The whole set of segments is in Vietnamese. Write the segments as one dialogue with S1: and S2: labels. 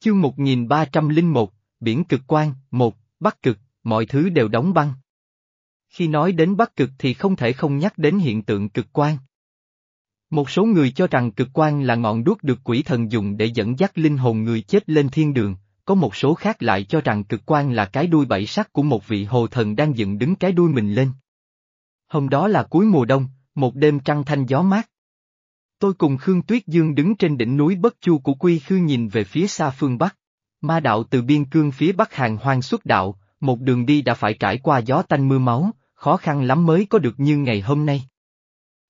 S1: Chương 1301, Biển Cực Quang, 1, Bắc Cực, mọi thứ đều đóng băng. Khi nói đến Bắc Cực thì không thể không nhắc đến hiện tượng cực quang. Một số người cho rằng cực quang là ngọn đuốc được quỷ thần dùng để dẫn dắt linh hồn người chết lên thiên đường, có một số khác lại cho rằng cực quang là cái đuôi bảy sắc của một vị hồ thần đang dựng đứng cái đuôi mình lên. Hôm đó là cuối mùa đông, một đêm trăng thanh gió mát. Tôi cùng Khương Tuyết Dương đứng trên đỉnh núi Bất Chu của Quy Khư nhìn về phía xa phương Bắc. Ma đạo từ biên cương phía Bắc hàng hoang xuất đạo, một đường đi đã phải trải qua gió tanh mưa máu, khó khăn lắm mới có được như ngày hôm nay.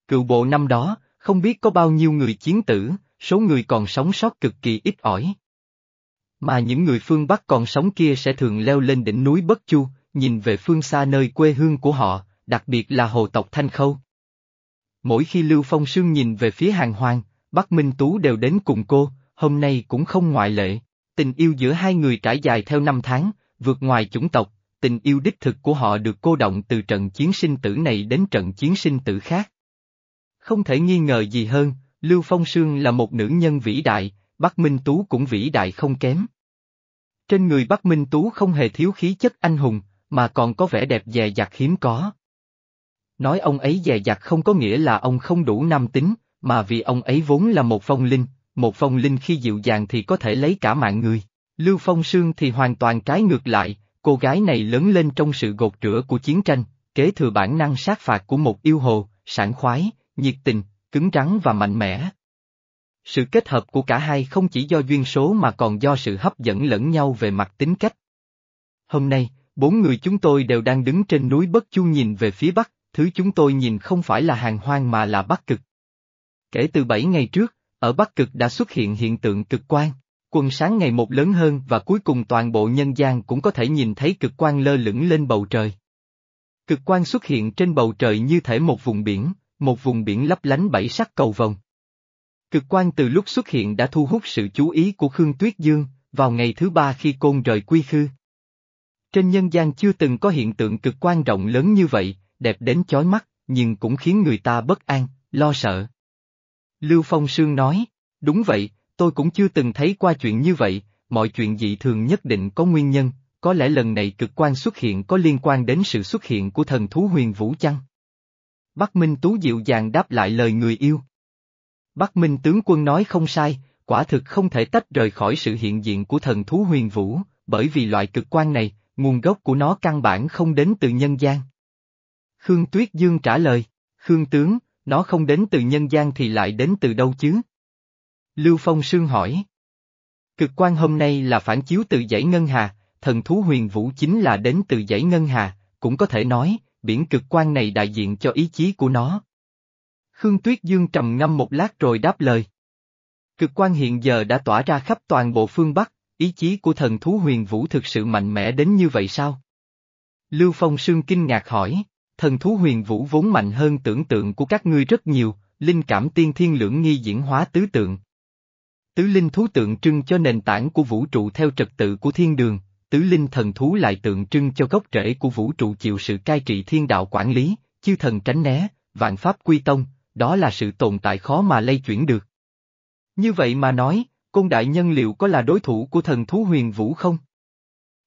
S1: Cựu bộ năm đó, không biết có bao nhiêu người chiến tử, số người còn sống sót cực kỳ ít ỏi. Mà những người phương Bắc còn sống kia sẽ thường leo lên đỉnh núi Bất Chu, nhìn về phương xa nơi quê hương của họ, đặc biệt là hồ tộc Thanh Khâu. Mỗi khi Lưu Phong Sương nhìn về phía hàng hoàng, Bắc Minh Tú đều đến cùng cô, hôm nay cũng không ngoại lệ. Tình yêu giữa hai người trải dài theo năm tháng, vượt ngoài chủng tộc, tình yêu đích thực của họ được cô động từ trận chiến sinh tử này đến trận chiến sinh tử khác. Không thể nghi ngờ gì hơn, Lưu Phong Sương là một nữ nhân vĩ đại, Bắc Minh Tú cũng vĩ đại không kém. Trên người Bắc Minh Tú không hề thiếu khí chất anh hùng, mà còn có vẻ đẹp dè dặt hiếm có. Nói ông ấy dè dặt không có nghĩa là ông không đủ nam tính, mà vì ông ấy vốn là một phong linh, một phong linh khi dịu dàng thì có thể lấy cả mạng người. Lưu Phong Sương thì hoàn toàn trái ngược lại, cô gái này lớn lên trong sự gột rửa của chiến tranh, kế thừa bản năng sát phạt của một yêu hồ, sảng khoái, nhiệt tình, cứng rắn và mạnh mẽ. Sự kết hợp của cả hai không chỉ do duyên số mà còn do sự hấp dẫn lẫn nhau về mặt tính cách. Hôm nay, bốn người chúng tôi đều đang đứng trên núi Bất Chu nhìn về phía bắc, thứ chúng tôi nhìn không phải là hàng hoang mà là Bắc Cực. Kể từ bảy ngày trước, ở Bắc Cực đã xuất hiện hiện tượng cực quang. Quần sáng ngày một lớn hơn và cuối cùng toàn bộ nhân gian cũng có thể nhìn thấy cực quang lơ lửng lên bầu trời. Cực quang xuất hiện trên bầu trời như thể một vùng biển, một vùng biển lấp lánh bảy sắc cầu vồng. Cực quang từ lúc xuất hiện đã thu hút sự chú ý của Khương Tuyết Dương, vào ngày thứ ba khi côn rời quy khư. Trên nhân gian chưa từng có hiện tượng cực quang rộng lớn như vậy, đẹp đến chói mắt, nhưng cũng khiến người ta bất an, lo sợ. Lưu Phong Sương nói, đúng vậy, tôi cũng chưa từng thấy qua chuyện như vậy, mọi chuyện dị thường nhất định có nguyên nhân, có lẽ lần này cực quan xuất hiện có liên quan đến sự xuất hiện của thần thú huyền vũ chăng? Bắc Minh Tú dịu dàng đáp lại lời người yêu. Bắc Minh tướng quân nói không sai, quả thực không thể tách rời khỏi sự hiện diện của thần thú huyền vũ, bởi vì loại cực quan này, nguồn gốc của nó căn bản không đến từ nhân gian. Khương Tuyết Dương trả lời, Khương tướng, nó không đến từ nhân gian thì lại đến từ đâu chứ? Lưu Phong Sương hỏi. Cực quan hôm nay là phản chiếu từ dãy Ngân Hà, thần thú huyền vũ chính là đến từ dãy Ngân Hà, cũng có thể nói, biển cực quan này đại diện cho ý chí của nó. Khương Tuyết Dương trầm ngâm một lát rồi đáp lời. Cực quan hiện giờ đã tỏa ra khắp toàn bộ phương Bắc, ý chí của thần thú huyền vũ thực sự mạnh mẽ đến như vậy sao? Lưu Phong Sương kinh ngạc hỏi, thần thú huyền vũ vốn mạnh hơn tưởng tượng của các ngươi rất nhiều, linh cảm tiên thiên lưỡng nghi diễn hóa tứ tượng, Tứ linh thú tượng trưng cho nền tảng của vũ trụ theo trật tự của thiên đường, tứ linh thần thú lại tượng trưng cho gốc rễ của vũ trụ chịu sự cai trị thiên đạo quản lý, chư thần tránh né, vạn pháp quy tông, đó là sự tồn tại khó mà lay chuyển được. Như vậy mà nói, côn đại nhân liệu có là đối thủ của thần thú huyền vũ không?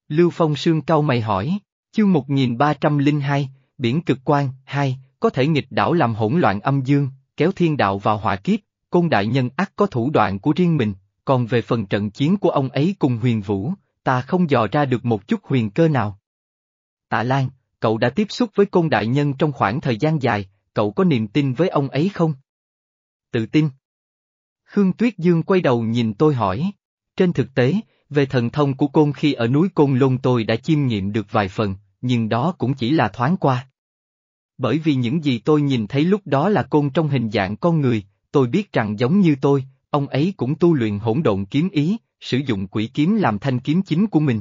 S1: Lưu Phong Sương cau mày hỏi, chương 1302, biển cực quan, hai, có thể nghịch đảo làm hỗn loạn âm dương, kéo thiên đạo vào hỏa kiếp, Côn đại nhân ắt có thủ đoạn của riêng mình, còn về phần trận chiến của ông ấy cùng huyền vũ, ta không dò ra được một chút huyền cơ nào. Tạ Lan, cậu đã tiếp xúc với côn đại nhân trong khoảng thời gian dài, cậu có niềm tin với ông ấy không? Tự tin. Khương Tuyết Dương quay đầu nhìn tôi hỏi, trên thực tế, về thần thông của côn khi ở núi Côn Lôn tôi đã chiêm nghiệm được vài phần, nhưng đó cũng chỉ là thoáng qua. Bởi vì những gì tôi nhìn thấy lúc đó là côn trong hình dạng con người, tôi biết rằng giống như tôi, ông ấy cũng tu luyện hỗn độn kiếm ý, sử dụng quỷ kiếm làm thanh kiếm chính của mình.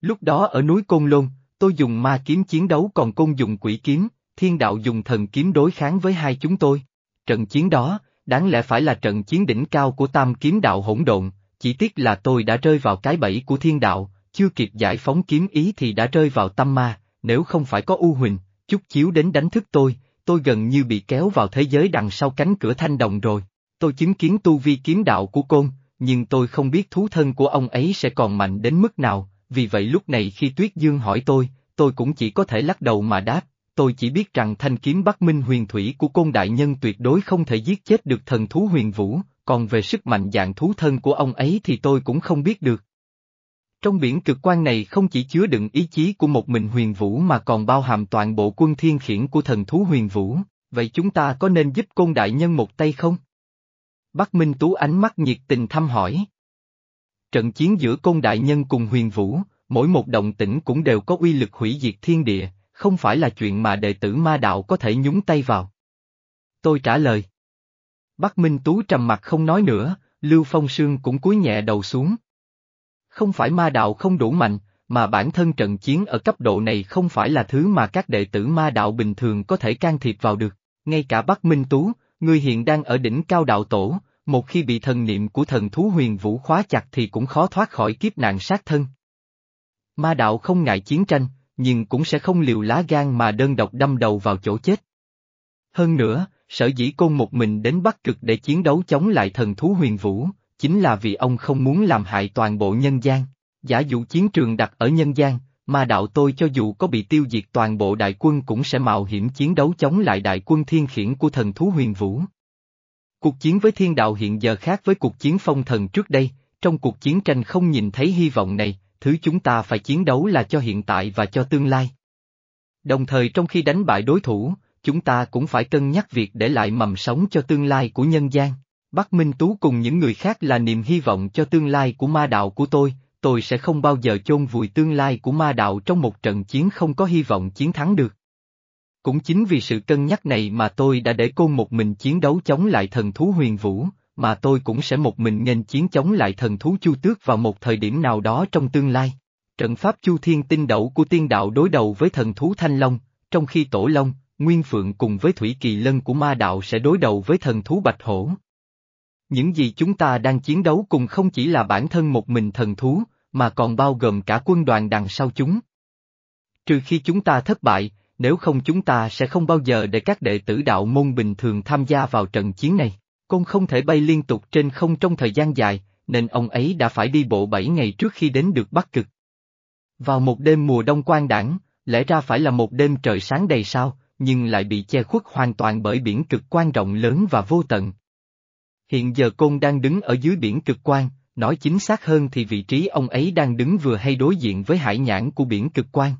S1: Lúc đó ở núi Côn Lôn, tôi dùng ma kiếm chiến đấu còn Côn dùng quỷ kiếm, thiên đạo dùng thần kiếm đối kháng với hai chúng tôi. Trận chiến đó, đáng lẽ phải là trận chiến đỉnh cao của tam kiếm đạo hỗn độn, chỉ tiếc là tôi đã rơi vào cái bẫy của thiên đạo, chưa kịp giải phóng kiếm ý thì đã rơi vào tâm ma, nếu không phải có U Huỳnh, chút chiếu đến đánh thức tôi, tôi gần như bị kéo vào thế giới đằng sau cánh cửa thanh đồng rồi. Tôi chứng kiến tu vi kiếm đạo của côn, nhưng tôi không biết thú thân của ông ấy sẽ còn mạnh đến mức nào, vì vậy lúc này khi Tuyết Dương hỏi tôi, tôi cũng chỉ có thể lắc đầu mà đáp, tôi chỉ biết rằng thanh kiếm Bắc Minh huyền thủy của côn đại nhân tuyệt đối không thể giết chết được thần thú huyền vũ, còn về sức mạnh dạng thú thân của ông ấy thì tôi cũng không biết được. Trong biển cực quan này không chỉ chứa đựng ý chí của một mình huyền vũ mà còn bao hàm toàn bộ quân thiên khiển của thần thú huyền vũ, vậy chúng ta có nên giúp côn đại nhân một tay không? Bắc Minh Tú ánh mắt nhiệt tình thăm hỏi. Trận chiến giữa côn đại nhân cùng huyền vũ, mỗi một động tĩnh cũng đều có uy lực hủy diệt thiên địa, không phải là chuyện mà đệ tử ma đạo có thể nhúng tay vào. Tôi trả lời. Bắc Minh Tú trầm mặt không nói nữa, Lưu Phong Sương cũng cúi nhẹ đầu xuống. Không phải ma đạo không đủ mạnh, mà bản thân trận chiến ở cấp độ này không phải là thứ mà các đệ tử ma đạo bình thường có thể can thiệp vào được. Ngay cả Bắc Minh Tú, người hiện đang ở đỉnh cao đạo tổ, một khi bị thần niệm của thần thú huyền vũ khóa chặt thì cũng khó thoát khỏi kiếp nạn sát thân. Ma đạo không ngại chiến tranh, nhưng cũng sẽ không liều lá gan mà đơn độc đâm đầu vào chỗ chết. Hơn nữa, sở dĩ côn một mình đến Bắc Cực để chiến đấu chống lại thần thú huyền vũ, chính là vì ông không muốn làm hại toàn bộ nhân gian. Giả dụ chiến trường đặt ở nhân gian, ma đạo tôi cho dù có bị tiêu diệt toàn bộ đại quân cũng sẽ mạo hiểm chiến đấu chống lại đại quân thiên khiển của thần thú huyền vũ. Cuộc chiến với thiên đạo hiện giờ khác với cuộc chiến phong thần trước đây, trong cuộc chiến tranh không nhìn thấy hy vọng này, thứ chúng ta phải chiến đấu là cho hiện tại và cho tương lai. Đồng thời trong khi đánh bại đối thủ, chúng ta cũng phải cân nhắc việc để lại mầm sống cho tương lai của nhân gian. Bắc Minh Tú cùng những người khác là niềm hy vọng cho tương lai của ma đạo của tôi, tôi sẽ không bao giờ chôn vùi tương lai của ma đạo trong một trận chiến không có hy vọng chiến thắng được. Cũng chính vì sự cân nhắc này mà tôi đã để côn một mình chiến đấu chống lại thần thú huyền vũ, mà tôi cũng sẽ một mình nghênh chiến chống lại thần thú chu tước vào một thời điểm nào đó trong tương lai. Trận pháp chu thiên tinh đậu của tiên đạo đối đầu với thần thú thanh long, trong khi tổ long, nguyên phượng cùng với thủy kỳ lân của ma đạo sẽ đối đầu với thần thú bạch hổ. Những gì chúng ta đang chiến đấu cùng không chỉ là bản thân một mình thần thú, mà còn bao gồm cả quân đoàn đằng sau chúng. Trừ khi chúng ta thất bại, nếu không chúng ta sẽ không bao giờ để các đệ tử đạo môn bình thường tham gia vào trận chiến này. Côn không thể bay liên tục trên không trong thời gian dài, nên ông ấy đã phải đi bộ 7 ngày trước khi đến được Bắc Cực. Vào một đêm mùa đông quang đảng, lẽ ra phải là một đêm trời sáng đầy sao, nhưng lại bị che khuất hoàn toàn bởi biển cực quan rộng lớn và vô tận. Hiện giờ Côn đang đứng ở dưới biển cực quan, nói chính xác hơn thì vị trí ông ấy đang đứng vừa hay đối diện với hải nhãn của biển cực quan.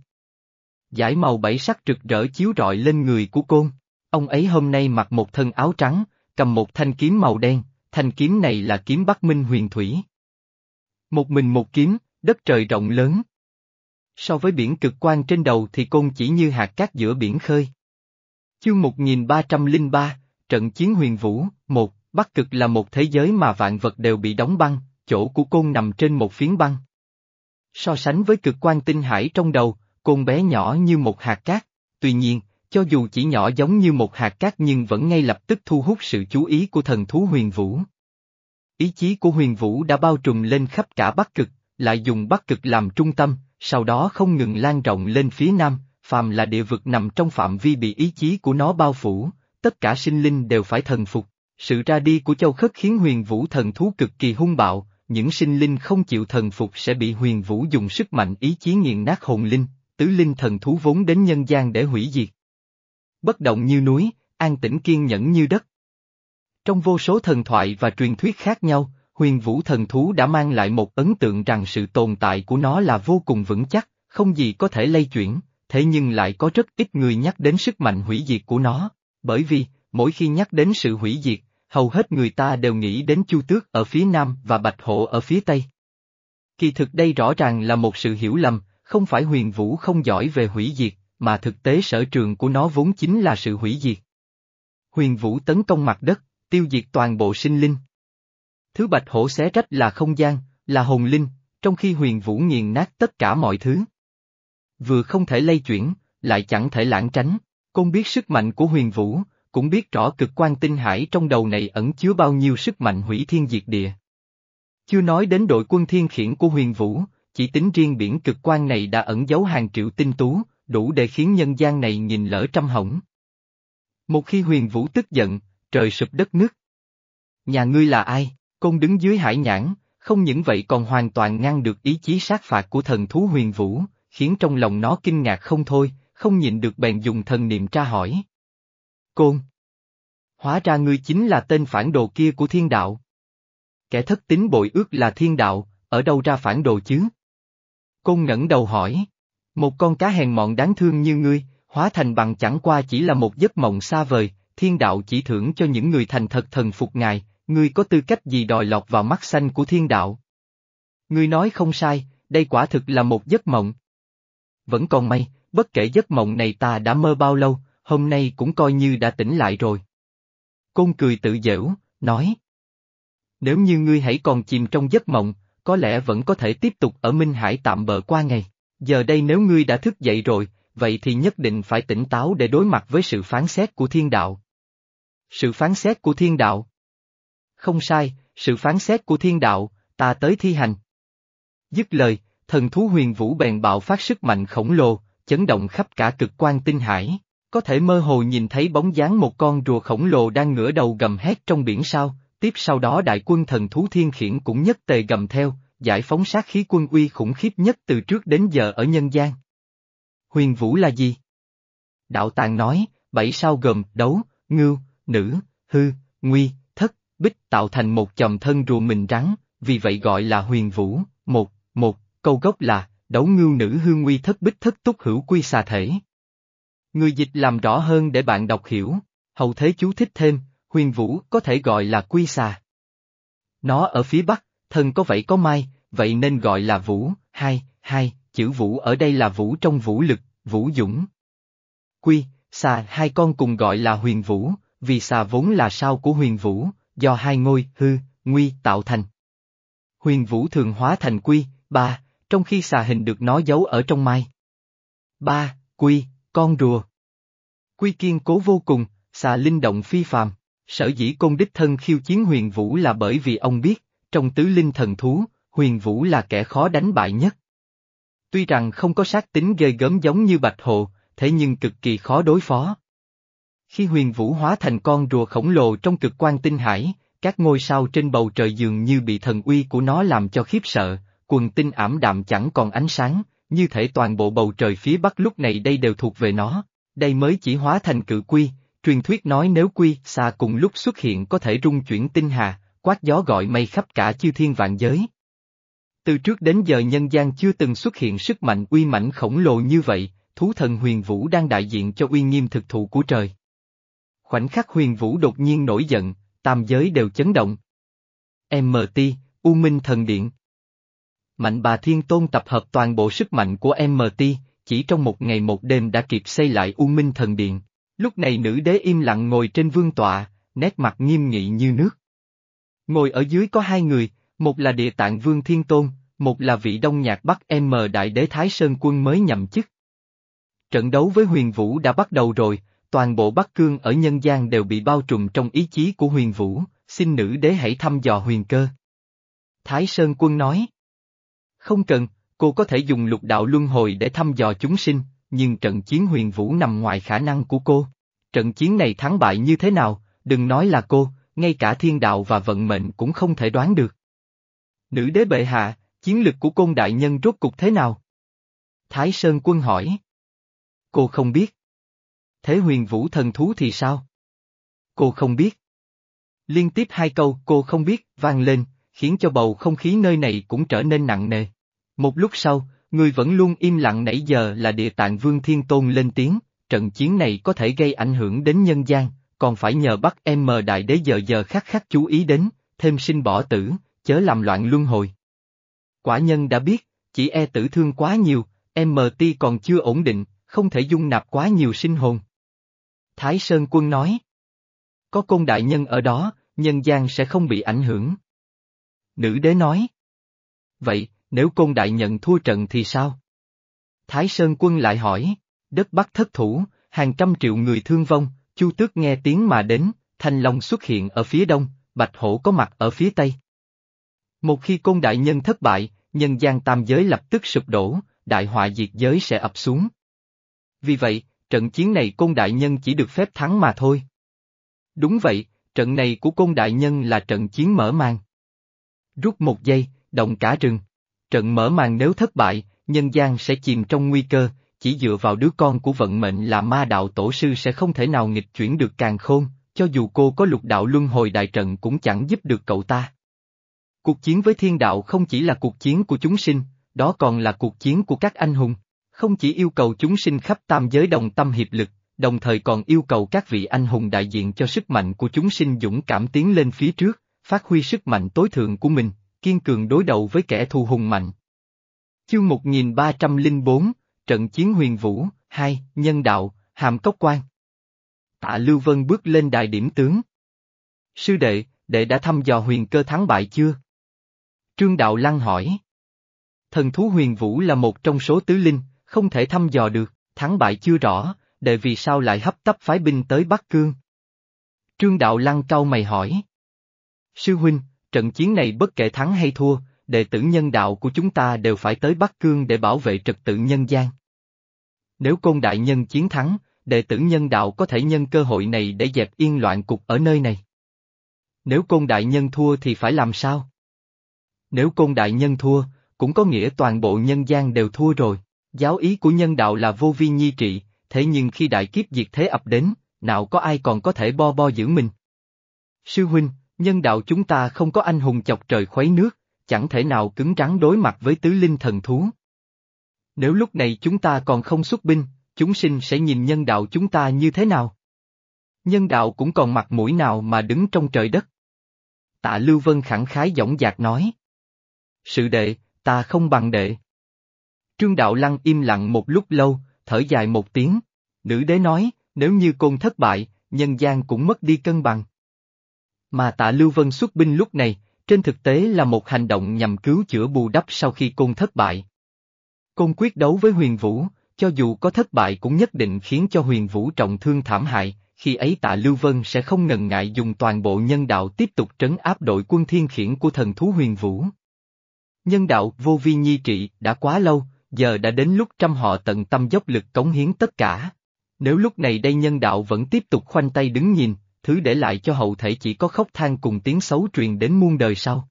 S1: Giải màu bảy sắc rực rỡ chiếu rọi lên người của Côn. Ông ấy hôm nay mặc một thân áo trắng, cầm một thanh kiếm màu đen, thanh kiếm này là kiếm Bắc Minh huyền thủy. Một mình một kiếm, đất trời rộng lớn. So với biển cực quan trên đầu thì côn chỉ như hạt cát giữa biển khơi. Chương 1303, Trận chiến huyền vũ, một, Bắc cực là một thế giới mà vạn vật đều bị đóng băng, chỗ của côn nằm trên một phiến băng. So sánh với cực quan tinh hải trong đầu, côn bé nhỏ như một hạt cát, tuy nhiên, cho dù chỉ nhỏ giống như một hạt cát nhưng vẫn ngay lập tức thu hút sự chú ý của thần thú huyền vũ. Ý chí của huyền vũ đã bao trùm lên khắp cả Bắc Cực, lại dùng Bắc Cực làm trung tâm, sau đó không ngừng lan rộng lên phía Nam, phàm là địa vực nằm trong phạm vi bị ý chí của nó bao phủ, tất cả sinh linh đều phải thần phục. Sự ra đi của châu khất khiến huyền vũ thần thú cực kỳ hung bạo, những sinh linh không chịu thần phục sẽ bị huyền vũ dùng sức mạnh ý chí nghiền nát hồn linh, tứ linh thần thú vốn đến nhân gian để hủy diệt bất động như núi, an tĩnh kiên nhẫn như đất. Trong vô số thần thoại và truyền thuyết khác nhau, huyền vũ thần thú đã mang lại một ấn tượng rằng sự tồn tại của nó là vô cùng vững chắc, không gì có thể lay chuyển, thế nhưng lại có rất ít người nhắc đến sức mạnh hủy diệt của nó, bởi vì, mỗi khi nhắc đến sự hủy diệt, hầu hết người ta đều nghĩ đến chu tước ở phía nam và bạch hộ ở phía tây. Kỳ thực đây rõ ràng là một sự hiểu lầm, không phải huyền vũ không giỏi về hủy diệt, mà thực tế sở trường của nó vốn chính là sự hủy diệt. Huyền vũ tấn công mặt đất, tiêu diệt toàn bộ sinh linh. Thứ bạch hổ xé rách là không gian, là hồn linh, trong khi huyền vũ nghiền nát tất cả mọi thứ. Vừa không thể lay chuyển, lại chẳng thể lãng tránh, côn biết sức mạnh của huyền vũ, cũng biết rõ cực quan tinh hải trong đầu này ẩn chứa bao nhiêu sức mạnh hủy thiên diệt địa. Chưa nói đến đội quân thiên khiển của huyền vũ, chỉ tính riêng biển cực quan này đã ẩn giấu hàng triệu tinh tú, đủ để khiến nhân gian này nhìn lỡ trăm hỏng. Một khi huyền vũ tức giận, trời sụp đất nước. Nhà ngươi là ai? Côn đứng dưới hải nhãn, không những vậy còn hoàn toàn ngăn được ý chí sát phạt của thần thú huyền vũ, khiến trong lòng nó kinh ngạc không thôi, không nhịn được bèn dùng thần niệm tra hỏi. Côn! Hóa ra ngươi chính là tên phản đồ kia của thiên đạo. Kẻ thất tính bội ước là thiên đạo, ở đâu ra phản đồ chứ? Côn ngẩng đầu hỏi. Một con cá hèn mọn đáng thương như ngươi, hóa thành bằng chẳng qua chỉ là một giấc mộng xa vời, thiên đạo chỉ thưởng cho những người thành thật thần phục ngài, ngươi có tư cách gì đòi lọt vào mắt xanh của thiên đạo? Ngươi nói không sai, đây quả thực là một giấc mộng. Vẫn còn may, bất kể giấc mộng này ta đã mơ bao lâu, hôm nay cũng coi như đã tỉnh lại rồi. Côn cười tự giễu, nói. Nếu như ngươi hãy còn chìm trong giấc mộng, có lẽ vẫn có thể tiếp tục ở Minh Hải tạm bỡ qua ngày. Giờ đây nếu ngươi đã thức dậy rồi, vậy thì nhất định phải tỉnh táo để đối mặt với sự phán xét của thiên đạo. Sự phán xét của thiên đạo. Không sai, sự phán xét của thiên đạo, ta tới thi hành. Dứt lời, thần thú huyền vũ bèn bạo phát sức mạnh khổng lồ, chấn động khắp cả cực quan tinh hải, có thể mơ hồ nhìn thấy bóng dáng một con rùa khổng lồ đang ngửa đầu gầm hét trong biển sao, tiếp sau đó đại quân thần thú thiên khiển cũng nhất tề gầm theo, giải phóng sát khí quân uy khủng khiếp nhất từ trước đến giờ ở nhân gian. Huyền vũ là gì? Đạo tàng nói, bảy sao gồm đấu, ngưu, nữ, hư, nguy, thất, bích tạo thành một chòm thân rùa mình rắn, vì vậy gọi là huyền vũ, một, một, câu gốc là, đấu ngưu nữ hư nguy thất bích thất túc hữu quy xà thể. Người dịch làm rõ hơn để bạn đọc hiểu, hậu thế chú thích thêm, huyền vũ có thể gọi là quy xà. Nó ở phía bắc, thân có vảy có mai, vậy nên gọi là vũ, hai, hai, chữ vũ ở đây là vũ trong vũ lực, vũ dũng. Quy, xà hai con cùng gọi là huyền vũ, vì xà vốn là sao của huyền vũ, do hai ngôi, hư, nguy tạo thành. Huyền vũ thường hóa thành quy, ba, trong khi xà hình được nó giấu ở trong mai. Ba, quy, con rùa. Quy kiên cố vô cùng, xà linh động phi phàm, sở dĩ công đích thân khiêu chiến huyền vũ là bởi vì ông biết, trong tứ linh thần thú, huyền vũ là kẻ khó đánh bại nhất. Tuy rằng không có sát tính ghê gớm giống như bạch hồ, thế nhưng cực kỳ khó đối phó. Khi huyền vũ hóa thành con rùa khổng lồ trong cực quan tinh hải, các ngôi sao trên bầu trời dường như bị thần uy của nó làm cho khiếp sợ, quần tinh ảm đạm chẳng còn ánh sáng, như thể toàn bộ bầu trời phía bắc lúc này đây đều thuộc về nó, đây mới chỉ hóa thành cự quy, truyền thuyết nói nếu quy xa cùng lúc xuất hiện có thể rung chuyển tinh hà, quát gió gọi mây khắp cả chư thiên vạn giới. Từ trước đến giờ nhân gian chưa từng xuất hiện sức mạnh uy mãnh khổng lồ như vậy, thú thần huyền vũ đang đại diện cho uy nghiêm thực thụ của trời. Khoảnh khắc huyền vũ đột nhiên nổi giận, tam giới đều chấn động. MT, U Minh Thần Điện Mạnh bà Thiên Tôn tập hợp toàn bộ sức mạnh của MT, chỉ trong một ngày một đêm đã kịp xây lại U Minh Thần Điện. Lúc này nữ đế im lặng ngồi trên vương tọa, nét mặt nghiêm nghị như nước. Ngồi ở dưới có hai người, một là địa tạng vương Thiên Tôn, một là vị đông nhạc Bắc M Đại Đế Thái Sơn Quân mới nhậm chức. Trận đấu với huyền vũ đã bắt đầu rồi, toàn bộ Bắc Cương ở nhân gian đều bị bao trùm trong ý chí của huyền vũ, xin nữ đế hãy thăm dò huyền cơ. Thái Sơn Quân nói. Không cần, cô có thể dùng lục đạo luân hồi để thăm dò chúng sinh, nhưng trận chiến huyền vũ nằm ngoài khả năng của cô. Trận chiến này thắng bại như thế nào, đừng nói là cô, ngay cả thiên đạo và vận mệnh cũng không thể đoán được. Nữ đế bệ hạ, chiến lực của côn đại nhân rốt cục thế nào? Thái Sơn quân hỏi. Cô không biết. Thế huyền vũ thần thú thì sao? Cô không biết. Liên tiếp hai câu cô không biết vang lên, khiến cho bầu không khí nơi này cũng trở nên nặng nề. Một lúc sau, người vẫn luôn im lặng nãy giờ là địa tạng vương thiên tôn lên tiếng, trận chiến này có thể gây ảnh hưởng đến nhân gian, còn phải nhờ bắt em mờ đại đế giờ giờ khắc khắc chú ý đến, thêm sinh bỏ tử, chớ làm loạn luân hồi. Quả nhân đã biết, chỉ e tử thương quá nhiều, MT còn chưa ổn định, không thể dung nạp quá nhiều sinh hồn. Thái Sơn Quân nói. Có công đại nhân ở đó, nhân gian sẽ không bị ảnh hưởng. Nữ đế nói. Vậy, nếu côn đại nhận thua trận thì sao? Thái Sơn Quân lại hỏi, đất Bắc thất thủ, hàng trăm triệu người thương vong, Chu Tước nghe tiếng mà đến, Thanh Long xuất hiện ở phía đông, Bạch Hổ có mặt ở phía tây. Một khi côn đại nhân thất bại, nhân gian tam giới lập tức sụp đổ, đại họa diệt giới sẽ ập xuống. Vì vậy, trận chiến này côn đại nhân chỉ được phép thắng mà thôi. Đúng vậy, trận này của côn đại nhân là trận chiến mở màn. Rút một giây, động cả rừng. Trận mở màn nếu thất bại, nhân gian sẽ chìm trong nguy cơ, chỉ dựa vào đứa con của vận mệnh là ma đạo tổ sư sẽ không thể nào nghịch chuyển được càng khôn, cho dù cô có lục đạo luân hồi đại trận cũng chẳng giúp được cậu ta. Cuộc chiến với thiên đạo không chỉ là cuộc chiến của chúng sinh, đó còn là cuộc chiến của các anh hùng, không chỉ yêu cầu chúng sinh khắp tam giới đồng tâm hiệp lực, đồng thời còn yêu cầu các vị anh hùng đại diện cho sức mạnh của chúng sinh dũng cảm tiến lên phía trước, phát huy sức mạnh tối thượng của mình, kiên cường đối đầu với kẻ thù hùng mạnh. Chương 1304, Trận Chiến Huyền Vũ, 2, Nhân Đạo, Hàm Cốc Quan Tạ Lưu Vân bước lên đài điểm tướng. Sư đệ, đệ đã thăm dò huyền cơ thắng bại chưa? Trương Đạo Lăng hỏi. Thần thú huyền vũ là một trong số tứ linh, không thể thăm dò được, thắng bại chưa rõ, đệ vì sao lại hấp tấp phái binh tới Bắc Cương? Trương Đạo Lăng cau mày hỏi. Sư huynh, trận chiến này bất kể thắng hay thua, đệ tử nhân đạo của chúng ta đều phải tới Bắc Cương để bảo vệ trật tự nhân gian. Nếu côn đại nhân chiến thắng, đệ tử nhân đạo có thể nhân cơ hội này để dẹp yên loạn cục ở nơi này. Nếu côn đại nhân thua thì phải làm sao? Nếu côn đại nhân thua, cũng có nghĩa toàn bộ nhân gian đều thua rồi. Giáo ý của nhân đạo là vô vi nhi trị, thế nhưng khi đại kiếp diệt thế ập đến, nào có ai còn có thể bo bo giữ mình. Sư huynh, nhân đạo chúng ta không có anh hùng chọc trời khuấy nước, chẳng thể nào cứng rắn đối mặt với tứ linh thần thú. Nếu lúc này chúng ta còn không xuất binh, chúng sinh sẽ nhìn nhân đạo chúng ta như thế nào? Nhân đạo cũng còn mặt mũi nào mà đứng trong trời đất. Tạ Lưu Vân khẳng khái dõng dạc nói. Sự đệ, ta không bằng đệ. Trương Đạo Lăng im lặng một lúc lâu, thở dài một tiếng. Nữ đế nói, nếu như côn thất bại, nhân gian cũng mất đi cân bằng. Mà tạ Lưu Vân xuất binh lúc này, trên thực tế là một hành động nhằm cứu chữa bù đắp sau khi côn thất bại. Côn quyết đấu với huyền vũ, cho dù có thất bại cũng nhất định khiến cho huyền vũ trọng thương thảm hại, khi ấy tạ Lưu Vân sẽ không ngần ngại dùng toàn bộ nhân đạo tiếp tục trấn áp đội quân thiên khiển của thần thú huyền vũ. Nhân đạo vô vi nhi trị đã quá lâu, giờ đã đến lúc trăm họ tận tâm dốc lực cống hiến tất cả. Nếu lúc này đây nhân đạo vẫn tiếp tục khoanh tay đứng nhìn, thứ để lại cho hậu thể chỉ có khóc than cùng tiếng xấu truyền đến muôn đời sau.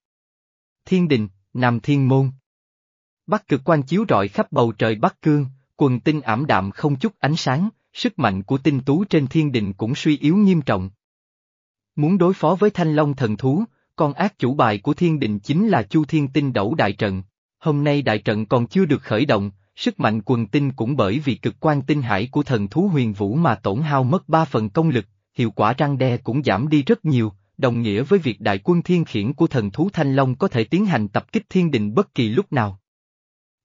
S1: Thiên đình, Nam Thiên Môn Bắc cực quan chiếu rọi khắp bầu trời Bắc Cương, quần tinh ảm đạm không chút ánh sáng, sức mạnh của tinh tú trên thiên đình cũng suy yếu nghiêm trọng. Muốn đối phó với thanh long thần thú, con ác chủ bài của thiên đình chính là Chu Thiên Tinh Đẩu Đại Trận. Hôm nay đại trận còn chưa được khởi động, sức mạnh quần tinh cũng bởi vì cực quan tinh hải của thần thú huyền vũ mà tổn hao mất ba phần công lực, hiệu quả răng đe cũng giảm đi rất nhiều, đồng nghĩa với việc đại quân thiên khiển của thần thú Thanh Long có thể tiến hành tập kích thiên định bất kỳ lúc nào.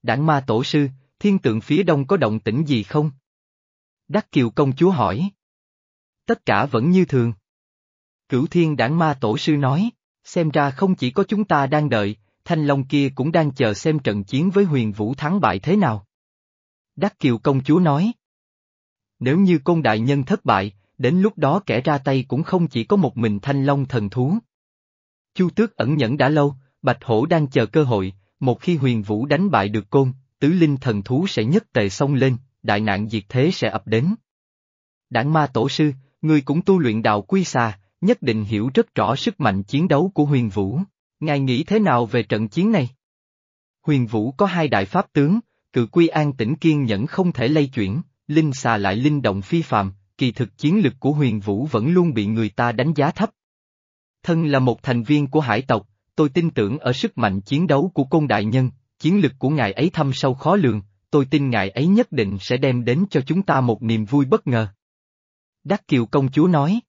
S1: Đảng ma tổ sư, thiên tượng phía đông có động tĩnh gì không? Đắc Kiều công chúa hỏi. Tất cả vẫn như thường. Cửu thiên đảng ma tổ sư nói, xem ra không chỉ có chúng ta đang đợi, thanh long kia cũng đang chờ xem trận chiến với huyền vũ thắng bại thế nào. Đắc Kiều công chúa nói. Nếu như công đại nhân thất bại, đến lúc đó kẻ ra tay cũng không chỉ có một mình thanh long thần thú. Chu tước ẩn nhẫn đã lâu, Bạch Hổ đang chờ cơ hội, một khi huyền vũ đánh bại được côn, tứ linh thần thú sẽ nhất tề xông lên, đại nạn diệt thế sẽ ập đến. Đảng ma tổ sư, người cũng tu luyện đạo quy xà, nhất định hiểu rất rõ sức mạnh chiến đấu của huyền vũ. Ngài nghĩ thế nào về trận chiến này? Huyền vũ có hai đại pháp tướng, cự quy an tĩnh kiên nhẫn không thể lay chuyển, linh xà lại linh động phi phàm, kỳ thực chiến lực của huyền vũ vẫn luôn bị người ta đánh giá thấp. Thân là một thành viên của hải tộc, tôi tin tưởng ở sức mạnh chiến đấu của công đại nhân, chiến lực của ngài ấy thâm sâu khó lường, tôi tin ngài ấy nhất định sẽ đem đến cho chúng ta một niềm vui bất ngờ. Đắc Kiều công chúa nói.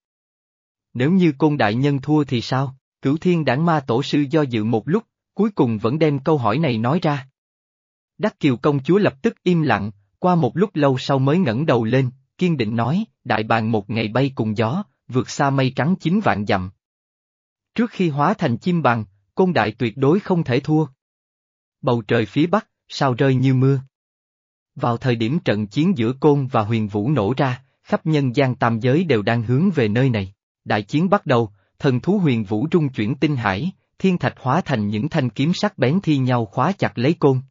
S1: Nếu như côn đại nhân thua thì sao? Cửu thiên đảng ma tổ sư do dự một lúc, cuối cùng vẫn đem câu hỏi này nói ra. Đắc Kiều công chúa lập tức im lặng, qua một lúc lâu sau mới ngẩng đầu lên, kiên định nói, đại bàng một ngày bay cùng gió, vượt xa mây trắng chín vạn dặm. Trước khi hóa thành chim bằng, côn đại tuyệt đối không thể thua. Bầu trời phía bắc, sao rơi như mưa. Vào thời điểm trận chiến giữa côn và huyền vũ nổ ra, khắp nhân gian tam giới đều đang hướng về nơi này. Đại chiến bắt đầu, thần thú huyền vũ trung chuyển tinh hải, thiên thạch hóa thành những thanh kiếm sắc bén thi nhau khóa chặt lấy côn.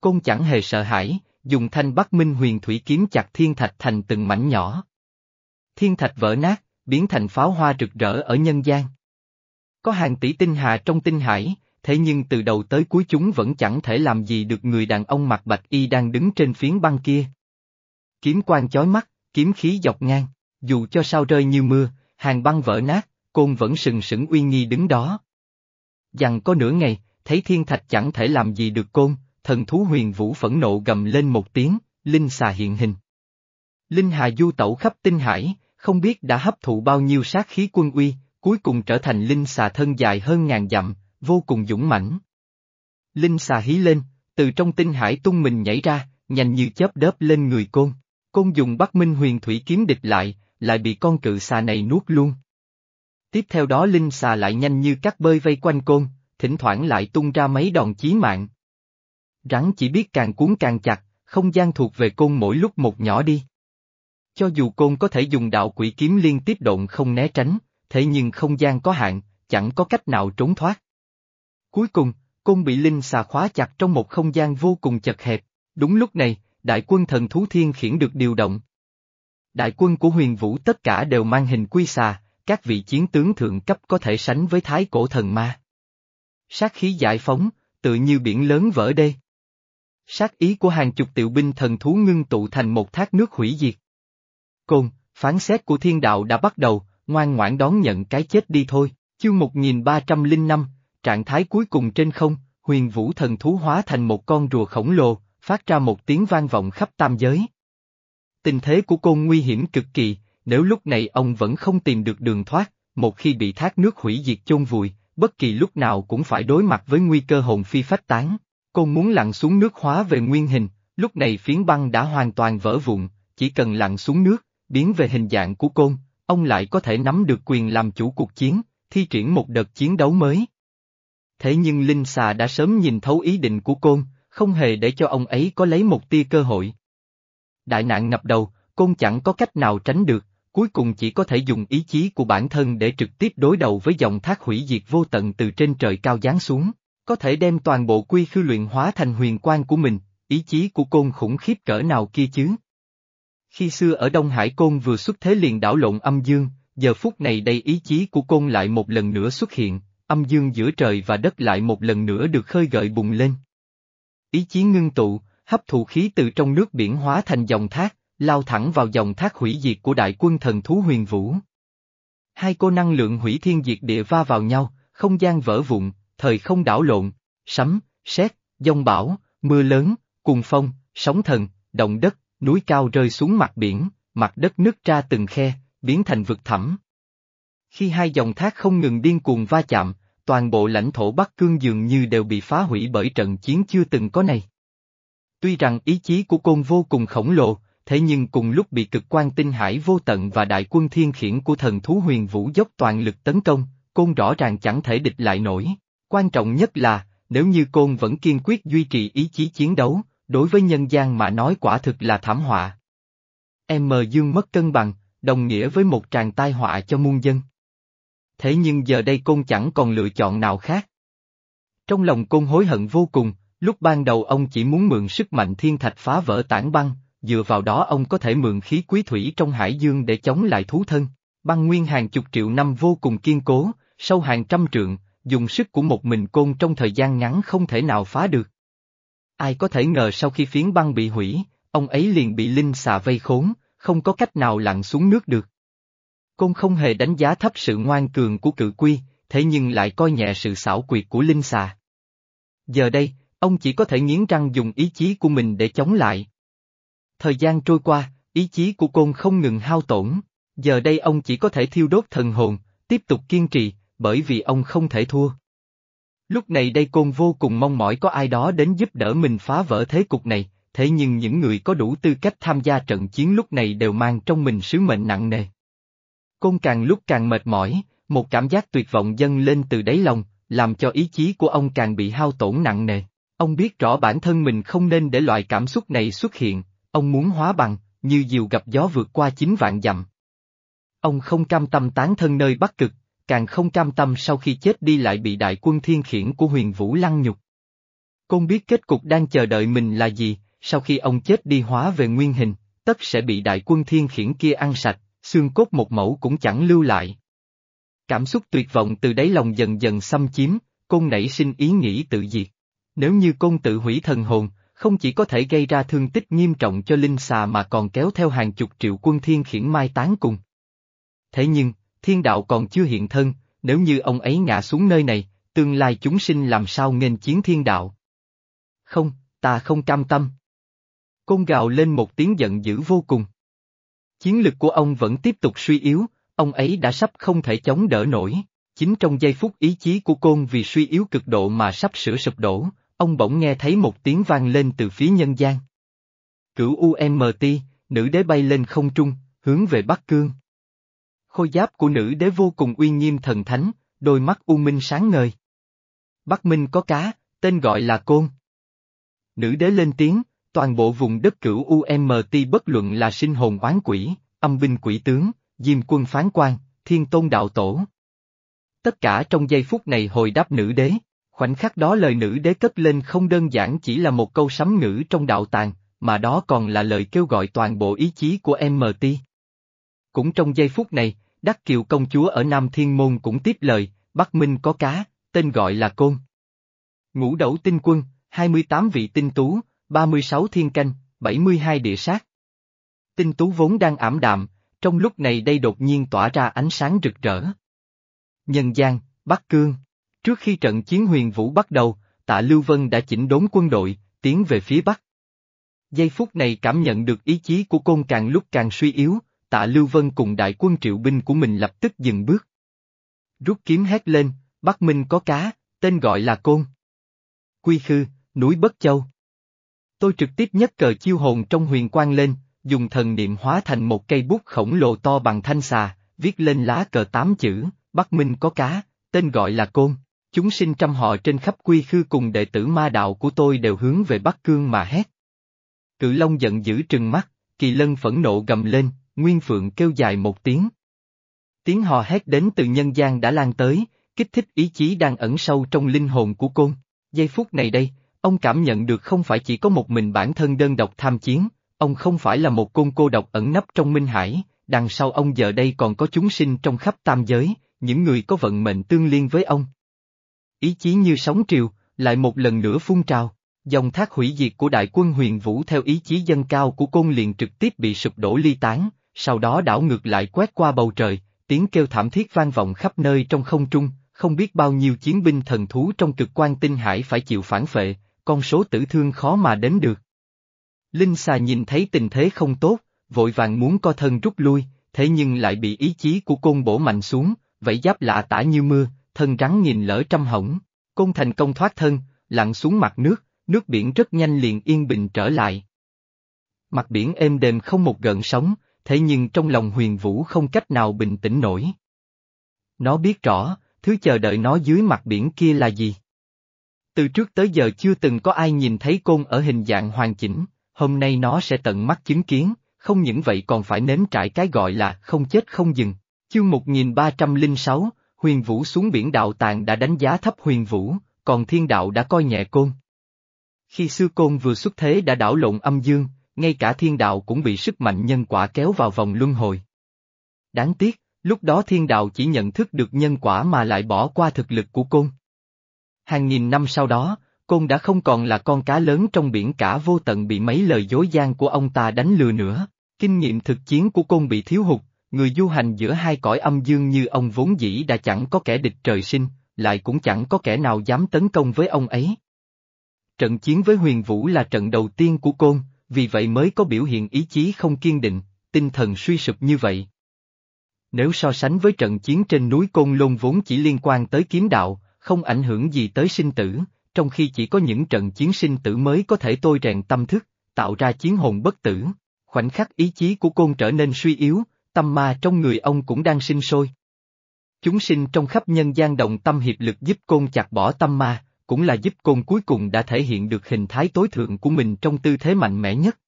S1: Côn chẳng hề sợ hãi, dùng thanh bắc minh huyền thủy kiếm chặt thiên thạch thành từng mảnh nhỏ. Thiên thạch vỡ nát, biến thành pháo hoa rực rỡ ở nhân gian. Có hàng tỷ tinh hà trong tinh hải, thế nhưng từ đầu tới cuối chúng vẫn chẳng thể làm gì được người đàn ông mặc bạch y đang đứng trên phiến băng kia. Kiếm quang chói mắt, kiếm khí dọc ngang, dù cho sao rơi như mưa, hàng băng vỡ nát, côn vẫn sừng sững uy nghi đứng đó. Dằn có nửa ngày, thấy thiên thạch chẳng thể làm gì được côn, thần thú huyền vũ phẫn nộ gầm lên một tiếng, linh xà hiện hình. Linh hà du tẩu khắp tinh hải, không biết đã hấp thụ bao nhiêu sát khí quân uy, cuối cùng trở thành linh xà thân dài hơn ngàn dặm, vô cùng dũng mãnh. Linh xà hí lên, từ trong tinh hải tung mình nhảy ra, nhanh như chớp đớp lên người côn. Côn dùng Bắc Minh huyền thủy kiếm địch lại, lại bị con cự xà này nuốt luôn. Tiếp theo đó linh xà lại nhanh như cắt bơi vây quanh côn, thỉnh thoảng lại tung ra mấy đòn chí mạng. Rắn chỉ biết càng cuốn càng chặt, không gian thuộc về côn mỗi lúc một nhỏ đi. Cho dù côn có thể dùng đạo quỷ kiếm liên tiếp độn không né tránh, thế nhưng không gian có hạn, chẳng có cách nào trốn thoát. Cuối cùng, côn bị linh xà khóa chặt trong một không gian vô cùng chật hẹp. Đúng lúc này, đại quân thần thú thiên khiển được điều động. Đại quân của huyền vũ tất cả đều mang hình quy xà, các vị chiến tướng thượng cấp có thể sánh với thái cổ thần ma. Sát khí giải phóng, tự như biển lớn vỡ đê. Sát ý của hàng chục tiểu binh thần thú ngưng tụ thành một thác nước hủy diệt. Côn, phán xét của thiên đạo đã bắt đầu, ngoan ngoãn đón nhận cái chết đi thôi. Chương 1305, trạng thái cuối cùng trên không, huyền vũ thần thú hóa thành một con rùa khổng lồ, phát ra một tiếng vang vọng khắp tam giới. Tình thế của côn nguy hiểm cực kỳ, nếu lúc này ông vẫn không tìm được đường thoát, một khi bị thác nước hủy diệt chôn vùi, bất kỳ lúc nào cũng phải đối mặt với nguy cơ hồn phi phách tán. Côn muốn lặn xuống nước hóa về nguyên hình, lúc này phiến băng đã hoàn toàn vỡ vụn, chỉ cần lặn xuống nước, biến về hình dạng của côn, ông lại có thể nắm được quyền làm chủ cuộc chiến, thi triển một đợt chiến đấu mới. Thế nhưng Linh Xà đã sớm nhìn thấu ý định của côn, không hề để cho ông ấy có lấy một tia cơ hội. Đại nạn ngập đầu, côn chẳng có cách nào tránh được, cuối cùng chỉ có thể dùng ý chí của bản thân để trực tiếp đối đầu với dòng thác hủy diệt vô tận từ trên trời cao giáng xuống, có thể đem toàn bộ quy khư luyện hóa thành huyền quan của mình, ý chí của côn khủng khiếp cỡ nào kia chứ. Khi xưa ở Đông Hải Côn vừa xuất thế liền đảo lộn âm dương, giờ phút này đây ý chí của Côn lại một lần nữa xuất hiện, âm dương giữa trời và đất lại một lần nữa được khơi gợi bùng lên. Ý chí ngưng tụ, hấp thụ khí từ trong nước biển hóa thành dòng thác, lao thẳng vào dòng thác hủy diệt của đại quân thần thú huyền vũ. Hai cô năng lượng hủy thiên diệt địa va vào nhau, không gian vỡ vụn, thời không đảo lộn, sấm, sét, giông bão, mưa lớn, cùng phong, sóng thần, động đất, núi cao rơi xuống mặt biển, mặt đất nứt ra từng khe, biến thành vực thẳm. Khi hai dòng thác không ngừng điên cuồng va chạm, toàn bộ lãnh thổ Bắc Cương dường như đều bị phá hủy bởi trận chiến chưa từng có này. Tuy rằng ý chí của côn vô cùng khổng lồ, thế nhưng cùng lúc bị cực quan tinh hải vô tận và đại quân thiên khiển của thần thú huyền vũ dốc toàn lực tấn công, côn rõ ràng chẳng thể địch lại nổi. Quan trọng nhất là, nếu như côn vẫn kiên quyết duy trì ý chí chiến đấu, đối với nhân gian mà nói quả thực là thảm họa. M Dương mất cân bằng, đồng nghĩa với một tràng tai họa cho muôn dân. Thế nhưng giờ đây côn chẳng còn lựa chọn nào khác. Trong lòng côn hối hận vô cùng, lúc ban đầu ông chỉ muốn mượn sức mạnh thiên thạch phá vỡ tảng băng, dựa vào đó ông có thể mượn khí quý thủy trong hải dương để chống lại thú thân. Băng nguyên hàng chục triệu năm vô cùng kiên cố, sâu hàng trăm trượng, dùng sức của một mình côn trong thời gian ngắn không thể nào phá được. Ai có thể ngờ sau khi phiến băng bị hủy, ông ấy liền bị linh xà vây khốn, không có cách nào lặn xuống nước được. Côn không hề đánh giá thấp sự ngoan cường của cự quy, thế nhưng lại coi nhẹ sự xảo quyệt của linh xà. Giờ đây, ông chỉ có thể nghiến răng dùng ý chí của mình để chống lại. Thời gian trôi qua, ý chí của côn không ngừng hao tổn, giờ đây ông chỉ có thể thiêu đốt thần hồn, tiếp tục kiên trì, bởi vì ông không thể thua. Lúc này đây côn vô cùng mong mỏi có ai đó đến giúp đỡ mình phá vỡ thế cục này, thế nhưng những người có đủ tư cách tham gia trận chiến lúc này đều mang trong mình sứ mệnh nặng nề. Côn càng lúc càng mệt mỏi, một cảm giác tuyệt vọng dâng lên từ đáy lòng, làm cho ý chí của ông càng bị hao tổn nặng nề. Ông biết rõ bản thân mình không nên để loại cảm xúc này xuất hiện, ông muốn hóa bằng, như diều gặp gió vượt qua chín vạn dặm. Ông không cam tâm tán thân nơi Bắc Cực, càng không cam tâm sau khi chết đi lại bị đại quân thiên khiển của huyền vũ lăng nhục. Côn biết kết cục đang chờ đợi mình là gì, sau khi ông chết đi hóa về nguyên hình, tất sẽ bị đại quân thiên khiển kia ăn sạch, xương cốt một mẫu cũng chẳng lưu lại. Cảm xúc tuyệt vọng từ đáy lòng dần dần xâm chiếm, côn nảy sinh ý nghĩ tự diệt. Nếu như côn tự hủy thần hồn, không chỉ có thể gây ra thương tích nghiêm trọng cho linh xà mà còn kéo theo hàng chục triệu quân thiên khiển mai tán cùng. Thế nhưng, thiên đạo còn chưa hiện thân, nếu như ông ấy ngã xuống nơi này, tương lai chúng sinh làm sao nghênh chiến thiên đạo. Không, ta không cam tâm. Côn gào lên một tiếng giận dữ vô cùng. Chiến lực của ông vẫn tiếp tục suy yếu, ông ấy đã sắp không thể chống đỡ nổi. Chính trong giây phút ý chí của côn vì suy yếu cực độ mà sắp sửa sụp đổ, ông bỗng nghe thấy một tiếng vang lên từ phía nhân gian. Cửu UMT, nữ đế bay lên không trung, hướng về Bắc Cương. Khôi giáp của nữ đế vô cùng uy nghiêm thần thánh, đôi mắt u minh sáng ngời. Bắc Minh có cá, tên gọi là Côn. Nữ đế lên tiếng, toàn bộ vùng đất cửu UMT bất luận là sinh hồn oán quỷ, âm binh quỷ tướng, diêm quân phán quan, thiên tôn đạo tổ. Tất cả trong giây phút này hồi đáp nữ đế, khoảnh khắc đó lời nữ đế cất lên không đơn giản chỉ là một câu sấm ngữ trong đạo tàng, mà đó còn là lời kêu gọi toàn bộ ý chí của MT. Cũng trong giây phút này, Đắc Kiều công chúa ở Nam Thiên Môn cũng tiếp lời, Bắc Minh có cá, tên gọi là Côn. Ngũ đẩu tinh quân, 28 vị tinh tú, 36 thiên canh, 72 địa sát. Tinh tú vốn đang ảm đạm, trong lúc này đây đột nhiên tỏa ra ánh sáng rực rỡ. Nhân gian, Bắc Cương. Trước khi trận chiến huyền vũ bắt đầu, tạ Lưu Vân đã chỉnh đốn quân đội, tiến về phía Bắc. Giây phút này cảm nhận được ý chí của côn càng lúc càng suy yếu, tạ Lưu Vân cùng đại quân triệu binh của mình lập tức dừng bước. Rút kiếm hét lên, Bắc Minh có cá, tên gọi là côn. Quy khư, núi Bất Châu. Tôi trực tiếp nhất cờ chiêu hồn trong huyền quang lên, dùng thần niệm hóa thành một cây bút khổng lồ to bằng thanh xà, viết lên lá cờ tám chữ, Bắc Minh có cá, tên gọi là Côn. Chúng sinh trăm họ trên khắp quy khư cùng đệ tử ma đạo của tôi đều hướng về Bắc Cương mà hét. Cự Long giận dữ trừng mắt, Kỳ Lân phẫn nộ gầm lên, Nguyên Phượng kêu dài một tiếng. Tiếng hò hét đến từ nhân gian đã lan tới, kích thích ý chí đang ẩn sâu trong linh hồn của Côn. Giây phút này đây, ông cảm nhận được không phải chỉ có một mình bản thân đơn độc tham chiến, ông không phải là một côn cô độc ẩn nấp trong minh hải, đằng sau ông giờ đây còn có chúng sinh trong khắp tam giới, những người có vận mệnh tương liên với ông. Ý chí như sóng triều, lại một lần nữa phun trào, dòng thác hủy diệt của đại quân huyền vũ theo ý chí dân cao của côn liền trực tiếp bị sụp đổ ly tán, sau đó đảo ngược lại quét qua bầu trời, tiếng kêu thảm thiết vang vọng khắp nơi trong không trung, không biết bao nhiêu chiến binh thần thú trong cực quan tinh hải phải chịu phản phệ, con số tử thương khó mà đến được. Linh xà nhìn thấy tình thế không tốt, vội vàng muốn co thân rút lui, thế nhưng lại bị ý chí của côn bổ mạnh xuống, vẫy giáp lạ tả như mưa, thân rắn nhìn lỡ trăm hỏng. Côn thành công thoát thân, lặn xuống mặt nước, nước biển rất nhanh liền yên bình trở lại. Mặt biển êm đềm không một gợn sóng, thế nhưng trong lòng huyền vũ không cách nào bình tĩnh nổi. Nó biết rõ, thứ chờ đợi nó dưới mặt biển kia là gì. Từ trước tới giờ chưa từng có ai nhìn thấy côn ở hình dạng hoàn chỉnh, hôm nay nó sẽ tận mắt chứng kiến, không những vậy còn phải nếm trải cái gọi là không chết không dừng. Chương 1306, huyền vũ xuống biển đạo tàng đã đánh giá thấp huyền vũ, còn thiên đạo đã coi nhẹ côn. Khi sư côn vừa xuất thế đã đảo lộn âm dương, ngay cả thiên đạo cũng bị sức mạnh nhân quả kéo vào vòng luân hồi. Đáng tiếc, lúc đó thiên đạo chỉ nhận thức được nhân quả mà lại bỏ qua thực lực của côn. Hàng nghìn năm sau đó, côn đã không còn là con cá lớn trong biển cả vô tận bị mấy lời dối gian của ông ta đánh lừa nữa. Kinh nghiệm thực chiến của côn bị thiếu hụt, người du hành giữa hai cõi âm dương như ông vốn dĩ đã chẳng có kẻ địch trời sinh, lại cũng chẳng có kẻ nào dám tấn công với ông ấy. Trận chiến với huyền vũ là trận đầu tiên của côn, vì vậy mới có biểu hiện ý chí không kiên định, tinh thần suy sụp như vậy. Nếu so sánh với trận chiến trên núi Côn Lôn vốn chỉ liên quan tới kiếm đạo, không ảnh hưởng gì tới sinh tử, trong khi chỉ có những trận chiến sinh tử mới có thể tôi rèn tâm thức, tạo ra chiến hồn bất tử. Khoảnh khắc ý chí của côn trở nên suy yếu, tâm ma trong người ông cũng đang sinh sôi. Chúng sinh trong khắp nhân gian động tâm hiệp lực giúp côn chặt bỏ tâm ma, cũng là giúp côn cuối cùng đã thể hiện được hình thái tối thượng của mình trong tư thế mạnh mẽ nhất.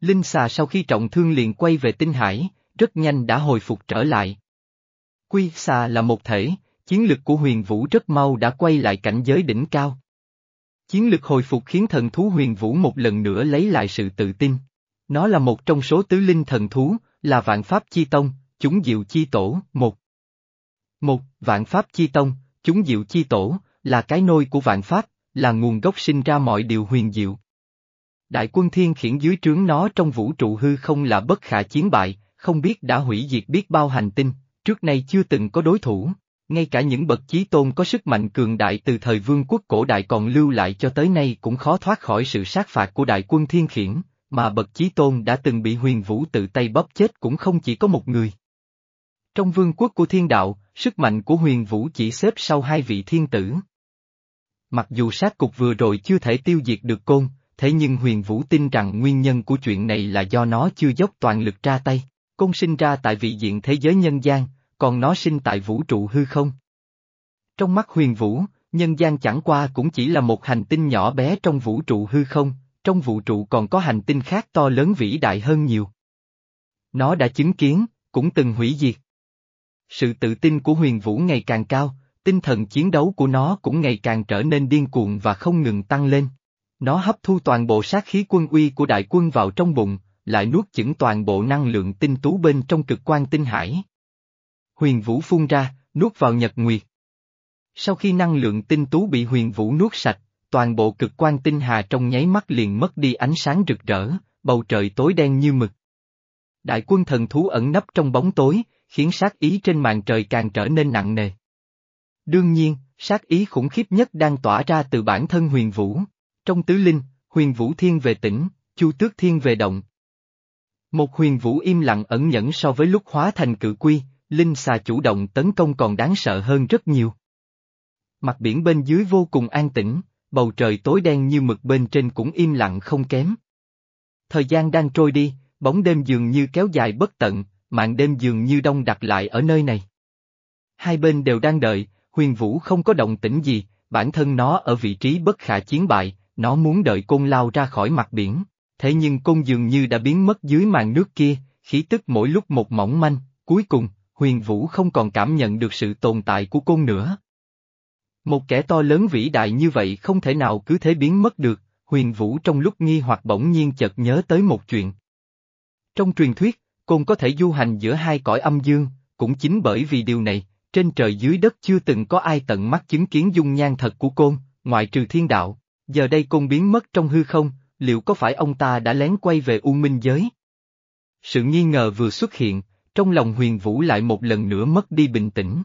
S1: Linh xà sau khi trọng thương liền quay về tinh hải, rất nhanh đã hồi phục trở lại. Quy xà là một thể, chiến lực của huyền vũ rất mau đã quay lại cảnh giới đỉnh cao. Chiến lực hồi phục khiến thần thú huyền vũ một lần nữa lấy lại sự tự tin. Nó là một trong số tứ linh thần thú, là vạn pháp chi tông, chúng diệu chi tổ, một. Một, vạn pháp chi tông, chúng diệu chi tổ, là cái nôi của vạn pháp, là nguồn gốc sinh ra mọi điều huyền diệu. Đại quân thiên khiển dưới trướng nó trong vũ trụ hư không là bất khả chiến bại, không biết đã hủy diệt biết bao hành tinh, trước nay chưa từng có đối thủ. Ngay cả những bậc chí tôn có sức mạnh cường đại từ thời vương quốc cổ đại còn lưu lại cho tới nay cũng khó thoát khỏi sự sát phạt của đại quân thiên khiển, mà bậc chí tôn đã từng bị huyền vũ tự tay bóp chết cũng không chỉ có một người. Trong vương quốc của thiên đạo, sức mạnh của huyền vũ chỉ xếp sau hai vị thiên tử. Mặc dù sát cục vừa rồi chưa thể tiêu diệt được côn, thế nhưng huyền vũ tin rằng nguyên nhân của chuyện này là do nó chưa dốc toàn lực ra tay. Côn sinh ra tại vị diện thế giới nhân gian, còn nó sinh tại vũ trụ hư không. Trong mắt huyền vũ, nhân gian chẳng qua cũng chỉ là một hành tinh nhỏ bé trong vũ trụ hư không, trong vũ trụ còn có hành tinh khác to lớn vĩ đại hơn nhiều. Nó đã chứng kiến, cũng từng hủy diệt. Sự tự tin của huyền vũ ngày càng cao, tinh thần chiến đấu của nó cũng ngày càng trở nên điên cuồng và không ngừng tăng lên. Nó hấp thu toàn bộ sát khí quân uy của đại quân vào trong bụng, lại nuốt chửng toàn bộ năng lượng tinh tú bên trong cực quan tinh hải. Huyền vũ phun ra, nuốt vào nhật nguyệt. Sau khi năng lượng tinh tú bị huyền vũ nuốt sạch, toàn bộ cực quan tinh hà trong nháy mắt liền mất đi ánh sáng rực rỡ, bầu trời tối đen như mực. Đại quân thần thú ẩn nấp trong bóng tối, khiến sát ý trên màn trời càng trở nên nặng nề. Đương nhiên, sát ý khủng khiếp nhất đang tỏa ra từ bản thân huyền vũ. Trong tứ linh, huyền vũ thiên về tỉnh, chu tước thiên về động. Một huyền vũ im lặng ẩn nhẫn so với lúc hóa thành cự quy, linh xà chủ động tấn công còn đáng sợ hơn rất nhiều. Mặt biển bên dưới vô cùng an tĩnh, bầu trời tối đen như mực bên trên cũng im lặng không kém. Thời gian đang trôi đi, bóng đêm dường như kéo dài bất tận, mạng đêm dường như đông đặt lại ở nơi này. Hai bên đều đang đợi, huyền vũ không có động tĩnh gì, bản thân nó ở vị trí bất khả chiến bại, nó muốn đợi côn lao ra khỏi mặt biển, thế nhưng côn dường như đã biến mất dưới màn nước kia, khí tức mỗi lúc một mỏng manh, cuối cùng, huyền vũ không còn cảm nhận được sự tồn tại của côn nữa. Một kẻ to lớn vĩ đại như vậy không thể nào cứ thế biến mất được, huyền vũ trong lúc nghi hoặc bỗng nhiên chợt nhớ tới một chuyện. Trong truyền thuyết, côn có thể du hành giữa hai cõi âm dương, cũng chính bởi vì điều này, trên trời dưới đất chưa từng có ai tận mắt chứng kiến dung nhan thật của côn, ngoại trừ thiên đạo, giờ đây côn biến mất trong hư không, liệu có phải ông ta đã lén quay về U Minh Giới? Sự nghi ngờ vừa xuất hiện, trong lòng huyền vũ lại một lần nữa mất đi bình tĩnh.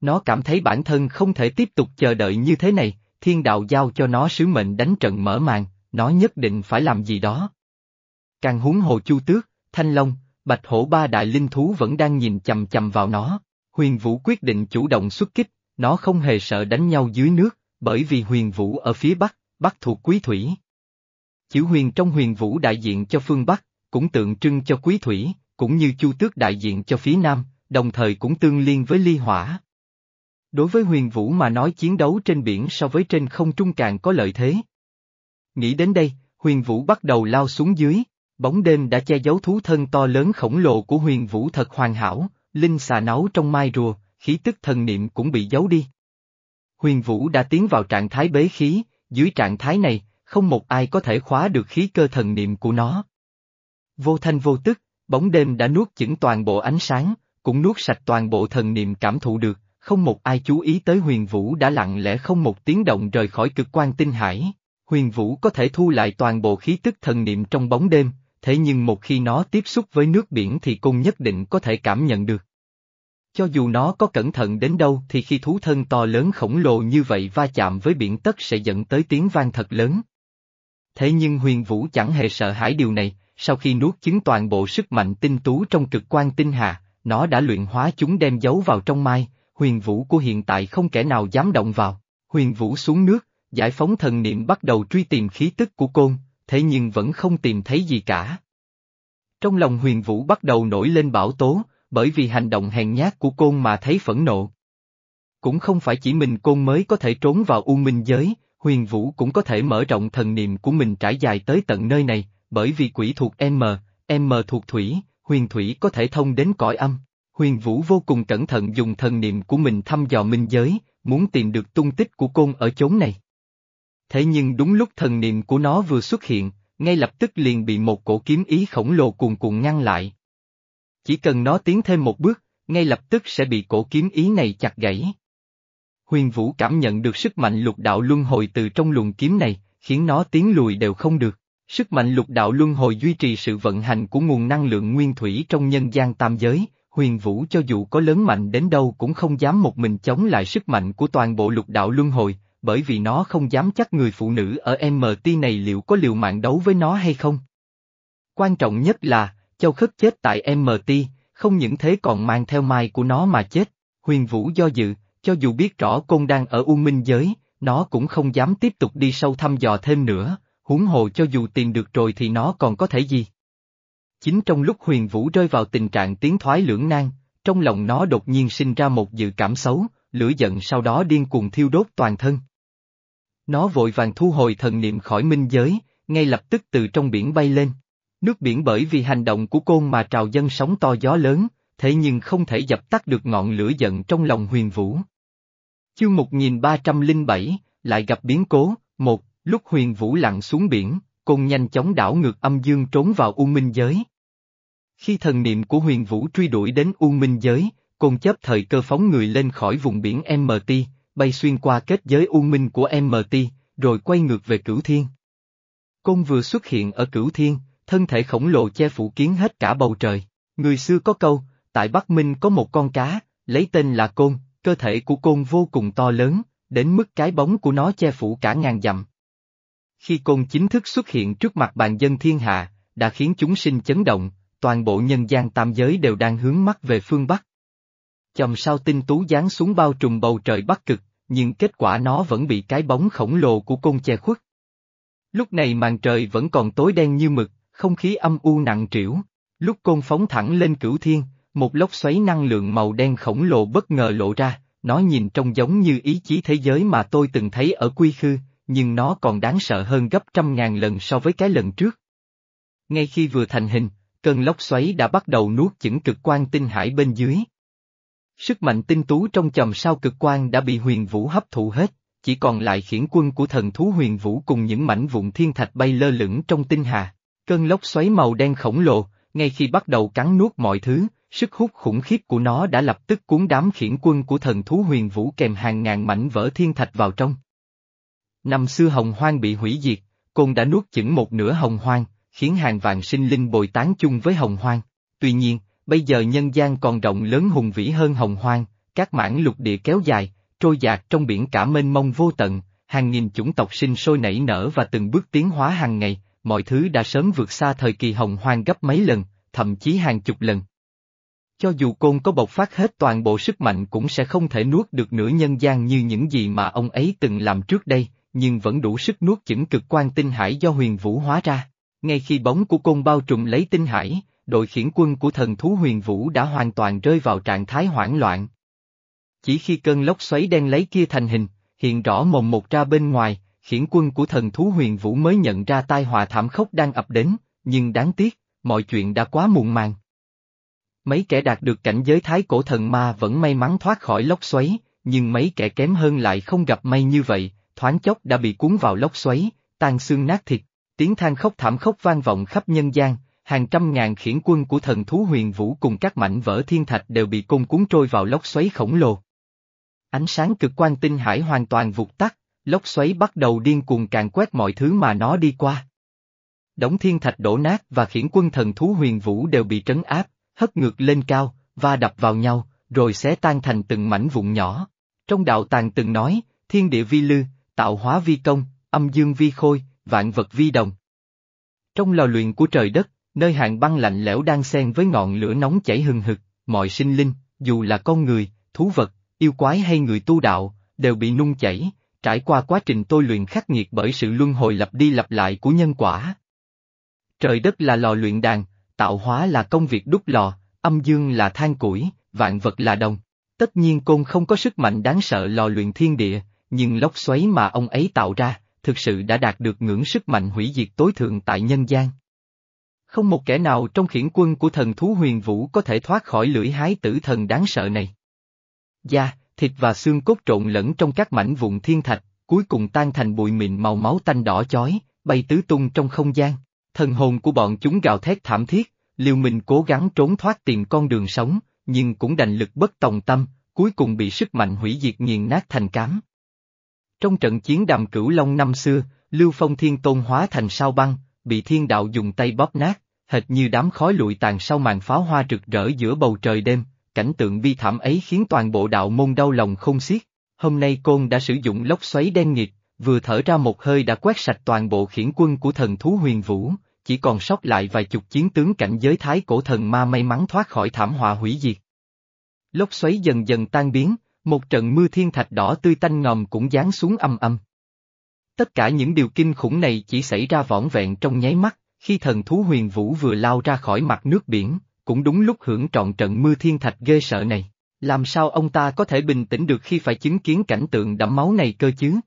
S1: Nó cảm thấy bản thân không thể tiếp tục chờ đợi như thế này, thiên đạo giao cho nó sứ mệnh đánh trận mở màn, nó nhất định phải làm gì đó. Càng huống hồ chu tước, thanh long, bạch hổ ba đại linh thú vẫn đang nhìn chầm chầm vào nó, huyền vũ quyết định chủ động xuất kích, nó không hề sợ đánh nhau dưới nước, bởi vì huyền vũ ở phía bắc, bắc thuộc quý thủy. Chữ huyền trong huyền vũ đại diện cho phương bắc, cũng tượng trưng cho quý thủy, cũng như chu tước đại diện cho phía nam, đồng thời cũng tương liên với ly hỏa. Đối với huyền vũ mà nói chiến đấu trên biển so với trên không trung càng có lợi thế. Nghĩ đến đây, huyền vũ bắt đầu lao xuống dưới, bóng đêm đã che giấu thú thân to lớn khổng lồ của huyền vũ thật hoàn hảo, linh xà náu trong mai rùa, khí tức thần niệm cũng bị giấu đi. Huyền vũ đã tiến vào trạng thái bế khí, dưới trạng thái này, không một ai có thể khóa được khí cơ thần niệm của nó. Vô thanh vô tức, bóng đêm đã nuốt chửng toàn bộ ánh sáng, cũng nuốt sạch toàn bộ thần niệm cảm thụ được, không một ai chú ý tới huyền vũ đã lặng lẽ không một tiếng động rời khỏi cực quan tinh hải. Huyền vũ có thể thu lại toàn bộ khí tức thần niệm trong bóng đêm, thế nhưng một khi nó tiếp xúc với nước biển thì cung nhất định có thể cảm nhận được. Cho dù nó có cẩn thận đến đâu thì khi thú thân to lớn khổng lồ như vậy va chạm với biển tất sẽ dẫn tới tiếng vang thật lớn. Thế nhưng huyền vũ chẳng hề sợ hãi điều này, sau khi nuốt chứng toàn bộ sức mạnh tinh tú trong cực quan tinh hà, nó đã luyện hóa chúng đem giấu vào trong mai, huyền vũ của hiện tại không kẻ nào dám động vào. Huyền vũ xuống nước, giải phóng thần niệm bắt đầu truy tìm khí tức của côn, thế nhưng vẫn không tìm thấy gì cả. Trong lòng huyền vũ bắt đầu nổi lên bão tố, bởi vì hành động hèn nhát của côn mà thấy phẫn nộ. Cũng không phải chỉ mình côn mới có thể trốn vào u minh giới, huyền vũ cũng có thể mở rộng thần niệm của mình trải dài tới tận nơi này, bởi vì quỷ thuộc M, M thuộc thủy, huyền thủy có thể thông đến cõi âm. Huyền Vũ vô cùng cẩn thận dùng thần niệm của mình thăm dò minh giới, muốn tìm được tung tích của côn ở chốn này. Thế nhưng đúng lúc thần niệm của nó vừa xuất hiện, ngay lập tức liền bị một cổ kiếm ý khổng lồ cuồn cuộn ngăn lại. Chỉ cần nó tiến thêm một bước, ngay lập tức sẽ bị cổ kiếm ý này chặt gãy. Huyền Vũ cảm nhận được sức mạnh lục đạo luân hồi từ trong luồng kiếm này, khiến nó tiến lùi đều không được. Sức mạnh lục đạo luân hồi duy trì sự vận hành của nguồn năng lượng nguyên thủy trong nhân gian tam giới, huyền vũ cho dù có lớn mạnh đến đâu cũng không dám một mình chống lại sức mạnh của toàn bộ lục đạo luân hồi, bởi vì nó không dám chắc người phụ nữ ở MT này liệu có liều mạng đấu với nó hay không. Quan trọng nhất là, châu khất chết tại MT, không những thế còn mang theo mai của nó mà chết, huyền vũ do dự, cho dù biết rõ côn đang ở U Minh Giới, nó cũng không dám tiếp tục đi sâu thăm dò thêm nữa, huống hồ cho dù tìm được rồi thì nó còn có thể gì. Chính trong lúc huyền vũ rơi vào tình trạng tiến thoái lưỡng nan, trong lòng nó đột nhiên sinh ra một dự cảm xấu, lửa giận sau đó điên cuồng thiêu đốt toàn thân. Nó vội vàng thu hồi thần niệm khỏi minh giới, ngay lập tức từ trong biển bay lên. Nước biển bởi vì hành động của côn mà trào dân sóng to gió lớn, thế nhưng không thể dập tắt được ngọn lửa giận trong lòng huyền vũ. Chương 1307, lại gặp biến cố, một, lúc huyền vũ lặn xuống biển, côn nhanh chóng đảo ngược âm dương trốn vào U Minh Giới. Khi thần niệm của huyền vũ truy đuổi đến U Minh Giới, côn chấp thời cơ phóng người lên khỏi vùng biển MT, bay xuyên qua kết giới U Minh của MT, rồi quay ngược về cửu thiên. Côn vừa xuất hiện ở cửu thiên, thân thể khổng lồ che phủ kiến hết cả bầu trời. Người xưa có câu, tại Bắc Minh có một con cá, lấy tên là Côn, cơ thể của Côn vô cùng to lớn, đến mức cái bóng của nó che phủ cả ngàn dặm. Khi Côn chính thức xuất hiện trước mặt bàn dân thiên hạ, đã khiến chúng sinh chấn động, toàn bộ nhân gian tam giới đều đang hướng mắt về phương Bắc. Chòm sao tinh tú giáng xuống bao trùm bầu trời Bắc cực, nhưng kết quả nó vẫn bị cái bóng khổng lồ của Côn che khuất. Lúc này màn trời vẫn còn tối đen như mực, không khí âm u nặng trĩu. Lúc Côn phóng thẳng lên cửu thiên, một lốc xoáy năng lượng màu đen khổng lồ bất ngờ lộ ra, nó nhìn trông giống như ý chí thế giới mà tôi từng thấy ở quy khư, nhưng nó còn đáng sợ hơn gấp trăm ngàn lần so với cái lần trước. Ngay khi vừa thành hình, cơn lốc xoáy đã bắt đầu nuốt chửng cực quan tinh hải bên dưới. Sức mạnh tinh tú trong chòm sao cực quan đã bị huyền vũ hấp thụ hết, chỉ còn lại khiển quân của thần thú huyền vũ cùng những mảnh vụn thiên thạch bay lơ lửng trong tinh hà. Cơn lốc xoáy màu đen khổng lồ, ngay khi bắt đầu cắn nuốt mọi thứ, sức hút khủng khiếp của nó đã lập tức cuốn đám khiển quân của thần thú huyền vũ kèm hàng ngàn mảnh vỡ thiên thạch vào trong. Năm xưa hồng hoang bị hủy diệt, côn đã nuốt chửng một nửa hồng hoang, khiến hàng vạn sinh linh bồi tán chung với hồng hoang. Tuy nhiên, bây giờ nhân gian còn rộng lớn hùng vĩ hơn hồng hoang, các mảng lục địa kéo dài, trôi dạt trong biển cả mênh mông vô tận, hàng nghìn chủng tộc sinh sôi nảy nở và từng bước tiến hóa hàng ngày, mọi thứ đã sớm vượt xa thời kỳ hồng hoang gấp mấy lần, thậm chí hàng chục lần. Cho dù côn có bộc phát hết toàn bộ sức mạnh cũng sẽ không thể nuốt được nửa nhân gian như những gì mà ông ấy từng làm trước đây, nhưng vẫn đủ sức nuốt chửng cực quan tinh hải do huyền vũ hóa ra. Ngay khi bóng của côn bao trùm lấy tinh hải, đội khiển quân của thần thú huyền vũ đã hoàn toàn rơi vào trạng thái hoảng loạn. Chỉ khi cơn lốc xoáy đen lấy kia thành hình, hiện rõ mồm một ra bên ngoài, khiển quân của thần thú huyền vũ mới nhận ra tai họa thảm khốc đang ập đến, nhưng đáng tiếc, mọi chuyện đã quá muộn màng. Mấy kẻ đạt được cảnh giới thái cổ thần ma vẫn may mắn thoát khỏi lốc xoáy, nhưng mấy kẻ kém hơn lại không gặp may như vậy, thoáng chốc đã bị cuốn vào lốc xoáy, tan xương nát thịt, tiếng than khóc thảm khốc vang vọng khắp nhân gian, hàng trăm ngàn khiển quân của thần thú huyền vũ cùng các mảnh vỡ thiên thạch đều bị côn cuốn trôi vào lốc xoáy khổng lồ. Ánh sáng cực quan tinh hải hoàn toàn vụt tắt, lốc xoáy bắt đầu điên cuồng càn quét mọi thứ mà nó đi qua. Đống thiên thạch đổ nát và khiển quân thần thú huyền vũ đều bị trấn áp, hất ngược lên cao, và đập vào nhau, rồi xé tan thành từng mảnh vụn nhỏ. Trong đạo tàng từng nói, thiên địa vi lư, tạo hóa vi công, âm dương vi khôi, vạn vật vi đồng. Trong lò luyện của trời đất, nơi hàng băng lạnh lẽo đang xen với ngọn lửa nóng chảy hừng hực, mọi sinh linh, dù là con người, thú vật, yêu quái hay người tu đạo, đều bị nung chảy, trải qua quá trình tôi luyện khắc nghiệt bởi sự luân hồi lặp đi lặp lại của nhân quả. Trời đất là lò luyện đàn, tạo hóa là công việc đúc lò, âm dương là than củi, vạn vật là đồng. Tất nhiên côn không có sức mạnh đáng sợ lò luyện thiên địa, nhưng lốc xoáy mà ông ấy tạo ra, thực sự đã đạt được ngưỡng sức mạnh hủy diệt tối thượng tại nhân gian. Không một kẻ nào trong khiển quân của thần thú huyền vũ có thể thoát khỏi lưỡi hái tử thần đáng sợ này. Da, thịt và xương cốt trộn lẫn trong các mảnh vụn thiên thạch, cuối cùng tan thành bụi mịn màu máu tanh đỏ chói, bay tứ tung trong không gian. Thần hồn của bọn chúng gào thét thảm thiết, liều mình cố gắng trốn thoát tìm con đường sống, nhưng cũng đành lực bất tòng tâm, cuối cùng bị sức mạnh hủy diệt nghiền nát thành cám. Trong trận chiến đàm cửu long năm xưa, Lưu Phong Thiên Tôn hóa thành sao băng, bị thiên đạo dùng tay bóp nát, hệt như đám khói lụi tàn sau màn pháo hoa rực rỡ giữa bầu trời đêm, cảnh tượng bi thảm ấy khiến toàn bộ đạo môn đau lòng không xiết. Hôm nay Côn đã sử dụng lốc xoáy đen nghịt, vừa thở ra một hơi đã quét sạch toàn bộ khiển quân của thần thú huyền vũ, chỉ còn sót lại vài chục chiến tướng cảnh giới thái cổ thần ma may mắn thoát khỏi thảm họa hủy diệt. Lốc xoáy dần dần tan biến, một trận mưa thiên thạch đỏ tươi tanh ngòm cũng giáng xuống âm âm. Tất cả những điều kinh khủng này chỉ xảy ra võn vẹn trong nháy mắt, khi thần thú huyền vũ vừa lao ra khỏi mặt nước biển, cũng đúng lúc hưởng trọn trận mưa thiên thạch ghê sợ này. Làm sao ông ta có thể bình tĩnh được khi phải chứng kiến cảnh tượng đẫm máu này cơ chứ?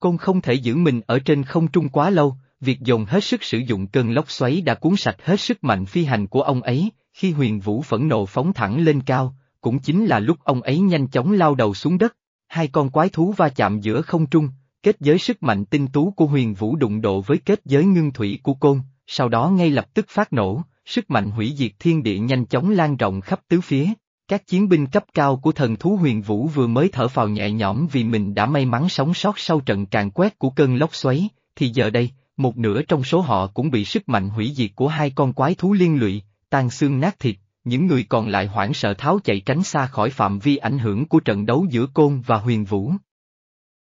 S1: Côn không thể giữ mình ở trên không trung quá lâu, việc dồn hết sức sử dụng cơn lốc xoáy đã cuốn sạch hết sức mạnh phi hành của ông ấy, khi huyền vũ phẫn nộ phóng thẳng lên cao, cũng chính là lúc ông ấy nhanh chóng lao đầu xuống đất, hai con quái thú va chạm giữa không trung, kết giới sức mạnh tinh tú của huyền vũ đụng độ với kết giới ngưng thủy của côn, sau đó ngay lập tức phát nổ, sức mạnh hủy diệt thiên địa nhanh chóng lan rộng khắp tứ phía. Các chiến binh cấp cao của thần thú huyền vũ vừa mới thở phào nhẹ nhõm vì mình đã may mắn sống sót sau trận càn quét của cơn lốc xoáy, thì giờ đây, một nửa trong số họ cũng bị sức mạnh hủy diệt của hai con quái thú liên lụy, tan xương nát thịt, những người còn lại hoảng sợ tháo chạy tránh xa khỏi phạm vi ảnh hưởng của trận đấu giữa Côn và Huyền Vũ.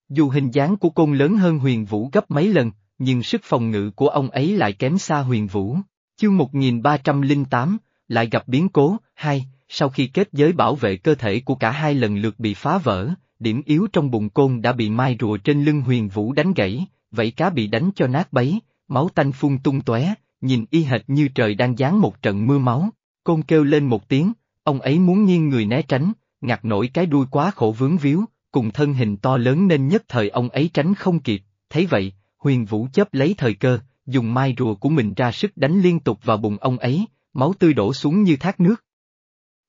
S1: Dù hình dáng của Côn lớn hơn Huyền Vũ gấp mấy lần, nhưng sức phòng ngự của ông ấy lại kém xa Huyền Vũ. Chương 1308, lại gặp biến cố, hai, sau khi kết giới bảo vệ cơ thể của cả hai lần lượt bị phá vỡ, điểm yếu trong bụng côn đã bị mai rùa trên lưng huyền vũ đánh gãy, vậy cá bị đánh cho nát bấy, máu tanh phun tung tóe, nhìn y hệt như trời đang giáng một trận mưa máu. Côn kêu lên một tiếng, ông ấy muốn nghiêng người né tránh, ngặt nổi cái đuôi quá khổ vướng víu, cùng thân hình to lớn nên nhất thời ông ấy tránh không kịp, thấy vậy, huyền vũ chấp lấy thời cơ, dùng mai rùa của mình ra sức đánh liên tục vào bụng ông ấy, máu tươi đổ xuống như thác nước.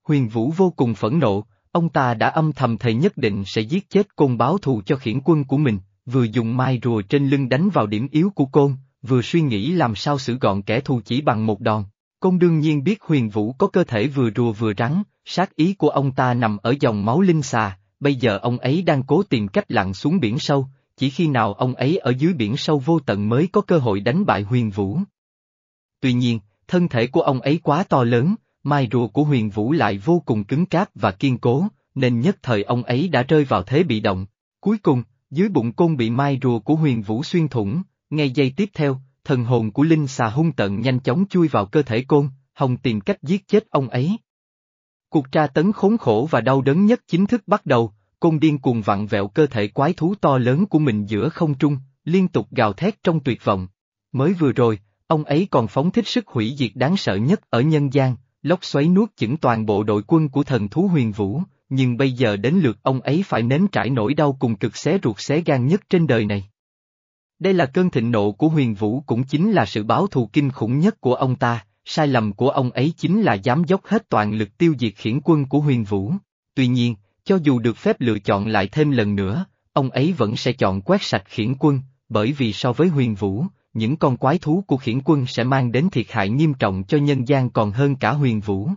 S1: Huyền vũ vô cùng phẫn nộ, ông ta đã âm thầm thầy nhất định sẽ giết chết côn báo thù cho khiển quân của mình, vừa dùng mai rùa trên lưng đánh vào điểm yếu của côn, vừa suy nghĩ làm sao xử gọn kẻ thù chỉ bằng một đòn. Công đương nhiên biết huyền vũ có cơ thể vừa rùa vừa rắn, sát ý của ông ta nằm ở dòng máu linh xà, bây giờ ông ấy đang cố tìm cách lặn xuống biển sâu, chỉ khi nào ông ấy ở dưới biển sâu vô tận mới có cơ hội đánh bại huyền vũ. Tuy nhiên, thân thể của ông ấy quá to lớn, mai rùa của huyền vũ lại vô cùng cứng cáp và kiên cố, nên nhất thời ông ấy đã rơi vào thế bị động. Cuối cùng, dưới bụng côn bị mai rùa của huyền vũ xuyên thủng, ngay giây tiếp theo, thần hồn của linh xà hung tận nhanh chóng chui vào cơ thể côn, hồng tìm cách giết chết ông ấy. Cuộc tra tấn khốn khổ và đau đớn nhất chính thức bắt đầu, côn điên cuồng vặn vẹo cơ thể quái thú to lớn của mình giữa không trung, liên tục gào thét trong tuyệt vọng. Mới vừa rồi, ông ấy còn phóng thích sức hủy diệt đáng sợ nhất ở nhân gian, lốc xoáy nuốt chửng toàn bộ đội quân của thần thú huyền vũ, nhưng bây giờ đến lượt ông ấy phải nếm trải nỗi đau cùng cực xé ruột xé gan nhất trên đời này. Đây là cơn thịnh nộ của huyền vũ cũng chính là sự báo thù kinh khủng nhất của ông ta, sai lầm của ông ấy chính là dám dốc hết toàn lực tiêu diệt khiển quân của huyền vũ. Tuy nhiên, cho dù được phép lựa chọn lại thêm lần nữa, ông ấy vẫn sẽ chọn quét sạch khiển quân, bởi vì so với huyền vũ, những con quái thú của khiển quân sẽ mang đến thiệt hại nghiêm trọng cho nhân gian còn hơn cả huyền vũ.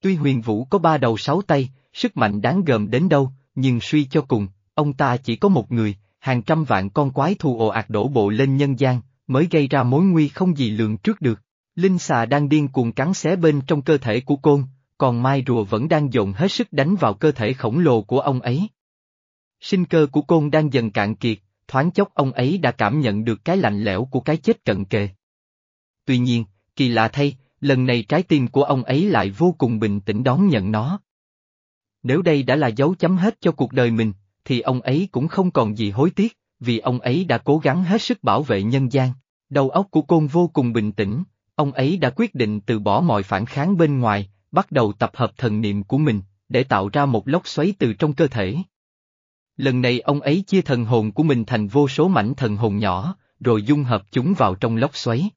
S1: Tuy huyền vũ có ba đầu sáu tay, sức mạnh đáng gờm đến đâu, nhưng suy cho cùng, ông ta chỉ có một người, hàng trăm vạn con quái thù ồ ạt đổ bộ lên nhân gian, mới gây ra mối nguy không gì lường trước được. Linh xà đang điên cuồng cắn xé bên trong cơ thể của côn, còn mai rùa vẫn đang dồn hết sức đánh vào cơ thể khổng lồ của ông ấy. Sinh cơ của côn đang dần cạn kiệt, thoáng chốc ông ấy đã cảm nhận được cái lạnh lẽo của cái chết cận kề. Tuy nhiên, kỳ lạ thay, lần này trái tim của ông ấy lại vô cùng bình tĩnh đón nhận nó. Nếu đây đã là dấu chấm hết cho cuộc đời mình, thì ông ấy cũng không còn gì hối tiếc, vì ông ấy đã cố gắng hết sức bảo vệ nhân gian. Đầu óc của côn vô cùng bình tĩnh, ông ấy đã quyết định từ bỏ mọi phản kháng bên ngoài, bắt đầu tập hợp thần niệm của mình, để tạo ra một lốc xoáy từ trong cơ thể. Lần này ông ấy chia thần hồn của mình thành vô số mảnh thần hồn nhỏ, rồi dung hợp chúng vào trong lốc xoáy.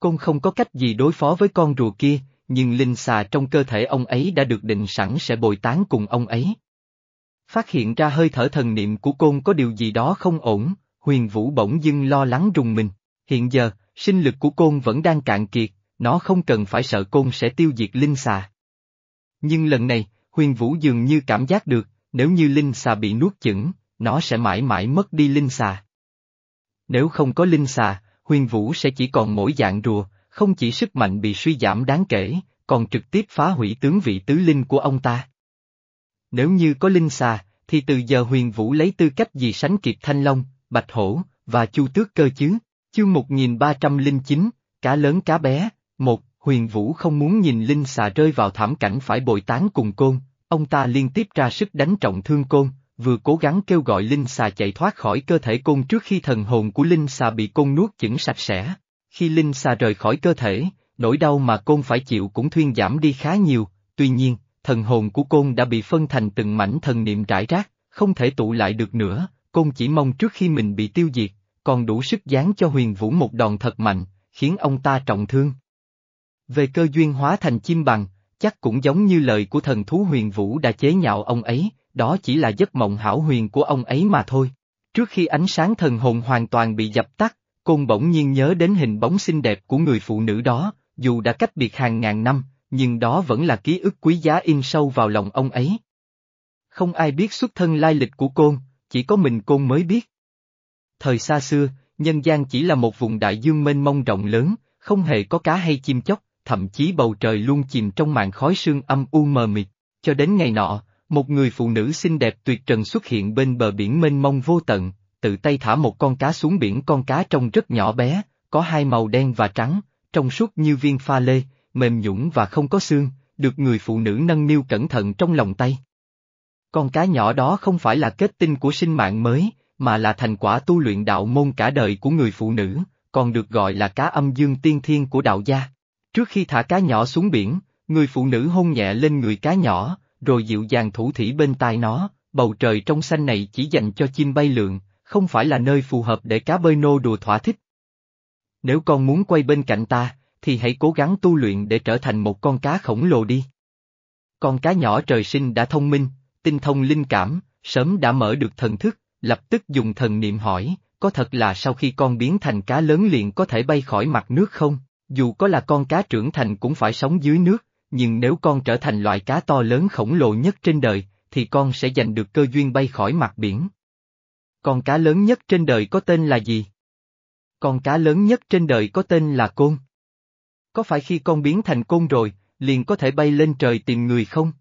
S1: Côn không có cách gì đối phó với con rùa kia, nhưng linh xà trong cơ thể ông ấy đã được định sẵn sẽ bồi tán cùng ông ấy. Phát hiện ra hơi thở thần niệm của côn có điều gì đó không ổn, huyền vũ bỗng dưng lo lắng rùng mình. Hiện giờ, sinh lực của côn vẫn đang cạn kiệt, nó không cần phải sợ côn sẽ tiêu diệt linh xà. Nhưng lần này, huyền vũ dường như cảm giác được, nếu như linh xà bị nuốt chửng, nó sẽ mãi mãi mất đi linh xà. Nếu không có linh xà, huyền vũ sẽ chỉ còn mỗi dạng rùa, không chỉ sức mạnh bị suy giảm đáng kể, còn trực tiếp phá hủy tướng vị tứ linh của ông ta. Nếu như có linh xà, thì từ giờ huyền vũ lấy tư cách gì sánh kịp thanh long, bạch hổ, và chu tước cơ chứ? Chương 1309, cá lớn cá bé, một, huyền vũ không muốn nhìn linh xà rơi vào thảm cảnh phải bồi tán cùng côn, ông ta liên tiếp ra sức đánh trọng thương côn, vừa cố gắng kêu gọi linh xà chạy thoát khỏi cơ thể côn trước khi thần hồn của linh xà bị côn nuốt chửng sạch sẽ. Khi linh xà rời khỏi cơ thể, nỗi đau mà côn phải chịu cũng thuyên giảm đi khá nhiều, tuy nhiên, thần hồn của côn đã bị phân thành từng mảnh thần niệm rải rác, không thể tụ lại được nữa, côn chỉ mong trước khi mình bị tiêu diệt, còn đủ sức dán cho huyền vũ một đòn thật mạnh, khiến ông ta trọng thương. Về cơ duyên hóa thành chim bằng, chắc cũng giống như lời của thần thú huyền vũ đã chế nhạo ông ấy, đó chỉ là giấc mộng hảo huyền của ông ấy mà thôi. Trước khi ánh sáng thần hồn hoàn toàn bị dập tắt, Côn bỗng nhiên nhớ đến hình bóng xinh đẹp của người phụ nữ đó, dù đã cách biệt hàng ngàn năm, nhưng đó vẫn là ký ức quý giá in sâu vào lòng ông ấy. Không ai biết xuất thân lai lịch của Côn, chỉ có mình Côn mới biết. Thời xa xưa, nhân gian chỉ là một vùng đại dương mênh mông rộng lớn, không hề có cá hay chim chóc, thậm chí bầu trời luôn chìm trong màn khói sương âm u mờ mịt, cho đến ngày nọ, một người phụ nữ xinh đẹp tuyệt trần xuất hiện bên bờ biển mênh mông vô tận, tự tay thả một con cá xuống biển con cá trông rất nhỏ bé, có hai màu đen và trắng, trong suốt như viên pha lê, mềm nhũn và không có xương, được người phụ nữ nâng niu cẩn thận trong lòng tay. Con cá nhỏ đó không phải là kết tinh của sinh mạng mới, mà là thành quả tu luyện đạo môn cả đời của người phụ nữ, còn được gọi là cá âm dương tiên thiên của đạo gia. Trước khi thả cá nhỏ xuống biển, người phụ nữ hôn nhẹ lên người cá nhỏ, rồi dịu dàng thủ thỉ bên tai nó, bầu trời trong xanh này chỉ dành cho chim bay lượn, không phải là nơi phù hợp để cá bơi nô đùa thỏa thích. Nếu con muốn quay bên cạnh ta, thì hãy cố gắng tu luyện để trở thành một con cá khổng lồ đi. Con cá nhỏ trời sinh đã thông minh, tinh thông linh cảm, sớm đã mở được thần thức, lập tức dùng thần niệm hỏi, có thật là sau khi con biến thành cá lớn liền có thể bay khỏi mặt nước không? Dù có là con cá trưởng thành cũng phải sống dưới nước, nhưng nếu con trở thành loại cá to lớn khổng lồ nhất trên đời, thì con sẽ giành được cơ duyên bay khỏi mặt biển. Con cá lớn nhất trên đời có tên là gì? Con cá lớn nhất trên đời có tên là côn. Có phải khi con biến thành côn rồi, liền có thể bay lên trời tìm người không?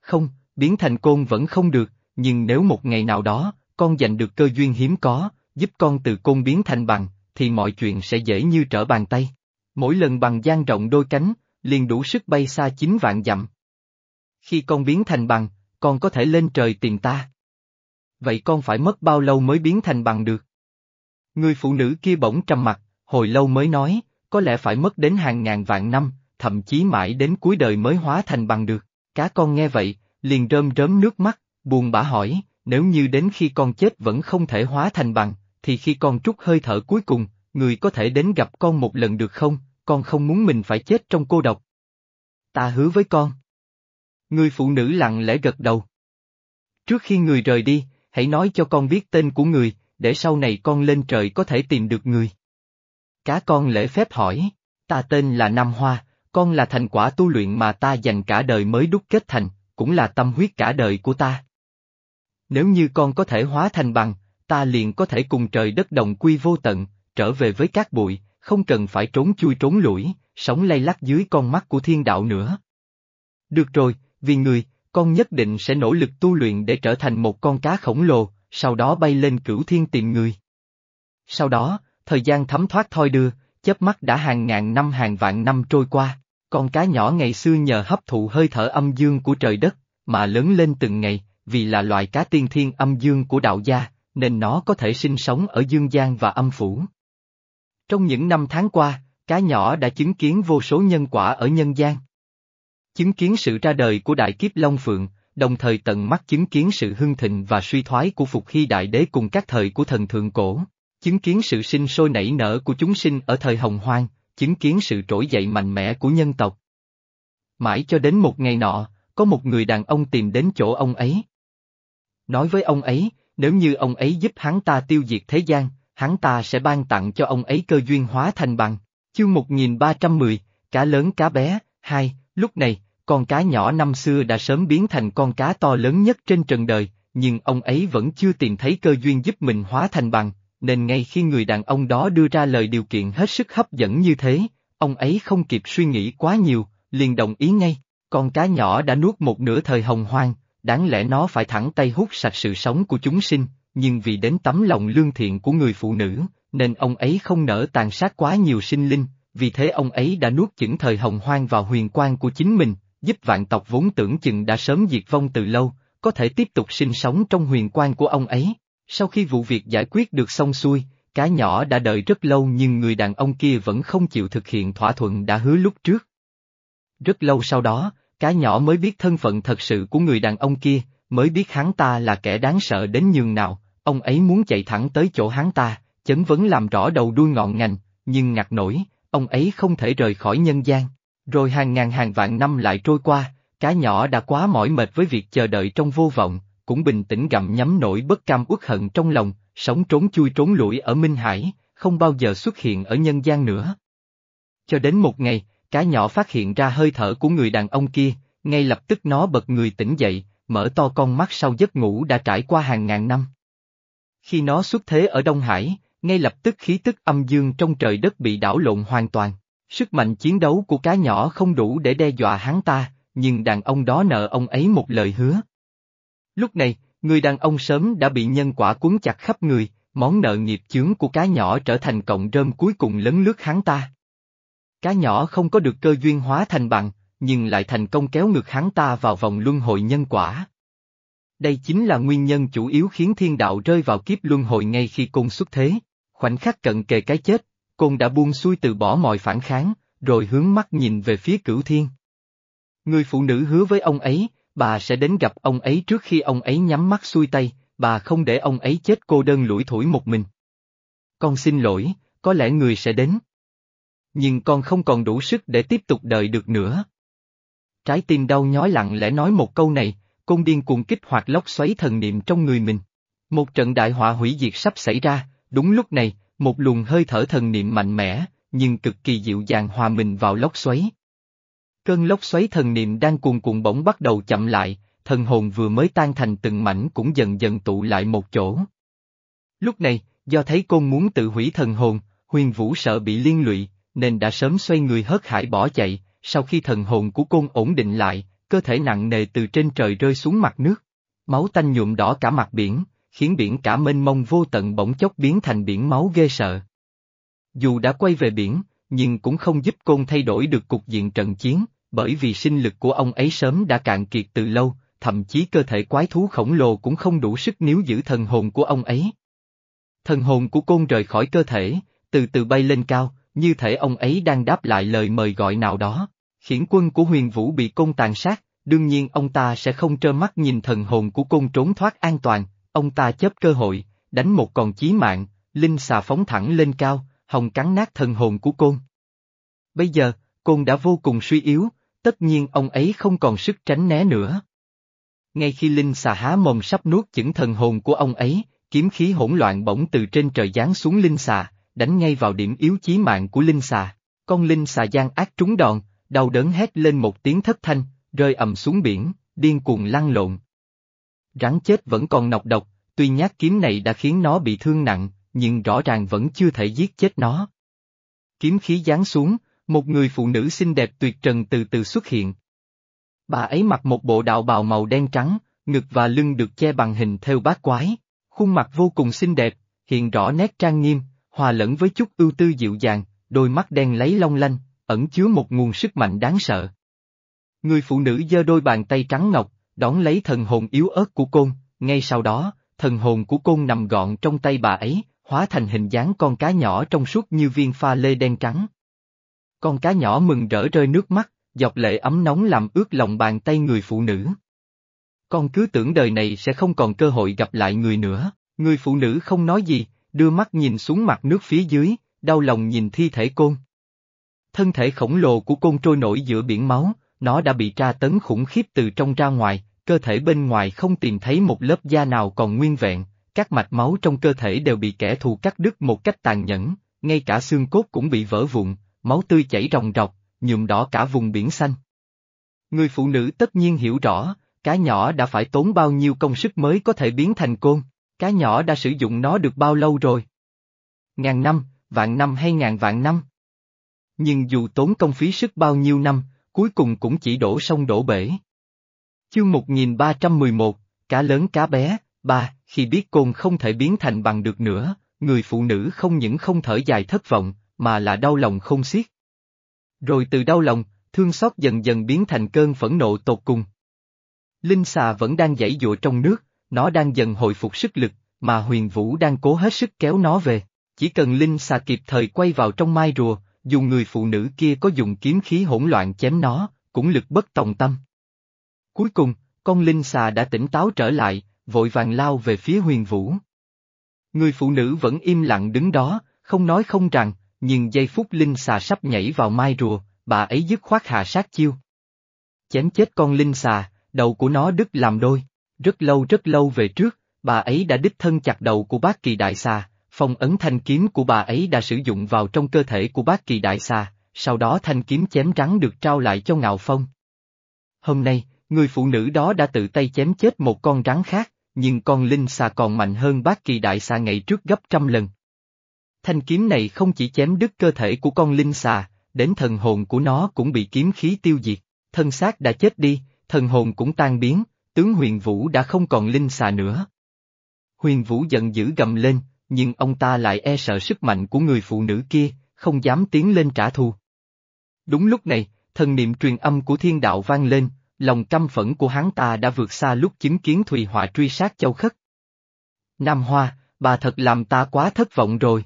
S1: Không, biến thành côn vẫn không được, nhưng nếu một ngày nào đó, con giành được cơ duyên hiếm có, giúp con từ côn biến thành bằng, thì mọi chuyện sẽ dễ như trở bàn tay. Mỗi lần bằng gian rộng đôi cánh, liền đủ sức bay xa chín vạn dặm. Khi con biến thành bằng, con có thể lên trời tìm ta. Vậy con phải mất bao lâu mới biến thành bằng được? Người phụ nữ kia bỗng trầm mặt, hồi lâu mới nói, có lẽ phải mất đến hàng ngàn vạn năm, thậm chí mãi đến cuối đời mới hóa thành bằng được. Cá con nghe vậy, liền rơm rớm nước mắt, buồn bã hỏi, nếu như đến khi con chết vẫn không thể hóa thành bằng, thì khi con trút hơi thở cuối cùng, người có thể đến gặp con một lần được không, con không muốn mình phải chết trong cô độc. Ta hứa với con. Người phụ nữ lặng lẽ gật đầu. Trước khi người rời đi, hãy nói cho con biết tên của người, để sau này con lên trời có thể tìm được người. Cá con lễ phép hỏi, ta tên là Nam Hoa, con là thành quả tu luyện mà ta dành cả đời mới đúc kết thành, cũng là tâm huyết cả đời của ta. Nếu như con có thể hóa thành bằng, ta liền có thể cùng trời đất đồng quy vô tận, trở về với các bụi, không cần phải trốn chui trốn lủi, sống lay lắc dưới con mắt của thiên đạo nữa. Được rồi, vì người, con nhất định sẽ nỗ lực tu luyện để trở thành một con cá khổng lồ, sau đó bay lên cửu thiên tìm người. Sau đó, thời gian thấm thoát thoi đưa, chớp mắt đã hàng ngàn năm hàng vạn năm trôi qua, con cá nhỏ ngày xưa nhờ hấp thụ hơi thở âm dương của trời đất, mà lớn lên từng ngày, vì là loài cá tiên thiên âm dương của đạo gia, nên nó có thể sinh sống ở dương gian và âm phủ. Trong những năm tháng qua, cá nhỏ đã chứng kiến vô số nhân quả ở nhân gian. Chứng kiến sự ra đời của đại kiếp Long Phượng, đồng thời tận mắt chứng kiến sự hưng thịnh và suy thoái của Phục Hy Đại Đế cùng các thời của thần thượng cổ, chứng kiến sự sinh sôi nảy nở của chúng sinh ở thời hồng hoang, chứng kiến sự trỗi dậy mạnh mẽ của nhân tộc. Mãi cho đến một ngày nọ, có một người đàn ông tìm đến chỗ ông ấy. Nói với ông ấy, nếu như ông ấy giúp hắn ta tiêu diệt thế gian, hắn ta sẽ ban tặng cho ông ấy cơ duyên hóa thành bằng. Chương 1310, cá lớn cá bé, hai, lúc này, con cá nhỏ năm xưa đã sớm biến thành con cá to lớn nhất trên trần đời, nhưng ông ấy vẫn chưa tìm thấy cơ duyên giúp mình hóa thành bằng, nên ngay khi người đàn ông đó đưa ra lời điều kiện hết sức hấp dẫn như thế, ông ấy không kịp suy nghĩ quá nhiều, liền đồng ý ngay, con cá nhỏ đã nuốt một nửa thời hồng hoang, đáng lẽ nó phải thẳng tay hút sạch sự sống của chúng sinh, nhưng vì đến tấm lòng lương thiện của người phụ nữ, nên ông ấy không nỡ tàn sát quá nhiều sinh linh, vì thế ông ấy đã nuốt chửng thời hồng hoang vào huyền quan của chính mình, giúp vạn tộc vốn tưởng chừng đã sớm diệt vong từ lâu, có thể tiếp tục sinh sống trong huyền quan của ông ấy. Sau khi vụ việc giải quyết được xong xuôi, cá nhỏ đã đợi rất lâu nhưng người đàn ông kia vẫn không chịu thực hiện thỏa thuận đã hứa lúc trước. Rất lâu sau đó, cá nhỏ mới biết thân phận thật sự của người đàn ông kia, mới biết hắn ta là kẻ đáng sợ đến nhường nào, ông ấy muốn chạy thẳng tới chỗ hắn ta, chấn vấn làm rõ đầu đuôi ngọn ngành, nhưng ngặt nổi, ông ấy không thể rời khỏi nhân gian. Rồi hàng ngàn hàng vạn năm lại trôi qua, cá nhỏ đã quá mỏi mệt với việc chờ đợi trong vô vọng, cũng bình tĩnh gặm nhắm nỗi bất cam uất hận trong lòng, sống trốn chui trốn lủi ở Minh Hải, không bao giờ xuất hiện ở nhân gian nữa. Cho đến một ngày, cá nhỏ phát hiện ra hơi thở của người đàn ông kia, ngay lập tức nó bật người tỉnh dậy, mở to con mắt sau giấc ngủ đã trải qua hàng ngàn năm. Khi nó xuất thế ở Đông Hải, ngay lập tức khí tức âm dương trong trời đất bị đảo lộn hoàn toàn. Sức mạnh chiến đấu của cá nhỏ không đủ để đe dọa hắn ta, nhưng đàn ông đó nợ ông ấy một lời hứa. Lúc này, người đàn ông sớm đã bị nhân quả cuốn chặt khắp người, món nợ nghiệp chướng của cá nhỏ trở thành cộng rơm cuối cùng lấn lướt hắn ta. Cá nhỏ không có được cơ duyên hóa thành bằng, nhưng lại thành công kéo ngược hắn ta vào vòng luân hồi nhân quả. Đây chính là nguyên nhân chủ yếu khiến thiên đạo rơi vào kiếp luân hồi ngay khi côn xuất thế. Khoảnh khắc cận kề cái chết, côn đã buông xuôi từ bỏ mọi phản kháng, rồi hướng mắt nhìn về phía cửu thiên. Người phụ nữ hứa với ông ấy, bà sẽ đến gặp ông ấy trước khi ông ấy nhắm mắt xuôi tay, bà không để ông ấy chết cô đơn lủi thủi một mình. Con xin lỗi, có lẽ người sẽ đến. Nhưng con không còn đủ sức để tiếp tục đợi được nữa. Trái tim đau nhói lặng lẽ nói một câu này, côn điên cuồng kích hoạt lốc xoáy thần niệm trong người mình. Một trận đại họa hủy diệt sắp xảy ra, đúng lúc này, một luồng hơi thở thần niệm mạnh mẽ, nhưng cực kỳ dịu dàng hòa mình vào lốc xoáy. Cơn lốc xoáy thần niệm đang cuồn cuộn bỗng bắt đầu chậm lại, thần hồn vừa mới tan thành từng mảnh cũng dần dần tụ lại một chỗ. Lúc này, do thấy côn muốn tự hủy thần hồn, huyền vũ sợ bị liên lụy, nên đã sớm xoay người hớt hải bỏ chạy, sau khi thần hồn của côn ổn định lại, cơ thể nặng nề từ trên trời rơi xuống mặt nước. Máu tanh nhuộm đỏ cả mặt biển, khiến biển cả mênh mông vô tận bỗng chốc biến thành biển máu ghê sợ. Dù đã quay về biển, nhưng cũng không giúp côn thay đổi được cục diện trận chiến, bởi vì sinh lực của ông ấy sớm đã cạn kiệt từ lâu, thậm chí cơ thể quái thú khổng lồ cũng không đủ sức níu giữ thần hồn của ông ấy. Thần hồn của côn rời khỏi cơ thể, từ từ bay lên cao, như thể ông ấy đang đáp lại lời mời gọi nào đó. Khiển quân của huyền vũ bị côn tàn sát, đương nhiên ông ta sẽ không trơ mắt nhìn thần hồn của côn trốn thoát an toàn, ông ta chấp cơ hội, đánh một còn chí mạng, linh xà phóng thẳng lên cao, hồng cắn nát thần hồn của côn. Bây giờ, côn đã vô cùng suy yếu, tất nhiên ông ấy không còn sức tránh né nữa. Ngay khi linh xà há mồm sắp nuốt chửng thần hồn của ông ấy, kiếm khí hỗn loạn bỗng từ trên trời giáng xuống linh xà, đánh ngay vào điểm yếu chí mạng của linh xà. Con linh xà gian ác trúng đòn, đau đớn hét lên một tiếng thất thanh, rơi ầm xuống biển, điên cuồng lăn lộn. Rắn chết vẫn còn nọc độc, tuy nhát kiếm này đã khiến nó bị thương nặng, nhưng rõ ràng vẫn chưa thể giết chết nó. Kiếm khí giáng xuống, một người phụ nữ xinh đẹp tuyệt trần từ từ xuất hiện. Bà ấy mặc một bộ đạo bào màu đen trắng, ngực và lưng được che bằng hình theo bát quái, khuôn mặt vô cùng xinh đẹp, hiện rõ nét trang nghiêm, hòa lẫn với chút ưu tư dịu dàng, đôi mắt đen lấy long lanh, ẩn chứa một nguồn sức mạnh đáng sợ. Người phụ nữ giơ đôi bàn tay trắng ngọc, đón lấy thần hồn yếu ớt của côn, ngay sau đó, thần hồn của côn nằm gọn trong tay bà ấy, hóa thành hình dáng con cá nhỏ trong suốt như viên pha lê đen trắng. Con cá nhỏ mừng rỡ rơi nước mắt, dọc lệ ấm nóng làm ướt lòng bàn tay người phụ nữ. Con cứ tưởng đời này sẽ không còn cơ hội gặp lại người nữa, người phụ nữ không nói gì, đưa mắt nhìn xuống mặt nước phía dưới, đau lòng nhìn thi thể côn. Thân thể khổng lồ của côn trôi nổi giữa biển máu, nó đã bị tra tấn khủng khiếp từ trong ra ngoài, cơ thể bên ngoài không tìm thấy một lớp da nào còn nguyên vẹn, các mạch máu trong cơ thể đều bị kẻ thù cắt đứt một cách tàn nhẫn, ngay cả xương cốt cũng bị vỡ vụn, máu tươi chảy ròng rọc, nhuộm đỏ cả vùng biển xanh. Người phụ nữ tất nhiên hiểu rõ, cá nhỏ đã phải tốn bao nhiêu công sức mới có thể biến thành côn, cá nhỏ đã sử dụng nó được bao lâu rồi? Ngàn năm, vạn năm hay ngàn vạn năm? Nhưng dù tốn công phí sức bao nhiêu năm, cuối cùng cũng chỉ đổ sông đổ bể. Chương 1311, cá lớn cá bé, ba, khi biết côn không thể biến thành bằng được nữa, người phụ nữ không những không thở dài thất vọng, mà là đau lòng không xiết. Rồi từ đau lòng, thương xót dần dần biến thành cơn phẫn nộ tột cùng. Linh xà vẫn đang giãy dụa trong nước, nó đang dần hồi phục sức lực, mà huyền vũ đang cố hết sức kéo nó về. Chỉ cần Linh xà kịp thời quay vào trong mai rùa, dù người phụ nữ kia có dùng kiếm khí hỗn loạn chém nó, cũng lực bất tòng tâm. Cuối cùng, con Linh xà đã tỉnh táo trở lại, vội vàng lao về phía huyền vũ. Người phụ nữ vẫn im lặng đứng đó, không nói không rằng, nhưng giây phút Linh xà sắp nhảy vào mai rùa, bà ấy dứt khoát hạ sát chiêu. Chém chết con Linh xà, đầu của nó đứt làm đôi. Rất lâu rất lâu về trước, bà ấy đã đích thân chặt đầu của bác kỳ đại xà, phong ấn thanh kiếm của bà ấy đã sử dụng vào trong cơ thể của bác kỳ đại xà, sau đó thanh kiếm chém rắn được trao lại cho Ngạo Phong. Hôm nay, người phụ nữ đó đã tự tay chém chết một con rắn khác, nhưng con linh xà còn mạnh hơn bác kỳ đại xà ngày trước gấp trăm lần. Thanh kiếm này không chỉ chém đứt cơ thể của con linh xà, đến thần hồn của nó cũng bị kiếm khí tiêu diệt, thân xác đã chết đi, thần hồn cũng tan biến, tướng huyền vũ đã không còn linh xà nữa. Huyền vũ giận dữ gầm lên, nhưng ông ta lại e sợ sức mạnh của người phụ nữ kia, không dám tiến lên trả thù. Đúng lúc này, thần niệm truyền âm của thiên đạo vang lên, lòng căm phẫn của hắn ta đã vượt xa lúc chứng kiến Thùy Họa truy sát châu khất. Nam Hoa, bà thật làm ta quá thất vọng rồi.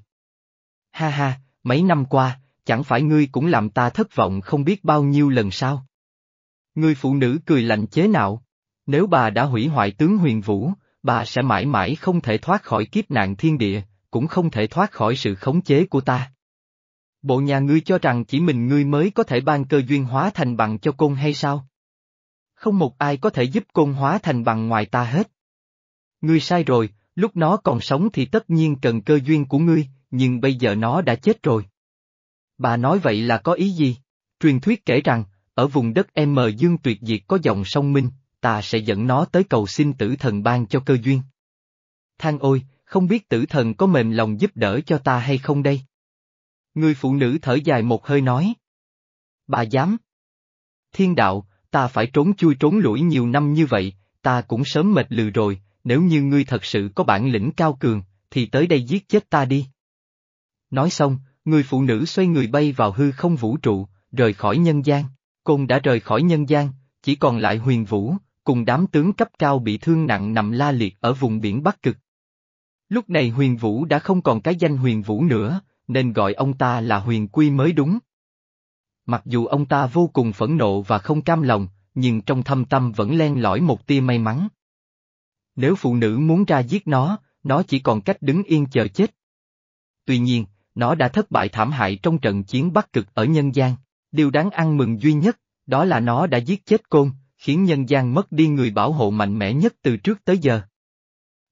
S1: Ha ha, mấy năm qua, chẳng phải ngươi cũng làm ta thất vọng không biết bao nhiêu lần sao? Người phụ nữ cười lạnh chế nạo. Nếu bà đã hủy hoại tướng huyền vũ, bà sẽ mãi mãi không thể thoát khỏi kiếp nạn thiên địa, cũng không thể thoát khỏi sự khống chế của ta. Bộ nhà ngươi cho rằng chỉ mình ngươi mới có thể ban cơ duyên hóa thành bằng cho côn hay sao? Không một ai có thể giúp côn hóa thành bằng ngoài ta hết. Ngươi sai rồi, lúc nó còn sống thì tất nhiên cần cơ duyên của ngươi, nhưng bây giờ nó đã chết rồi. Bà nói vậy là có ý gì? Truyền thuyết kể rằng, ở vùng đất M Dương tuyệt diệt có dòng sông Minh, ta sẽ dẫn nó tới cầu xin tử thần ban cho cơ duyên. Thang ôi, không biết tử thần có mềm lòng giúp đỡ cho ta hay không đây? Người phụ nữ thở dài một hơi nói. Bà dám. Thiên đạo, ta phải trốn chui trốn lũi nhiều năm như vậy, ta cũng sớm mệt lừ rồi, nếu như ngươi thật sự có bản lĩnh cao cường, thì tới đây giết chết ta đi. Nói xong, người phụ nữ xoay người bay vào hư không vũ trụ, rời khỏi nhân gian. Côn đã rời khỏi nhân gian, chỉ còn lại huyền vũ, cùng đám tướng cấp cao bị thương nặng nằm la liệt ở vùng biển Bắc Cực. Lúc này huyền vũ đã không còn cái danh huyền vũ nữa, nên gọi ông ta là huyền quy mới đúng. Mặc dù ông ta vô cùng phẫn nộ và không cam lòng, nhưng trong thâm tâm vẫn len lỏi một tia may mắn. Nếu phụ nữ muốn ra giết nó, nó chỉ còn cách đứng yên chờ chết. Tuy nhiên, nó đã thất bại thảm hại trong trận chiến Bắc Cực ở nhân gian. Điều đáng ăn mừng duy nhất, đó là nó đã giết chết côn, khiến nhân gian mất đi người bảo hộ mạnh mẽ nhất từ trước tới giờ.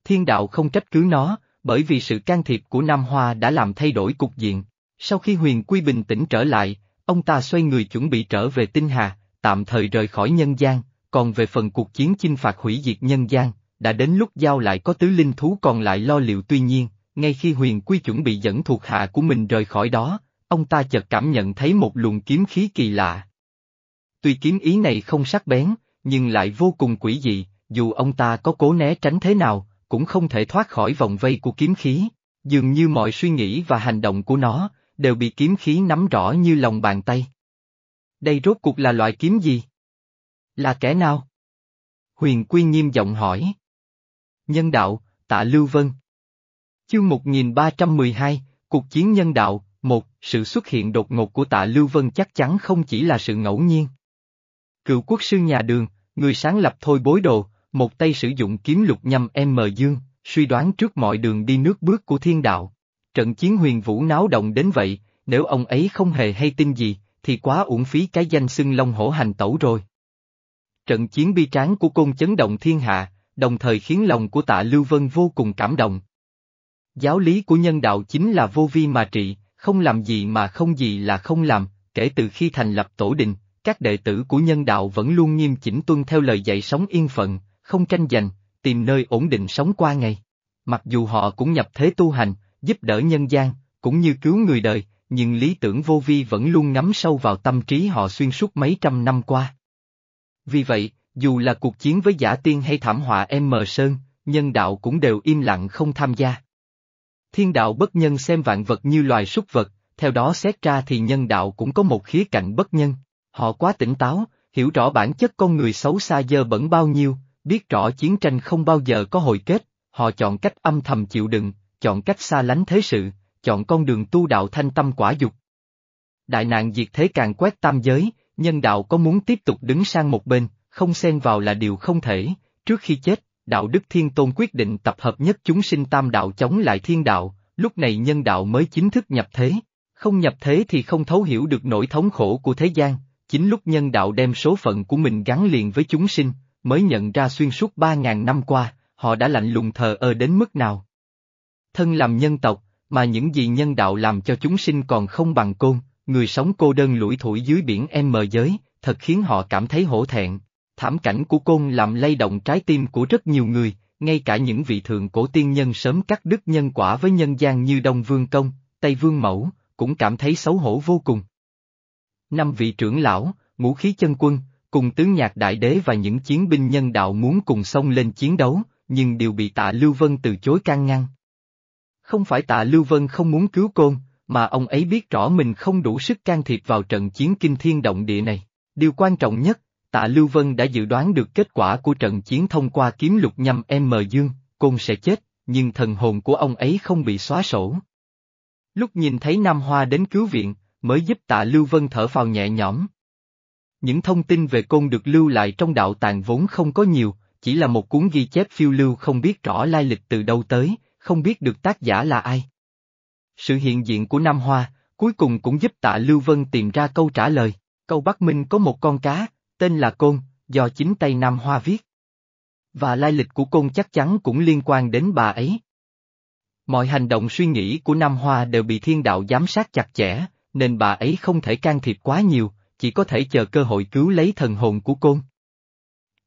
S1: Thiên đạo không trách cứ nó, bởi vì sự can thiệp của Nam Hoa đã làm thay đổi cục diện. Sau khi huyền quy bình tĩnh trở lại, ông ta xoay người chuẩn bị trở về tinh hà, tạm thời rời khỏi nhân gian, còn về phần cuộc chiến chinh phạt hủy diệt nhân gian, đã đến lúc giao lại có tứ linh thú còn lại lo liệu tuy nhiên, ngay khi huyền quy chuẩn bị dẫn thuộc hạ của mình rời khỏi đó, ông ta chợt cảm nhận thấy một luồng kiếm khí kỳ lạ. Tuy kiếm ý này không sắc bén, nhưng lại vô cùng quỷ dị, dù ông ta có cố né tránh thế nào, cũng không thể thoát khỏi vòng vây của kiếm khí, dường như mọi suy nghĩ và hành động của nó, đều bị kiếm khí nắm rõ như lòng bàn tay. Đây rốt cuộc là loại kiếm gì? Là kẻ nào? Huyền Quy nghiêm giọng hỏi. Nhân đạo, tạ Lưu Vân. Chương 1312, Cuộc chiến nhân đạo, một, sự xuất hiện đột ngột của tạ Lưu Vân chắc chắn không chỉ là sự ngẫu nhiên. Cựu quốc sư nhà đường, người sáng lập thôi bối đồ, một tay sử dụng kiếm lục nhâm M Dương, suy đoán trước mọi đường đi nước bước của thiên đạo. Trận chiến huyền vũ náo động đến vậy, nếu ông ấy không hề hay tin gì, thì quá uổng phí cái danh xưng long hổ hành tẩu rồi. Trận chiến bi tráng của côn chấn động thiên hạ, đồng thời khiến lòng của tạ Lưu Vân vô cùng cảm động. Giáo lý của nhân đạo chính là vô vi mà trị, không làm gì mà không gì là không làm, kể từ khi thành lập tổ đình, các đệ tử của nhân đạo vẫn luôn nghiêm chỉnh tuân theo lời dạy sống yên phận, không tranh giành, tìm nơi ổn định sống qua ngày. Mặc dù họ cũng nhập thế tu hành, giúp đỡ nhân gian, cũng như cứu người đời, nhưng lý tưởng vô vi vẫn luôn ngắm sâu vào tâm trí họ xuyên suốt mấy trăm năm qua. Vì vậy, dù là cuộc chiến với giả tiên hay thảm họa M Sơn, nhân đạo cũng đều im lặng không tham gia. Thiên đạo bất nhân xem vạn vật như loài súc vật, theo đó xét ra thì nhân đạo cũng có một khía cạnh bất nhân. Họ quá tỉnh táo, hiểu rõ bản chất con người xấu xa dơ bẩn bao nhiêu, biết rõ chiến tranh không bao giờ có hồi kết, họ chọn cách âm thầm chịu đựng, chọn cách xa lánh thế sự, chọn con đường tu đạo thanh tâm quả dục. Đại nạn diệt thế càng quét tam giới, nhân đạo có muốn tiếp tục đứng sang một bên, không xen vào là điều không thể, trước khi chết, đạo đức thiên tôn quyết định tập hợp nhất chúng sinh tam đạo chống lại thiên đạo, lúc này nhân đạo mới chính thức nhập thế. Không nhập thế thì không thấu hiểu được nỗi thống khổ của thế gian, chính lúc nhân đạo đem số phận của mình gắn liền với chúng sinh, mới nhận ra xuyên suốt ba ngàn năm qua, họ đã lạnh lùng thờ ơ đến mức nào. Thân làm nhân tộc, mà những gì nhân đạo làm cho chúng sinh còn không bằng côn, người sống cô đơn lủi thủi dưới biển em mờ giới, thật khiến họ cảm thấy hổ thẹn. Thảm cảnh của côn làm lay động trái tim của rất nhiều người, ngay cả những vị thượng cổ tiên nhân sớm cắt đứt nhân quả với nhân gian như Đông Vương Công, Tây Vương Mẫu, cũng cảm thấy xấu hổ vô cùng. Năm vị trưởng lão, ngũ khí chân quân, cùng tướng nhạc đại đế và những chiến binh nhân đạo muốn cùng xông lên chiến đấu, nhưng đều bị tạ Lưu Vân từ chối can ngăn. Không phải tạ Lưu Vân không muốn cứu côn, mà ông ấy biết rõ mình không đủ sức can thiệp vào trận chiến kinh thiên động địa này. Điều quan trọng nhất, tạ Lưu Vân đã dự đoán được kết quả của trận chiến thông qua kiếm lục nhâm M Dương, côn sẽ chết, nhưng thần hồn của ông ấy không bị xóa sổ. Lúc nhìn thấy Nam Hoa đến cứu viện, mới giúp tạ Lưu Vân thở phào nhẹ nhõm. Những thông tin về côn được lưu lại trong đạo tàng vốn không có nhiều, chỉ là một cuốn ghi chép phiêu lưu không biết rõ lai lịch từ đâu tới, không biết được tác giả là ai. Sự hiện diện của Nam Hoa, cuối cùng cũng giúp tạ Lưu Vân tìm ra câu trả lời, câu Bắc Minh có một con cá, tên là Côn, do chính tay Nam Hoa viết. Và lai lịch của Côn chắc chắn cũng liên quan đến bà ấy. Mọi hành động suy nghĩ của Nam Hoa đều bị thiên đạo giám sát chặt chẽ, nên bà ấy không thể can thiệp quá nhiều, chỉ có thể chờ cơ hội cứu lấy thần hồn của Côn.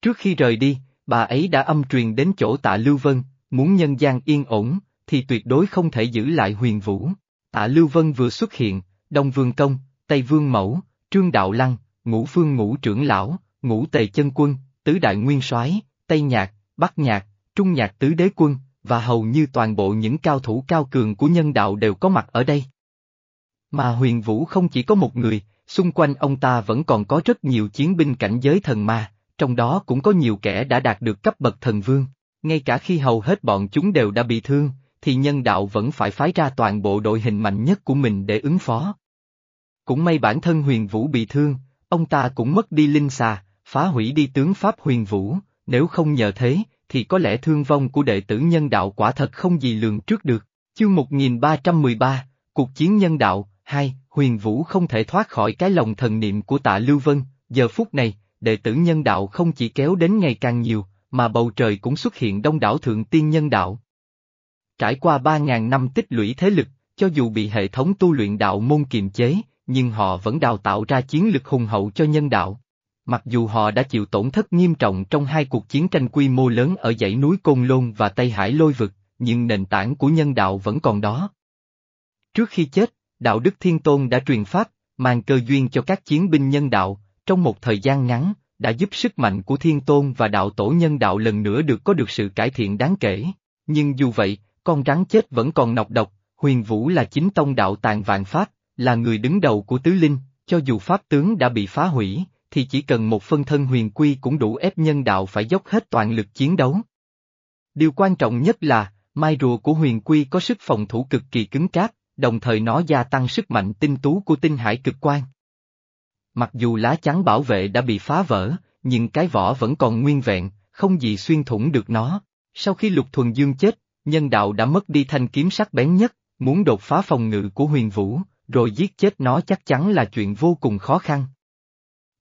S1: Trước khi rời đi, bà ấy đã âm truyền đến chỗ tạ Lưu Vân, muốn nhân gian yên ổn, thì tuyệt đối không thể giữ lại huyền vũ. Tạ Lưu Vân vừa xuất hiện, Đông Vương Công, Tây Vương Mẫu, Trương Đạo Lăng, Ngũ Phương Ngũ Trưởng Lão, Ngũ Tề Chân Quân, Tứ Đại Nguyên soái, Tây Nhạc, Bắc Nhạc, Trung Nhạc Tứ Đế Quân, và hầu như toàn bộ những cao thủ cao cường của nhân đạo đều có mặt ở đây. Mà huyền vũ không chỉ có một người, xung quanh ông ta vẫn còn có rất nhiều chiến binh cảnh giới thần ma, trong đó cũng có nhiều kẻ đã đạt được cấp bậc thần vương. Ngay cả khi hầu hết bọn chúng đều đã bị thương, thì nhân đạo vẫn phải phái ra toàn bộ đội hình mạnh nhất của mình để ứng phó. Cũng may bản thân huyền vũ bị thương, ông ta cũng mất đi linh xà, phá hủy đi tướng Pháp huyền vũ, nếu không nhờ thế, thì có lẽ thương vong của đệ tử nhân đạo quả thật không gì lường trước được. Chương 1313, Cuộc chiến nhân đạo, 2, huyền vũ không thể thoát khỏi cái lòng thần niệm của tạ Lưu Vân, giờ phút này, đệ tử nhân đạo không chỉ kéo đến ngày càng nhiều, mà bầu trời cũng xuất hiện đông đảo thượng tiên nhân đạo. Trải qua 3.000 năm tích lũy thế lực, cho dù bị hệ thống tu luyện đạo môn kiềm chế, nhưng họ vẫn đào tạo ra chiến lực hùng hậu cho nhân đạo. Mặc dù họ đã chịu tổn thất nghiêm trọng trong hai cuộc chiến tranh quy mô lớn ở dãy núi Côn Lôn và Tây Hải Lôi Vực, nhưng nền tảng của nhân đạo vẫn còn đó. Trước khi chết, Đạo Đức Thiên Tôn đã truyền pháp, mang cơ duyên cho các chiến binh nhân đạo, trong một thời gian ngắn, đã giúp sức mạnh của Thiên Tôn và đạo tổ nhân đạo lần nữa được có được sự cải thiện đáng kể. Nhưng dù vậy, con rắn chết vẫn còn nọc độc, huyền vũ là chính tông đạo tàn vạn pháp, là người đứng đầu của tứ linh, cho dù pháp tướng đã bị phá hủy, thì chỉ cần một phân thân huyền quy cũng đủ ép nhân đạo phải dốc hết toàn lực chiến đấu. Điều quan trọng nhất là, mai rùa của huyền quy có sức phòng thủ cực kỳ cứng cáp, đồng thời nó gia tăng sức mạnh tinh tú của tinh hải cực quan. Mặc dù lá chắn bảo vệ đã bị phá vỡ, nhưng cái vỏ vẫn còn nguyên vẹn, không gì xuyên thủng được nó. Sau khi lục thuần dương chết, nhân đạo đã mất đi thanh kiếm sắc bén nhất, muốn đột phá phòng ngự của huyền vũ, rồi giết chết nó chắc chắn là chuyện vô cùng khó khăn.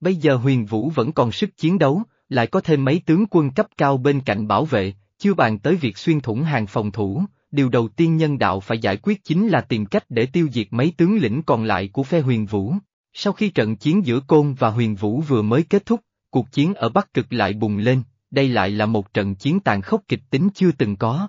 S1: Bây giờ huyền vũ vẫn còn sức chiến đấu, lại có thêm mấy tướng quân cấp cao bên cạnh bảo vệ, chưa bàn tới việc xuyên thủng hàng phòng thủ, điều đầu tiên nhân đạo phải giải quyết chính là tìm cách để tiêu diệt mấy tướng lĩnh còn lại của phe huyền vũ. Sau khi trận chiến giữa Côn và Huyền Vũ vừa mới kết thúc, cuộc chiến ở Bắc Cực lại bùng lên, đây lại là một trận chiến tàn khốc kịch tính chưa từng có.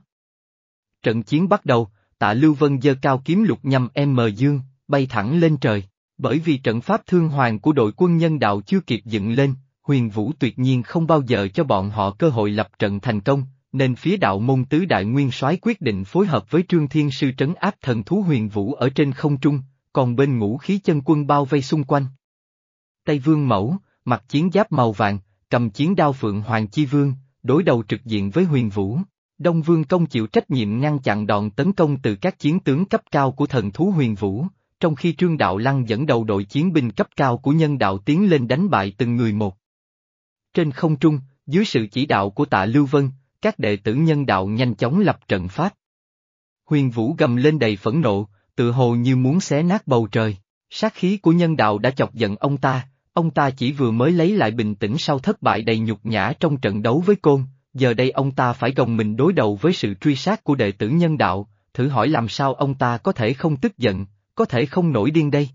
S1: Trận chiến bắt đầu, tạ Lưu Vân giơ cao kiếm lục nhằm M Dương, bay thẳng lên trời. Bởi vì trận pháp thương hoàng của đội quân nhân đạo chưa kịp dựng lên, huyền vũ tuyệt nhiên không bao giờ cho bọn họ cơ hội lập trận thành công, nên phía đạo môn tứ đại nguyên soái quyết định phối hợp với trương thiên sư trấn áp thần thú huyền vũ ở trên không trung, còn bên ngũ khí chân quân bao vây xung quanh. Tây Vương Mẫu, mặc chiến giáp màu vàng, cầm chiến đao phượng Hoàng Chi Vương, đối đầu trực diện với huyền vũ. Đông Vương Công chịu trách nhiệm ngăn chặn đòn tấn công từ các chiến tướng cấp cao của thần thú huyền vũ, trong khi Trương Đạo Lăng dẫn đầu đội chiến binh cấp cao của nhân đạo tiến lên đánh bại từng người một. Trên không trung, dưới sự chỉ đạo của tạ Lưu Vân, các đệ tử nhân đạo nhanh chóng lập trận pháp. Huyền Vũ gầm lên đầy phẫn nộ, tự hồ như muốn xé nát bầu trời, sát khí của nhân đạo đã chọc giận ông ta, ông ta chỉ vừa mới lấy lại bình tĩnh sau thất bại đầy nhục nhã trong trận đấu với côn, giờ đây ông ta phải gồng mình đối đầu với sự truy sát của đệ tử nhân đạo, thử hỏi làm sao ông ta có thể không tức giận, có thể không nổi điên đây.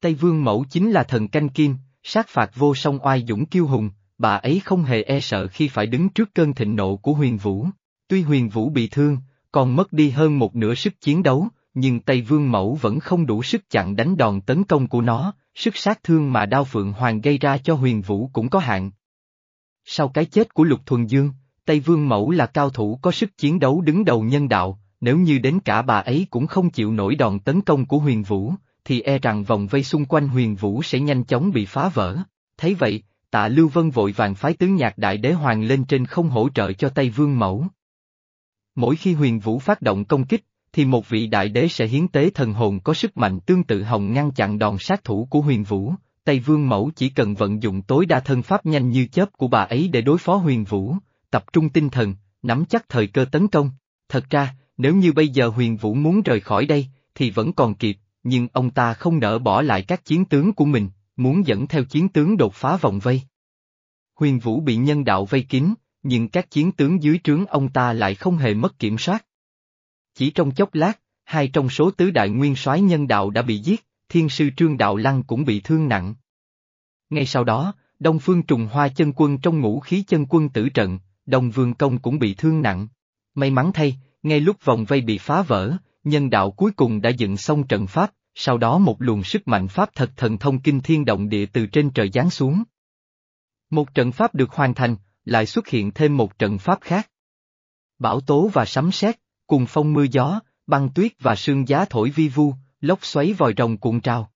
S1: Tây Vương Mẫu chính là thần canh kim, sát phạt vô song oai dũng kiêu hùng, bà ấy không hề e sợ khi phải đứng trước cơn thịnh nộ của huyền vũ. Tuy huyền vũ bị thương, còn mất đi hơn một nửa sức chiến đấu, nhưng Tây Vương Mẫu vẫn không đủ sức chặn đánh đòn tấn công của nó, sức sát thương mà đao phượng hoàng gây ra cho huyền vũ cũng có hạn. Sau cái chết của Lục Thuần Dương, Tây Vương Mẫu là cao thủ có sức chiến đấu đứng đầu nhân đạo, nếu như đến cả bà ấy cũng không chịu nổi đòn tấn công của huyền vũ, thì e rằng vòng vây xung quanh huyền vũ sẽ nhanh chóng bị phá vỡ. Thấy vậy, tạ Lưu Vân vội vàng phái tướng nhạc đại đế hoàng lên trên không hỗ trợ cho Tây Vương Mẫu. Mỗi khi huyền vũ phát động công kích, thì một vị đại đế sẽ hiến tế thần hồn có sức mạnh tương tự hồng ngăn chặn đòn sát thủ của huyền vũ. Tây Vương Mẫu chỉ cần vận dụng tối đa thân pháp nhanh như chớp của bà ấy để đối phó huyền vũ, tập trung tinh thần, nắm chắc thời cơ tấn công. Thật ra, nếu như bây giờ huyền vũ muốn rời khỏi đây, thì vẫn còn kịp, nhưng ông ta không nỡ bỏ lại các chiến tướng của mình, muốn dẫn theo chiến tướng đột phá vòng vây. Huyền vũ bị nhân đạo vây kín, nhưng các chiến tướng dưới trướng ông ta lại không hề mất kiểm soát. Chỉ trong chốc lát, hai trong số tứ đại nguyên soái nhân đạo đã bị giết, thiên sư trương đạo lăng cũng bị thương nặng. Ngay sau đó, Đông Phương Trùng Hoa chân quân trong ngũ khí chân quân tử trận, Đông Vương Công cũng bị thương nặng. May mắn thay, ngay lúc vòng vây bị phá vỡ, nhân đạo cuối cùng đã dựng xong trận pháp, sau đó một luồng sức mạnh pháp thật thần thông kinh thiên động địa từ trên trời giáng xuống. Một trận pháp được hoàn thành, lại xuất hiện thêm một trận pháp khác. Bão tố và sấm sét, cùng phong mưa gió, băng tuyết và sương giá thổi vi vu, lốc xoáy vòi rồng cuộn trào.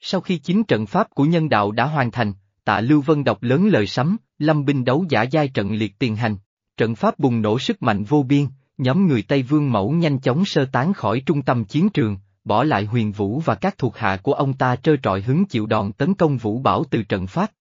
S1: Sau khi chính trận pháp của nhân đạo đã hoàn thành, tạ Lưu Vân đọc lớn lời sấm, lâm binh đấu giả giai trận liệt tiền hành, trận pháp bùng nổ sức mạnh vô biên, nhóm người Tây Vương Mẫu nhanh chóng sơ tán khỏi trung tâm chiến trường, bỏ lại huyền vũ và các thuộc hạ của ông ta trơ trọi hứng chịu đòn tấn công vũ bảo từ trận phát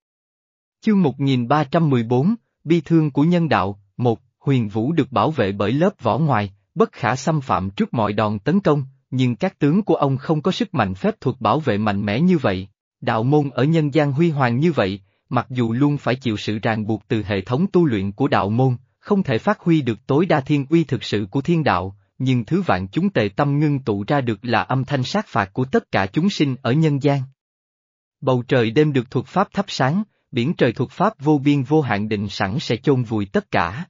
S1: Chương 1314, Bi thương của nhân đạo, một huyền vũ được bảo vệ bởi lớp vỏ ngoài, bất khả xâm phạm trước mọi đòn tấn công, nhưng các tướng của ông không có sức mạnh phép thuật bảo vệ mạnh mẽ như vậy. Đạo môn ở nhân gian huy hoàng như vậy, mặc dù luôn phải chịu sự ràng buộc từ hệ thống tu luyện của đạo môn, không thể phát huy được tối đa thiên uy thực sự của thiên đạo, nhưng thứ vạn chúng tề tâm ngưng tụ ra được là âm thanh sát phạt của tất cả chúng sinh ở nhân gian. Bầu trời đêm được thuật pháp thắp sáng, biển trời thuật pháp vô biên vô hạn định sẵn sẽ chôn vùi tất cả.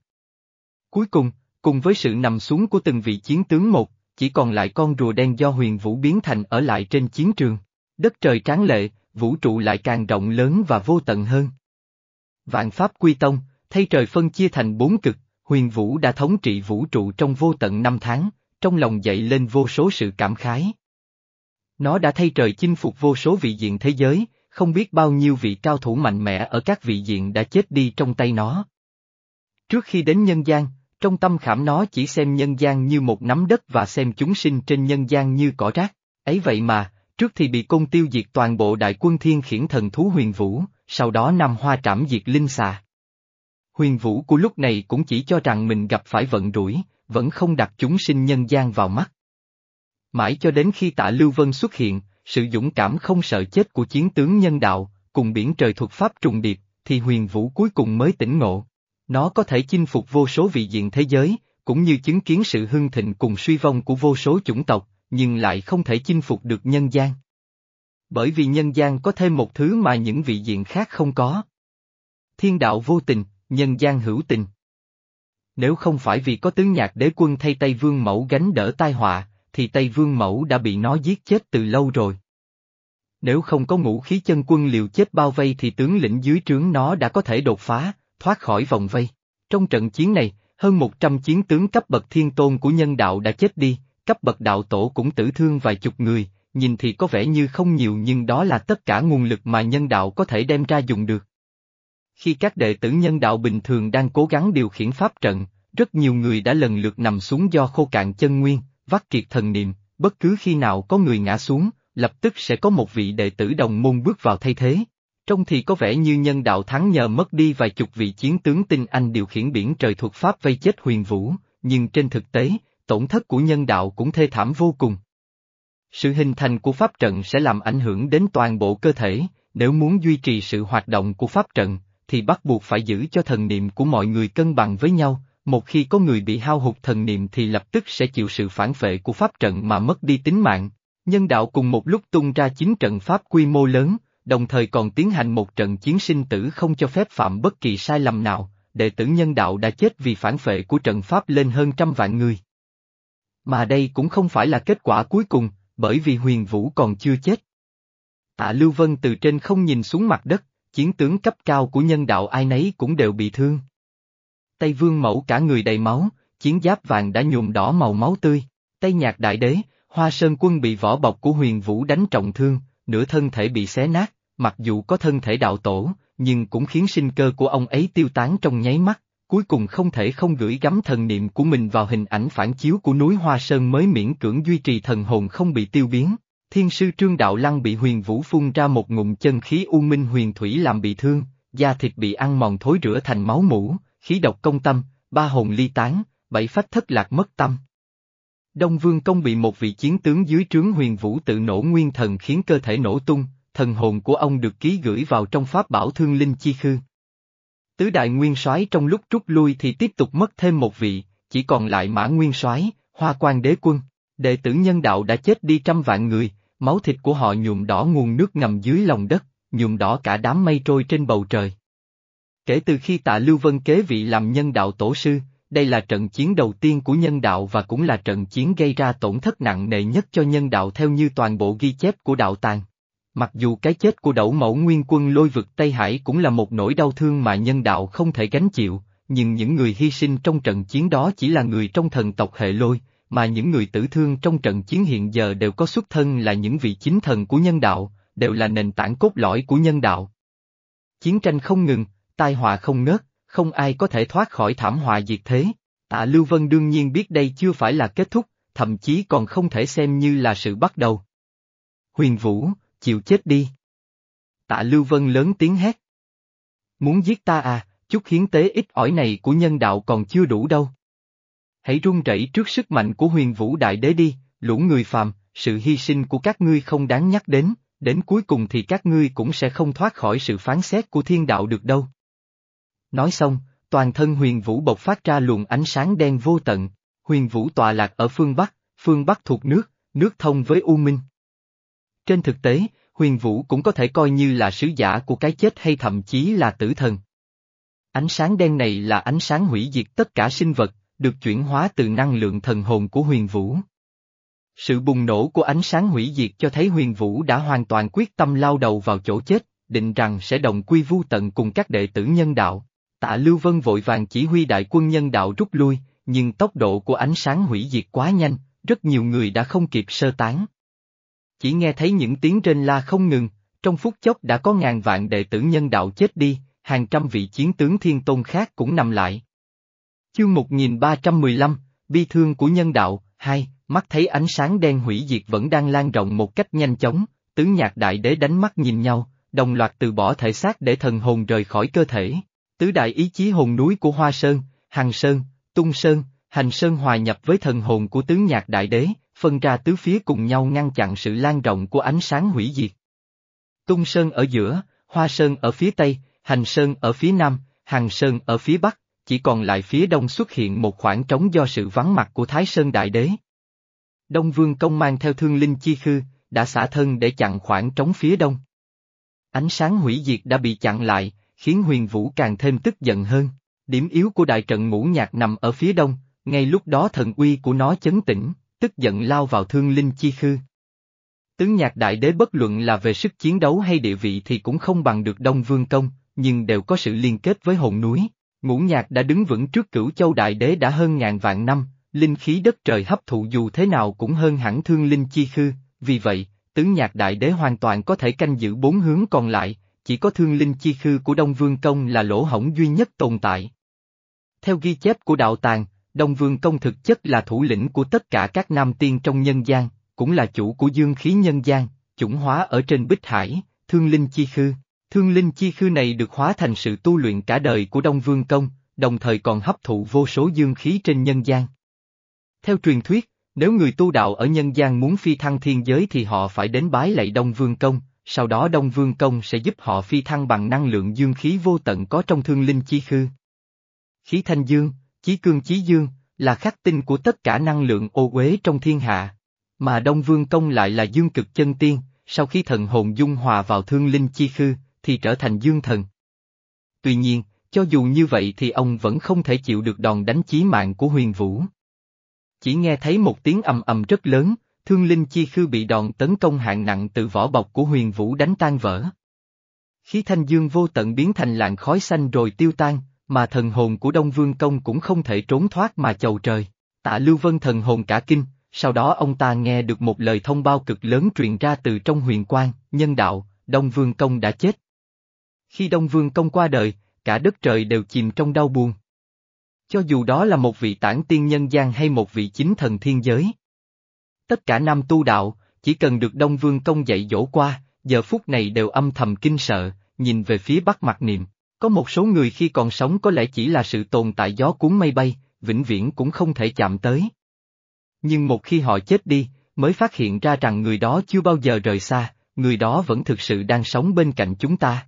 S1: Cuối cùng, cùng với sự nằm xuống của từng vị chiến tướng một, chỉ còn lại con rùa đen do huyền vũ biến thành ở lại trên chiến trường. Đất trời tráng lệ, vũ trụ lại càng rộng lớn và vô tận hơn. Vạn Pháp Quy Tông, thay trời phân chia thành bốn cực, huyền vũ đã thống trị vũ trụ trong vô tận năm tháng, trong lòng dậy lên vô số sự cảm khái. Nó đã thay trời chinh phục vô số vị diện thế giới, không biết bao nhiêu vị cao thủ mạnh mẽ ở các vị diện đã chết đi trong tay nó. Trước khi đến nhân gian, trong tâm khảm nó chỉ xem nhân gian như một nắm đất và xem chúng sinh trên nhân gian như cỏ rác, ấy vậy mà, trước thì bị công tiêu diệt toàn bộ đại quân thiên khiển thần thú huyền vũ, sau đó nằm hoa trảm diệt linh xà. Huyền vũ của lúc này cũng chỉ cho rằng mình gặp phải vận rủi, vẫn không đặt chúng sinh nhân gian vào mắt. Mãi cho đến khi tạ Lưu Vân xuất hiện, sự dũng cảm không sợ chết của chiến tướng nhân đạo, cùng biển trời thuật pháp trùng điệp, thì huyền vũ cuối cùng mới tỉnh ngộ. Nó có thể chinh phục vô số vị diện thế giới, cũng như chứng kiến sự hưng thịnh cùng suy vong của vô số chủng tộc, nhưng lại không thể chinh phục được nhân gian. Bởi vì nhân gian có thêm một thứ mà những vị diện khác không có. Thiên đạo vô tình, nhân gian hữu tình. Nếu không phải vì có tướng nhạc đế quân thay Tây Vương Mẫu gánh đỡ tai họa, thì Tây Vương Mẫu đã bị nó giết chết từ lâu rồi. Nếu không có ngũ khí chân quân liều chết bao vây thì tướng lĩnh dưới trướng nó đã có thể đột phá, thoát khỏi vòng vây. Trong trận chiến này, hơn 100 chiến tướng cấp bậc thiên tôn của nhân đạo đã chết đi, cấp bậc đạo tổ cũng tử thương vài chục người, nhìn thì có vẻ như không nhiều nhưng đó là tất cả nguồn lực mà nhân đạo có thể đem ra dùng được. Khi các đệ tử nhân đạo bình thường đang cố gắng điều khiển pháp trận, rất nhiều người đã lần lượt nằm xuống do khô cạn chân nguyên, vắt kiệt thần niệm, bất cứ khi nào có người ngã xuống, lập tức sẽ có một vị đệ tử đồng môn bước vào thay thế. Trông thì có vẻ như nhân đạo thắng nhờ mất đi vài chục vị chiến tướng tinh anh điều khiển biển trời thuộc Pháp vây chết huyền vũ, nhưng trên thực tế, tổn thất của nhân đạo cũng thê thảm vô cùng. Sự hình thành của pháp trận sẽ làm ảnh hưởng đến toàn bộ cơ thể, nếu muốn duy trì sự hoạt động của pháp trận, thì bắt buộc phải giữ cho thần niệm của mọi người cân bằng với nhau, một khi có người bị hao hụt thần niệm thì lập tức sẽ chịu sự phản vệ của pháp trận mà mất đi tính mạng. Nhân đạo cùng một lúc tung ra chín trận pháp quy mô lớn, đồng thời còn tiến hành một trận chiến sinh tử không cho phép phạm bất kỳ sai lầm nào, đệ tử nhân đạo đã chết vì phản vệ của trận pháp lên hơn trăm vạn người. Mà đây cũng không phải là kết quả cuối cùng, bởi vì huyền vũ còn chưa chết. Tạ Lưu Vân từ trên không nhìn xuống mặt đất, chiến tướng cấp cao của nhân đạo ai nấy cũng đều bị thương. Tây Vương Mẫu cả người đầy máu, chiến giáp vàng đã nhuộm đỏ màu máu tươi, Tây Nhạc Đại Đế, Hoa Sơn Quân bị vỏ bọc của huyền vũ đánh trọng thương, nửa thân thể bị xé nát, mặc dù có thân thể đạo tổ, nhưng cũng khiến sinh cơ của ông ấy tiêu tán trong nháy mắt, cuối cùng không thể không gửi gắm thần niệm của mình vào hình ảnh phản chiếu của núi Hoa Sơn mới miễn cưỡng duy trì thần hồn không bị tiêu biến. Thiên sư Trương Đạo Lăng bị huyền vũ phun ra một ngụm chân khí u minh huyền thủy làm bị thương, da thịt bị ăn mòn thối rửa thành máu mũ, khí độc công tâm, ba hồn ly tán, bảy phách thất lạc mất tâm. Đông Vương Công bị một vị chiến tướng dưới trướng huyền vũ tự nổ nguyên thần khiến cơ thể nổ tung, thần hồn của ông được ký gửi vào trong pháp bảo thương linh chi khư. Tứ đại nguyên soái trong lúc rút lui thì tiếp tục mất thêm một vị, chỉ còn lại mã nguyên soái, hoa quan đế quân, đệ tử nhân đạo đã chết đi trăm vạn người, máu thịt của họ nhuộm đỏ nguồn nước ngầm dưới lòng đất, nhuộm đỏ cả đám mây trôi trên bầu trời. Kể từ khi tạ Lưu Vân kế vị làm nhân đạo tổ sư, đây là trận chiến đầu tiên của nhân đạo và cũng là trận chiến gây ra tổn thất nặng nề nhất cho nhân đạo theo như toàn bộ ghi chép của đạo tàng. Mặc dù cái chết của đẩu mẫu nguyên quân lôi vực Tây Hải cũng là một nỗi đau thương mà nhân đạo không thể gánh chịu, nhưng những người hy sinh trong trận chiến đó chỉ là người trong thần tộc hệ lôi, mà những người tử thương trong trận chiến hiện giờ đều có xuất thân là những vị chính thần của nhân đạo, đều là nền tảng cốt lõi của nhân đạo. Chiến tranh không ngừng, tai họa không ngớt, không ai có thể thoát khỏi thảm họa diệt thế. Tạ Lưu Vân đương nhiên biết đây chưa phải là kết thúc, thậm chí còn không thể xem như là sự bắt đầu. Huyền Vũ, chịu chết đi. Tạ Lưu Vân lớn tiếng hét. Muốn giết ta à, chút hiến tế ít ỏi này của nhân đạo còn chưa đủ đâu. Hãy run rẩy trước sức mạnh của huyền vũ đại đế đi, lũ người phàm, sự hy sinh của các ngươi không đáng nhắc đến, đến cuối cùng thì các ngươi cũng sẽ không thoát khỏi sự phán xét của thiên đạo được đâu. Nói xong, toàn thân huyền vũ bộc phát ra luồng ánh sáng đen vô tận, huyền vũ tọa lạc ở phương Bắc, phương Bắc thuộc nước, nước thông với U Minh. Trên thực tế, huyền vũ cũng có thể coi như là sứ giả của cái chết hay thậm chí là tử thần. Ánh sáng đen này là ánh sáng hủy diệt tất cả sinh vật, được chuyển hóa từ năng lượng thần hồn của huyền vũ. Sự bùng nổ của ánh sáng hủy diệt cho thấy huyền vũ đã hoàn toàn quyết tâm lao đầu vào chỗ chết, định rằng sẽ đồng quy vu tận cùng các đệ tử nhân đạo. Tạ Lưu Vân vội vàng chỉ huy đại quân nhân đạo rút lui, nhưng tốc độ của ánh sáng hủy diệt quá nhanh, rất nhiều người đã không kịp sơ tán. Chỉ nghe thấy những tiếng trên la không ngừng, trong phút chốc đã có ngàn vạn đệ tử nhân đạo chết đi, hàng trăm vị chiến tướng thiên tôn khác cũng nằm lại. Chương 1315, Bi thương của nhân đạo, hai, mắt thấy ánh sáng đen hủy diệt vẫn đang lan rộng một cách nhanh chóng, tứ nhạc đại đế đánh mắt nhìn nhau, đồng loạt từ bỏ thể xác để thần hồn rời khỏi cơ thể. Tứ đại ý chí hồn núi của Hoa Sơn, Hằng Sơn, Tung Sơn, Hành Sơn hòa nhập với thần hồn của tứ nhạc đại đế, phân ra tứ phía cùng nhau ngăn chặn sự lan rộng của ánh sáng hủy diệt. Tung Sơn ở giữa, Hoa Sơn ở phía tây, Hành Sơn ở phía nam, Hằng Sơn ở phía bắc, chỉ còn lại phía đông xuất hiện một khoảng trống do sự vắng mặt của Thái Sơn Đại Đế. Đông Vương Công mang theo thương linh chi khư, đã xả thân để chặn khoảng trống phía đông. Ánh sáng hủy diệt đã bị chặn lại, khiến huyền vũ càng thêm tức giận hơn. Điểm yếu của đại trận ngũ nhạc nằm ở phía đông, ngay lúc đó thần uy của nó chấn tĩnh, tức giận lao vào thương linh chi khư. Tướng nhạc đại đế bất luận là về sức chiến đấu hay địa vị thì cũng không bằng được Đông Vương Công, nhưng đều có sự liên kết với hồn núi. Ngũ nhạc đã đứng vững trước cửu châu đại đế đã hơn ngàn vạn năm, linh khí đất trời hấp thụ dù thế nào cũng hơn hẳn thương linh chi khư, vì vậy, tứ nhạc đại đế hoàn toàn có thể canh giữ bốn hướng còn lại, chỉ có thương linh chi khư của Đông Vương Công là lỗ hổng duy nhất tồn tại. Theo ghi chép của đạo tàng, Đông Vương Công thực chất là thủ lĩnh của tất cả các nam tiên trong nhân gian, cũng là chủ của dương khí nhân gian, chủng hóa ở trên Bích Hải, thương linh chi khư. Thương linh chi khư này được hóa thành sự tu luyện cả đời của Đông Vương Công, đồng thời còn hấp thụ vô số dương khí trên nhân gian. Theo truyền thuyết, nếu người tu đạo ở nhân gian muốn phi thăng thiên giới thì họ phải đến bái lạy Đông Vương Công, sau đó Đông Vương Công sẽ giúp họ phi thăng bằng năng lượng dương khí vô tận có trong thương linh chi khư. Khí thanh dương, chí cương chí dương, là khắc tinh của tất cả năng lượng ô uế trong thiên hạ. Mà Đông Vương Công lại là dương cực chân tiên, sau khi thần hồn dung hòa vào thương linh chi khư, thì trở thành dương thần. Tuy nhiên, cho dù như vậy thì ông vẫn không thể chịu được đòn đánh chí mạng của huyền vũ. Chỉ nghe thấy một tiếng ầm ầm rất lớn, thương linh chi khư bị đòn tấn công hạng nặng từ vỏ bọc của huyền vũ đánh tan vỡ. Khí thanh dương vô tận biến thành làn khói xanh rồi tiêu tan, mà thần hồn của Đông Vương Công cũng không thể trốn thoát mà chầu trời. Tạ Lưu Vân thần hồn cả kinh, sau đó ông ta nghe được một lời thông báo cực lớn truyền ra từ trong huyền quan, nhân đạo, Đông Vương Công đã chết. Khi Đông Vương Công qua đời, cả đất trời đều chìm trong đau buồn. Cho dù đó là một vị tản tiên nhân gian hay một vị chính thần thiên giới. Tất cả nam tu đạo, chỉ cần được Đông Vương Công dạy dỗ qua, giờ phút này đều âm thầm kinh sợ, nhìn về phía bắc mặt niệm. Có một số người khi còn sống có lẽ chỉ là sự tồn tại gió cuốn mây bay, vĩnh viễn cũng không thể chạm tới. Nhưng một khi họ chết đi, mới phát hiện ra rằng người đó chưa bao giờ rời xa, người đó vẫn thực sự đang sống bên cạnh chúng ta.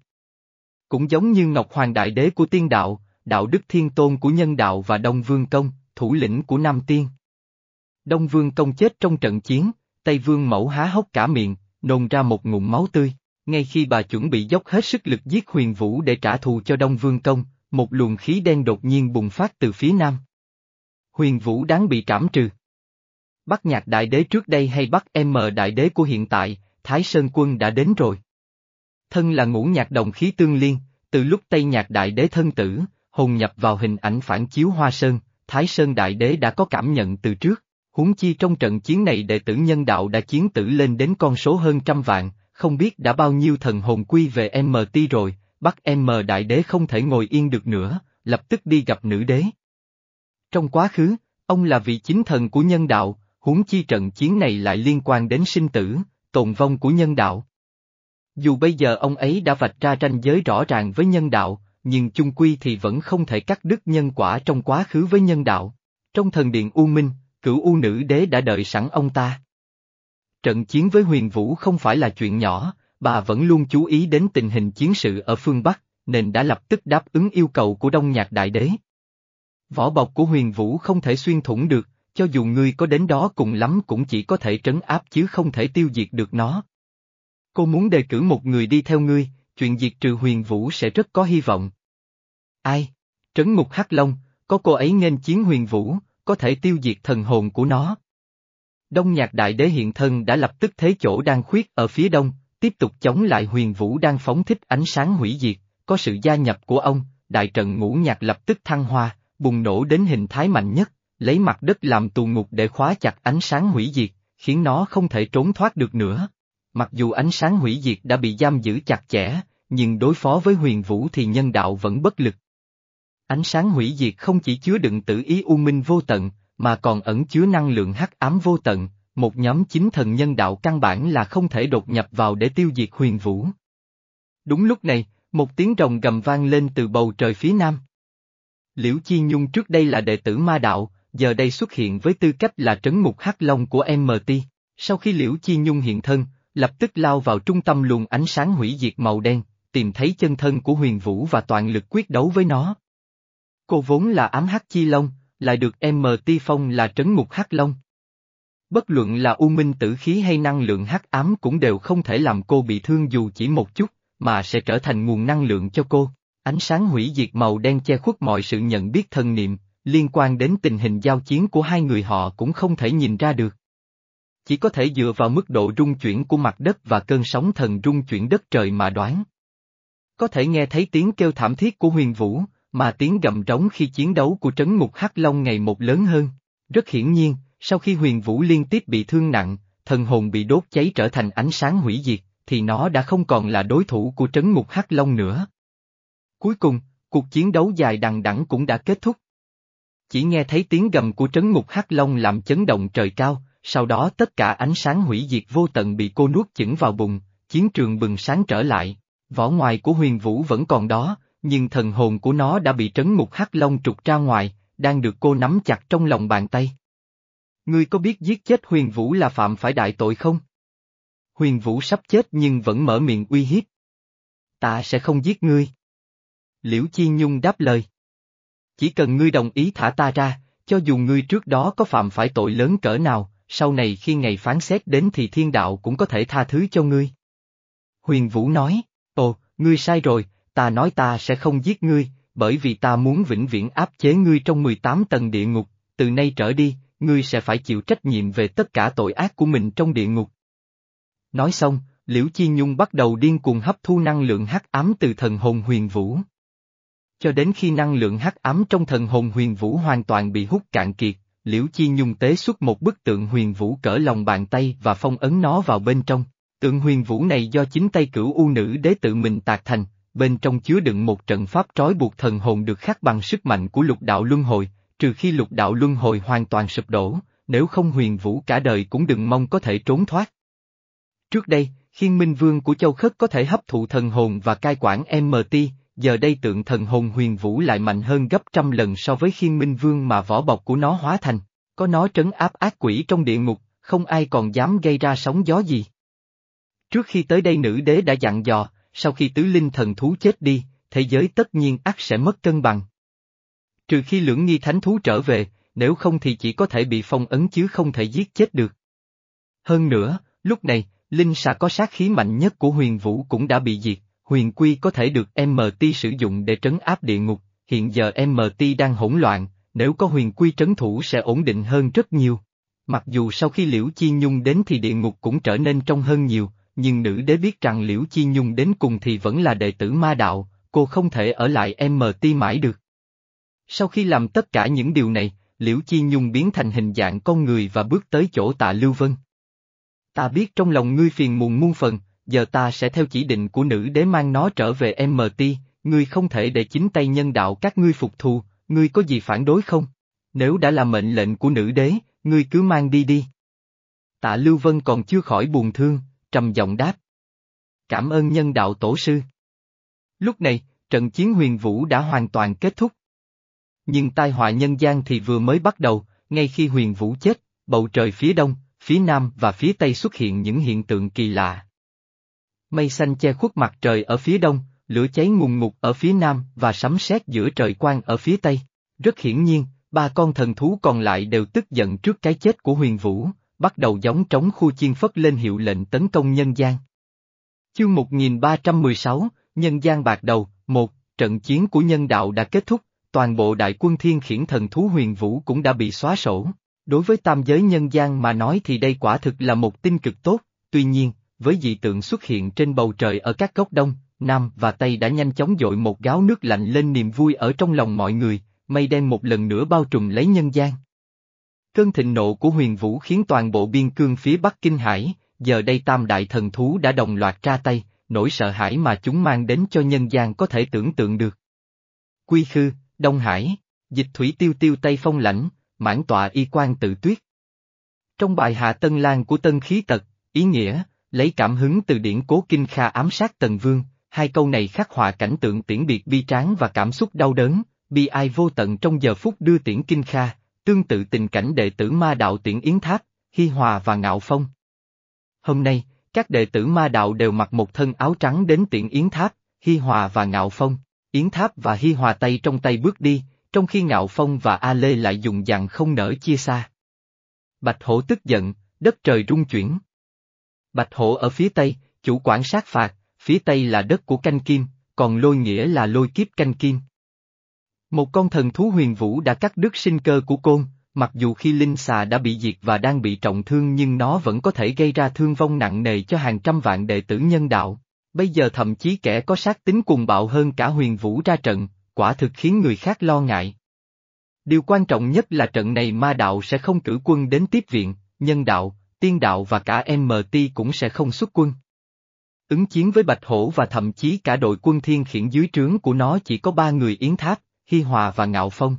S1: Cũng giống như Ngọc Hoàng Đại Đế của tiên đạo, đạo đức thiên tôn của nhân đạo và Đông Vương Công, thủ lĩnh của Nam Tiên. Đông Vương Công chết trong trận chiến, Tây Vương Mẫu há hốc cả miệng, nôn ra một ngụm máu tươi. Ngay khi bà chuẩn bị dốc hết sức lực giết huyền vũ để trả thù cho Đông Vương Công, một luồng khí đen đột nhiên bùng phát từ phía nam. Huyền vũ đáng bị trảm trừ. Bắc nhạc đại đế trước đây hay Bắc M đại đế của hiện tại, Thái Sơn quân đã đến rồi. Thân là ngũ nhạc đồng khí tương liên, từ lúc Tây nhạc đại đế thân tử, hồn nhập vào hình ảnh phản chiếu Hoa Sơn, Thái Sơn đại đế đã có cảm nhận từ trước. Huống chi trong trận chiến này đệ tử nhân đạo đã chiến tử lên đến con số hơn trăm vạn, không biết đã bao nhiêu thần hồn quy về MT rồi, bắt M đại đế không thể ngồi yên được nữa, lập tức đi gặp nữ đế. Trong quá khứ, ông là vị chính thần của nhân đạo, huống chi trận chiến này lại liên quan đến sinh tử, tồn vong của nhân đạo. Dù bây giờ ông ấy đã vạch ra ranh giới rõ ràng với nhân đạo, nhưng chung quy thì vẫn không thể cắt đứt nhân quả trong quá khứ với nhân đạo. Trong thần điện U Minh, cửu U nữ đế đã đợi sẵn ông ta. Trận chiến với huyền vũ không phải là chuyện nhỏ, bà vẫn luôn chú ý đến tình hình chiến sự ở phương Bắc, nên đã lập tức đáp ứng yêu cầu của Đông Nhạc Đại Đế. Vỏ bọc của huyền vũ không thể xuyên thủng được, cho dù ngươi có đến đó cùng lắm cũng chỉ có thể trấn áp chứ không thể tiêu diệt được nó. Cô muốn đề cử một người đi theo ngươi, chuyện diệt trừ huyền vũ sẽ rất có hy vọng. Ai? Trấn ngục Hắc Long, có cô ấy nên chiến huyền vũ, có thể tiêu diệt thần hồn của nó. Đông nhạc đại đế hiện thân đã lập tức thế chỗ đang khuyết ở phía đông, tiếp tục chống lại huyền vũ đang phóng thích ánh sáng hủy diệt, có sự gia nhập của ông, đại trận ngũ nhạc lập tức thăng hoa, bùng nổ đến hình thái mạnh nhất, lấy mặt đất làm tù ngục để khóa chặt ánh sáng hủy diệt, khiến nó không thể trốn thoát được nữa. Mặc dù ánh sáng hủy diệt đã bị giam giữ chặt chẽ, nhưng đối phó với huyền vũ thì nhân đạo vẫn bất lực. Ánh sáng hủy diệt không chỉ chứa đựng tử ý u minh vô tận, mà còn ẩn chứa năng lượng hắc ám vô tận, một nhóm chính thần nhân đạo căn bản là không thể đột nhập vào để tiêu diệt huyền vũ. Đúng lúc này, một tiếng rồng gầm vang lên từ bầu trời phía nam. Liễu Chi Nhung trước đây là đệ tử ma đạo, giờ đây xuất hiện với tư cách là trấn mục hắc long của MT. Sau khi Liễu Chi Nhung hiện thân, lập tức lao vào trung tâm luồng ánh sáng hủy diệt màu đen, tìm thấy chân thân của huyền vũ và toàn lực quyết đấu với nó. Cô vốn là ám hắc chi long, lại được MT phong là trấn ngục hắc long. Bất luận là u minh tử khí hay năng lượng hắc ám cũng đều không thể làm cô bị thương dù chỉ một chút, mà sẽ trở thành nguồn năng lượng cho cô. Ánh sáng hủy diệt màu đen che khuất mọi sự nhận biết thân niệm, liên quan đến tình hình giao chiến của hai người họ cũng không thể nhìn ra được. Chỉ có thể dựa vào mức độ rung chuyển của mặt đất và cơn sóng thần rung chuyển đất trời mà đoán. Có thể nghe thấy tiếng kêu thảm thiết của huyền vũ, mà tiếng gầm rống khi chiến đấu của trấn ngục Hắc Long ngày một lớn hơn. Rất hiển nhiên, sau khi huyền vũ liên tiếp bị thương nặng, thần hồn bị đốt cháy trở thành ánh sáng hủy diệt, thì nó đã không còn là đối thủ của trấn ngục Hắc Long nữa. Cuối cùng, cuộc chiến đấu dài đằng đẵng cũng đã kết thúc. Chỉ nghe thấy tiếng gầm của trấn ngục Hắc Long làm chấn động trời cao, sau đó tất cả ánh sáng hủy diệt vô tận bị cô nuốt chửng vào bụng, chiến trường bừng sáng trở lại. Vỏ ngoài của huyền vũ vẫn còn đó, nhưng thần hồn của nó đã bị trấn ngục hắc long trục ra ngoài, đang được cô nắm chặt trong lòng bàn tay. Ngươi có biết giết chết huyền vũ là phạm phải đại tội không? Huyền vũ sắp chết nhưng vẫn mở miệng uy hiếp. Ta sẽ không giết ngươi. Liễu Chi Nhung đáp lời. Chỉ cần ngươi đồng ý thả ta ra, cho dù ngươi trước đó có phạm phải tội lớn cỡ nào, sau này khi ngày phán xét đến thì thiên đạo cũng có thể tha thứ cho ngươi. Huyền Vũ nói, ồ, ngươi sai rồi, ta nói ta sẽ không giết ngươi, bởi vì ta muốn vĩnh viễn áp chế ngươi trong 18 tầng địa ngục, từ nay trở đi, ngươi sẽ phải chịu trách nhiệm về tất cả tội ác của mình trong địa ngục. Nói xong, Liễu Chi Nhung bắt đầu điên cuồng hấp thu năng lượng hắc ám từ thần hồn huyền vũ. Cho đến khi năng lượng hắc ám trong thần hồn huyền vũ hoàn toàn bị hút cạn kiệt, Liễu Chi Nhung tế xuất một bức tượng huyền vũ cỡ lòng bàn tay và phong ấn nó vào bên trong. Tượng huyền vũ này do chính tay cửu u nữ đế tự mình tạc thành, bên trong chứa đựng một trận pháp trói buộc thần hồn được khắc bằng sức mạnh của lục đạo luân hồi, trừ khi lục đạo luân hồi hoàn toàn sụp đổ, nếu không huyền vũ cả đời cũng đừng mong có thể trốn thoát. Trước đây, khiên minh vương của châu khất có thể hấp thụ thần hồn và cai quản MT, giờ đây tượng thần hồn huyền vũ lại mạnh hơn gấp trăm lần so với khiên minh vương mà vỏ bọc của nó hóa thành, có nó trấn áp ác quỷ trong địa ngục, không ai còn dám gây ra sóng gió gì. Trước khi tới đây nữ đế đã dặn dò, sau khi tứ linh thần thú chết đi, thế giới tất nhiên ắt sẽ mất cân bằng. Trừ khi lưỡng nghi thánh thú trở về, nếu không thì chỉ có thể bị phong ấn chứ không thể giết chết được. Hơn nữa, lúc này, linh xà có sát khí mạnh nhất của huyền vũ cũng đã bị diệt, huyền quy có thể được MT sử dụng để trấn áp địa ngục, hiện giờ MT đang hỗn loạn, nếu có huyền quy trấn thủ sẽ ổn định hơn rất nhiều. Mặc dù sau khi Liễu Chi Nhung đến thì địa ngục cũng trở nên trong hơn nhiều, nhưng nữ đế biết rằng Liễu Chi Nhung đến cùng thì vẫn là đệ tử ma đạo, cô không thể ở lại MT mãi được. Sau khi làm tất cả những điều này, Liễu Chi Nhung biến thành hình dạng con người và bước tới chỗ tạ Lưu Vân. Ta biết trong lòng ngươi phiền muộn muôn phần, giờ ta sẽ theo chỉ định của nữ đế mang nó trở về MT, ngươi không thể để chính tay nhân đạo các ngươi phục thù, ngươi có gì phản đối không? Nếu đã là mệnh lệnh của nữ đế, ngươi cứ mang đi đi. Tạ Lưu Vân còn chưa khỏi buồn thương, trầm giọng đáp. Cảm ơn nhân đạo tổ sư. Lúc này, trận chiến huyền vũ đã hoàn toàn kết thúc. Nhưng tai họa nhân gian thì vừa mới bắt đầu, ngay khi huyền vũ chết, bầu trời phía đông, phía nam và phía tây xuất hiện những hiện tượng kỳ lạ. Mây xanh che khuất mặt trời ở phía đông, lửa cháy ngùng ngục ở phía nam và sấm sét giữa trời quang ở phía tây. Rất hiển nhiên, ba con thần thú còn lại đều tức giận trước cái chết của huyền vũ, bắt đầu giống trống khu chiên phất lên hiệu lệnh tấn công nhân gian. Chương 1316, Nhân gian bạc đầu, một, trận chiến của nhân đạo đã kết thúc, toàn bộ đại quân thiên khiển thần thú huyền vũ cũng đã bị xóa sổ. Đối với tam giới nhân gian mà nói thì đây quả thực là một tin cực tốt, tuy nhiên, với dị tượng xuất hiện trên bầu trời ở các góc đông, nam và tây đã nhanh chóng dội một gáo nước lạnh lên niềm vui ở trong lòng mọi người, mây đen một lần nữa bao trùm lấy nhân gian. Cơn thịnh nộ của huyền vũ khiến toàn bộ biên cương phía Bắc Kinh Hải, giờ đây tam đại thần thú đã đồng loạt ra tay, nỗi sợ hãi mà chúng mang đến cho nhân gian có thể tưởng tượng được. Quy Khư, Đông Hải, dịch thủy tiêu tiêu Tây Phong lãnh, mãn tọa y quan tự tuyết. Trong bài hạ Tân Lan của Tân Khí Tật, ý nghĩa, lấy cảm hứng từ điển cố kinh kha ám sát Tần Vương, hai câu này khắc họa cảnh tượng tiễn biệt bi tráng và cảm xúc đau đớn, bi ai vô tận trong giờ phút đưa tiễn kinh kha, tương tự tình cảnh đệ tử ma đạo tiễn Yến Tháp, Hi Hòa và Ngạo Phong. Hôm nay, các đệ tử ma đạo đều mặc một thân áo trắng đến tiễn Yến Tháp, Hi Hòa và Ngạo Phong, Yến Tháp và Hi Hòa tay trong tay bước đi, trong khi Ngạo Phong và A Lê lại dùng dặn không nở chia xa. Bạch Hổ tức giận, đất trời rung chuyển. Bạch hổ ở phía tây, chủ quản sát phạt, phía tây là đất của canh kim, còn lôi nghĩa là lôi kiếp canh kim. Một con thần thú huyền vũ đã cắt đứt sinh cơ của côn, mặc dù khi linh xà đã bị diệt và đang bị trọng thương nhưng nó vẫn có thể gây ra thương vong nặng nề cho hàng trăm vạn đệ tử nhân đạo. Bây giờ thậm chí kẻ có sát tính cùng bạo hơn cả huyền vũ ra trận, quả thực khiến người khác lo ngại. Điều quan trọng nhất là trận này ma đạo sẽ không cử quân đến tiếp viện, nhân đạo, tiên đạo và cả MT cũng sẽ không xuất quân. Ứng chiến với Bạch Hổ và thậm chí cả đội quân thiên khiển dưới trướng của nó chỉ có ba người Yến Tháp, Hi Hòa và Ngạo Phong.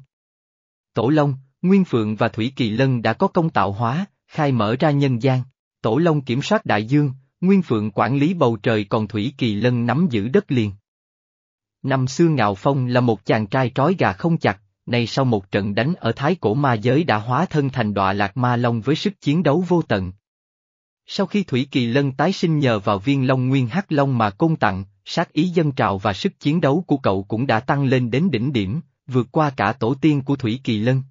S1: Tổ Long, Nguyên Phượng và Thủy Kỳ Lân đã có công tạo hóa, khai mở ra nhân gian. Tổ Long kiểm soát đại dương, Nguyên Phượng quản lý bầu trời còn Thủy Kỳ Lân nắm giữ đất liền. Năm xưa Ngạo Phong là một chàng trai trói gà không chặt, nay sau một trận đánh ở Thái Cổ Ma Giới đã hóa thân thành đọa lạc ma long với sức chiến đấu vô tận. Sau khi Thủy Kỳ Lân tái sinh nhờ vào viên long nguyên hắc long mà côn tặng, sát ý dân trào và sức chiến đấu của cậu cũng đã tăng lên đến đỉnh điểm, vượt qua cả tổ tiên của Thủy Kỳ Lân.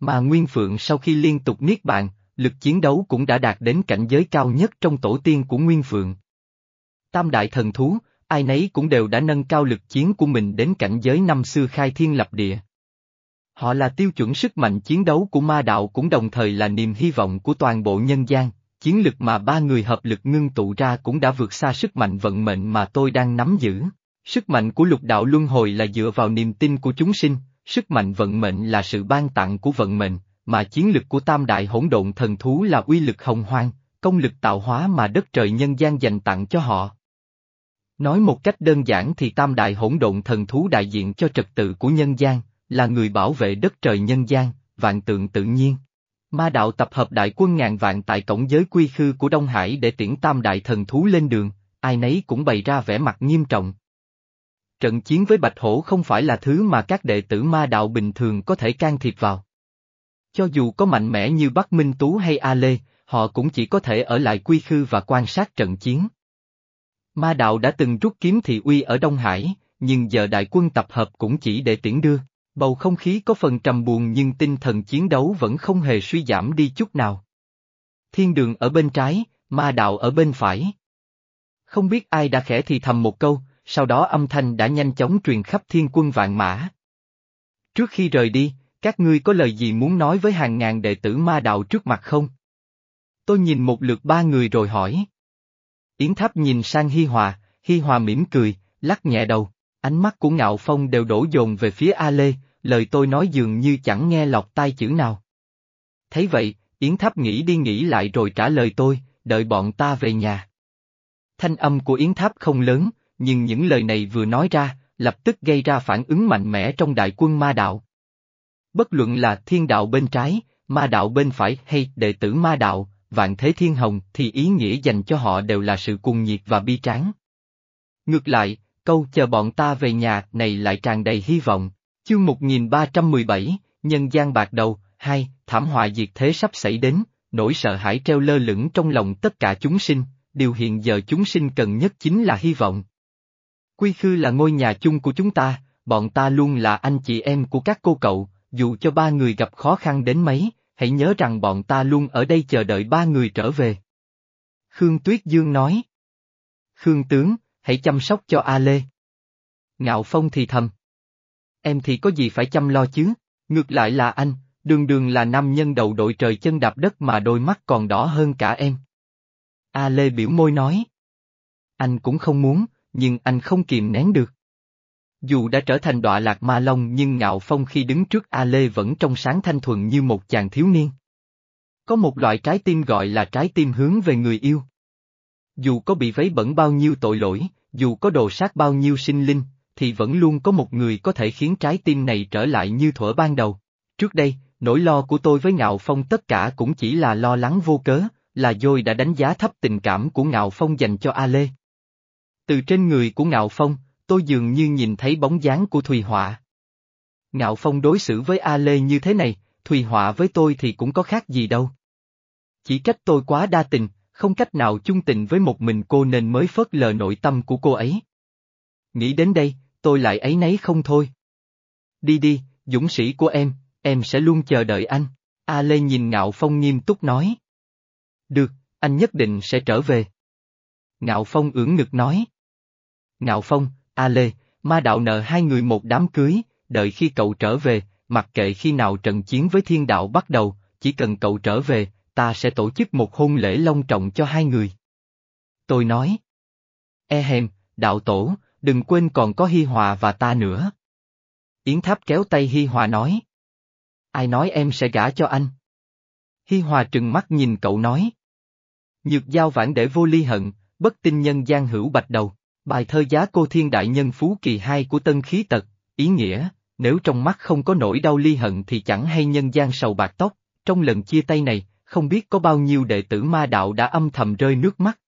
S1: Mà Nguyên Phượng sau khi liên tục niết bàn, lực chiến đấu cũng đã đạt đến cảnh giới cao nhất trong tổ tiên của Nguyên Phượng. Tam đại thần thú, ai nấy cũng đều đã nâng cao lực chiến của mình đến cảnh giới năm xưa khai thiên lập địa. Họ là tiêu chuẩn sức mạnh chiến đấu của ma đạo cũng đồng thời là niềm hy vọng của toàn bộ nhân gian, chiến lực mà ba người hợp lực ngưng tụ ra cũng đã vượt xa sức mạnh vận mệnh mà tôi đang nắm giữ. Sức mạnh của lục đạo luân hồi là dựa vào niềm tin của chúng sinh, sức mạnh vận mệnh là sự ban tặng của vận mệnh, mà chiến lực của tam đại hỗn độn thần thú là uy lực hồng hoang, công lực tạo hóa mà đất trời nhân gian dành tặng cho họ. Nói một cách đơn giản thì tam đại hỗn độn thần thú đại diện cho trật tự của nhân gian, là người bảo vệ đất trời nhân gian, vạn tượng tự nhiên. Ma đạo tập hợp đại quân ngàn vạn tại cổng giới quy khư của Đông Hải để tiễn tam đại thần thú lên đường, ai nấy cũng bày ra vẻ mặt nghiêm trọng. Trận chiến với Bạch Hổ không phải là thứ mà các đệ tử ma đạo bình thường có thể can thiệp vào. Cho dù có mạnh mẽ như Bắc Minh Tú hay A Lê, họ cũng chỉ có thể ở lại quy khư và quan sát trận chiến. Ma đạo đã từng rút kiếm thị uy ở Đông Hải, nhưng giờ đại quân tập hợp cũng chỉ để tiễn đưa. Bầu không khí có phần trầm buồn nhưng tinh thần chiến đấu vẫn không hề suy giảm đi chút nào. Thiên đường ở bên trái, ma đạo ở bên phải. Không biết ai đã khẽ thì thầm một câu, sau đó âm thanh đã nhanh chóng truyền khắp thiên quân vạn mã. Trước khi rời đi, các ngươi có lời gì muốn nói với hàng ngàn đệ tử ma đạo trước mặt không? Tôi nhìn một lượt ba người rồi hỏi. Yến Tháp nhìn sang Hi Hòa, Hi Hòa mỉm cười, lắc nhẹ đầu. Ánh mắt của Ngạo Phong đều đổ dồn về phía A Lê, lời tôi nói dường như chẳng nghe lọt tai chữ nào. Thấy vậy, Yến Tháp nghĩ đi nghĩ lại rồi trả lời tôi, đợi bọn ta về nhà. Thanh âm của Yến Tháp không lớn, nhưng những lời này vừa nói ra, lập tức gây ra phản ứng mạnh mẽ trong đại quân ma đạo. Bất luận là thiên đạo bên trái, ma đạo bên phải hay đệ tử ma đạo, vạn thế thiên hồng thì ý nghĩa dành cho họ đều là sự cuồng nhiệt và bi tráng. Ngược lại, câu chờ bọn ta về nhà này lại tràn đầy hy vọng. Chương 1317, Nhân gian bạc đầu, hai, thảm họa diệt thế sắp xảy đến, nỗi sợ hãi treo lơ lửng trong lòng tất cả chúng sinh, điều hiện giờ chúng sinh cần nhất chính là hy vọng. Quy khư là ngôi nhà chung của chúng ta, bọn ta luôn là anh chị em của các cô cậu, dù cho ba người gặp khó khăn đến mấy, hãy nhớ rằng bọn ta luôn ở đây chờ đợi ba người trở về. Khương Tuyết Dương nói. Khương Tướng, hãy chăm sóc cho A Lê. Ngạo Phong thì thầm. Em thì có gì phải chăm lo chứ, ngược lại là anh, đường đường là nam nhân đầu đội trời chân đạp đất mà đôi mắt còn đỏ hơn cả em. A Lê biểu môi nói. Anh cũng không muốn, nhưng anh không kìm nén được. Dù đã trở thành đọa lạc ma long nhưng Ngạo Phong khi đứng trước A Lê vẫn trong sáng thanh thuần như một chàng thiếu niên. Có một loại trái tim gọi là trái tim hướng về người yêu. Dù có bị vấy bẩn bao nhiêu tội lỗi, dù có đồ sát bao nhiêu sinh linh, thì vẫn luôn có một người có thể khiến trái tim này trở lại như thuở ban đầu. Trước đây, nỗi lo của tôi với Ngạo Phong tất cả cũng chỉ là lo lắng vô cớ, là Dôi đã đánh giá thấp tình cảm của Ngạo Phong dành cho A Lê. Từ trên người của Ngạo Phong, tôi dường như nhìn thấy bóng dáng của Thùy Họa. Ngạo Phong đối xử với A Lê như thế này, Thùy Họa với tôi thì cũng có khác gì đâu. Chỉ trách tôi quá đa tình, không cách nào chung tình với một mình cô nên mới phớt lờ nội tâm của cô ấy. Nghĩ đến đây, tôi lại ấy nấy không thôi. Đi đi, dũng sĩ của em, em sẽ luôn chờ đợi anh. A Lê nhìn Ngạo Phong nghiêm túc nói. Được, anh nhất định sẽ trở về. Ngạo Phong ưỡn ngực nói. Ngạo Phong, A Lê, ma đạo nợ hai người một đám cưới, đợi khi cậu trở về, mặc kệ khi nào trận chiến với thiên đạo bắt đầu, chỉ cần cậu trở về, ta sẽ tổ chức một hôn lễ long trọng cho hai người. Tôi nói. E hèm, đạo tổ, đừng quên còn có Hi Hòa và ta nữa. Yến Tháp kéo tay Hi Hòa nói. Ai nói em sẽ gả cho anh? Hi Hòa trừng mắt nhìn cậu nói. Nhược giao vãn để vô ly hận, bất tin nhân gian hữu bạch đầu, bài thơ giá cô thiên đại nhân phú kỳ hai của tân khí tật, ý nghĩa, nếu trong mắt không có nỗi đau ly hận thì chẳng hay nhân gian sầu bạc tóc, trong lần chia tay này, không biết có bao nhiêu đệ tử ma đạo đã âm thầm rơi nước mắt.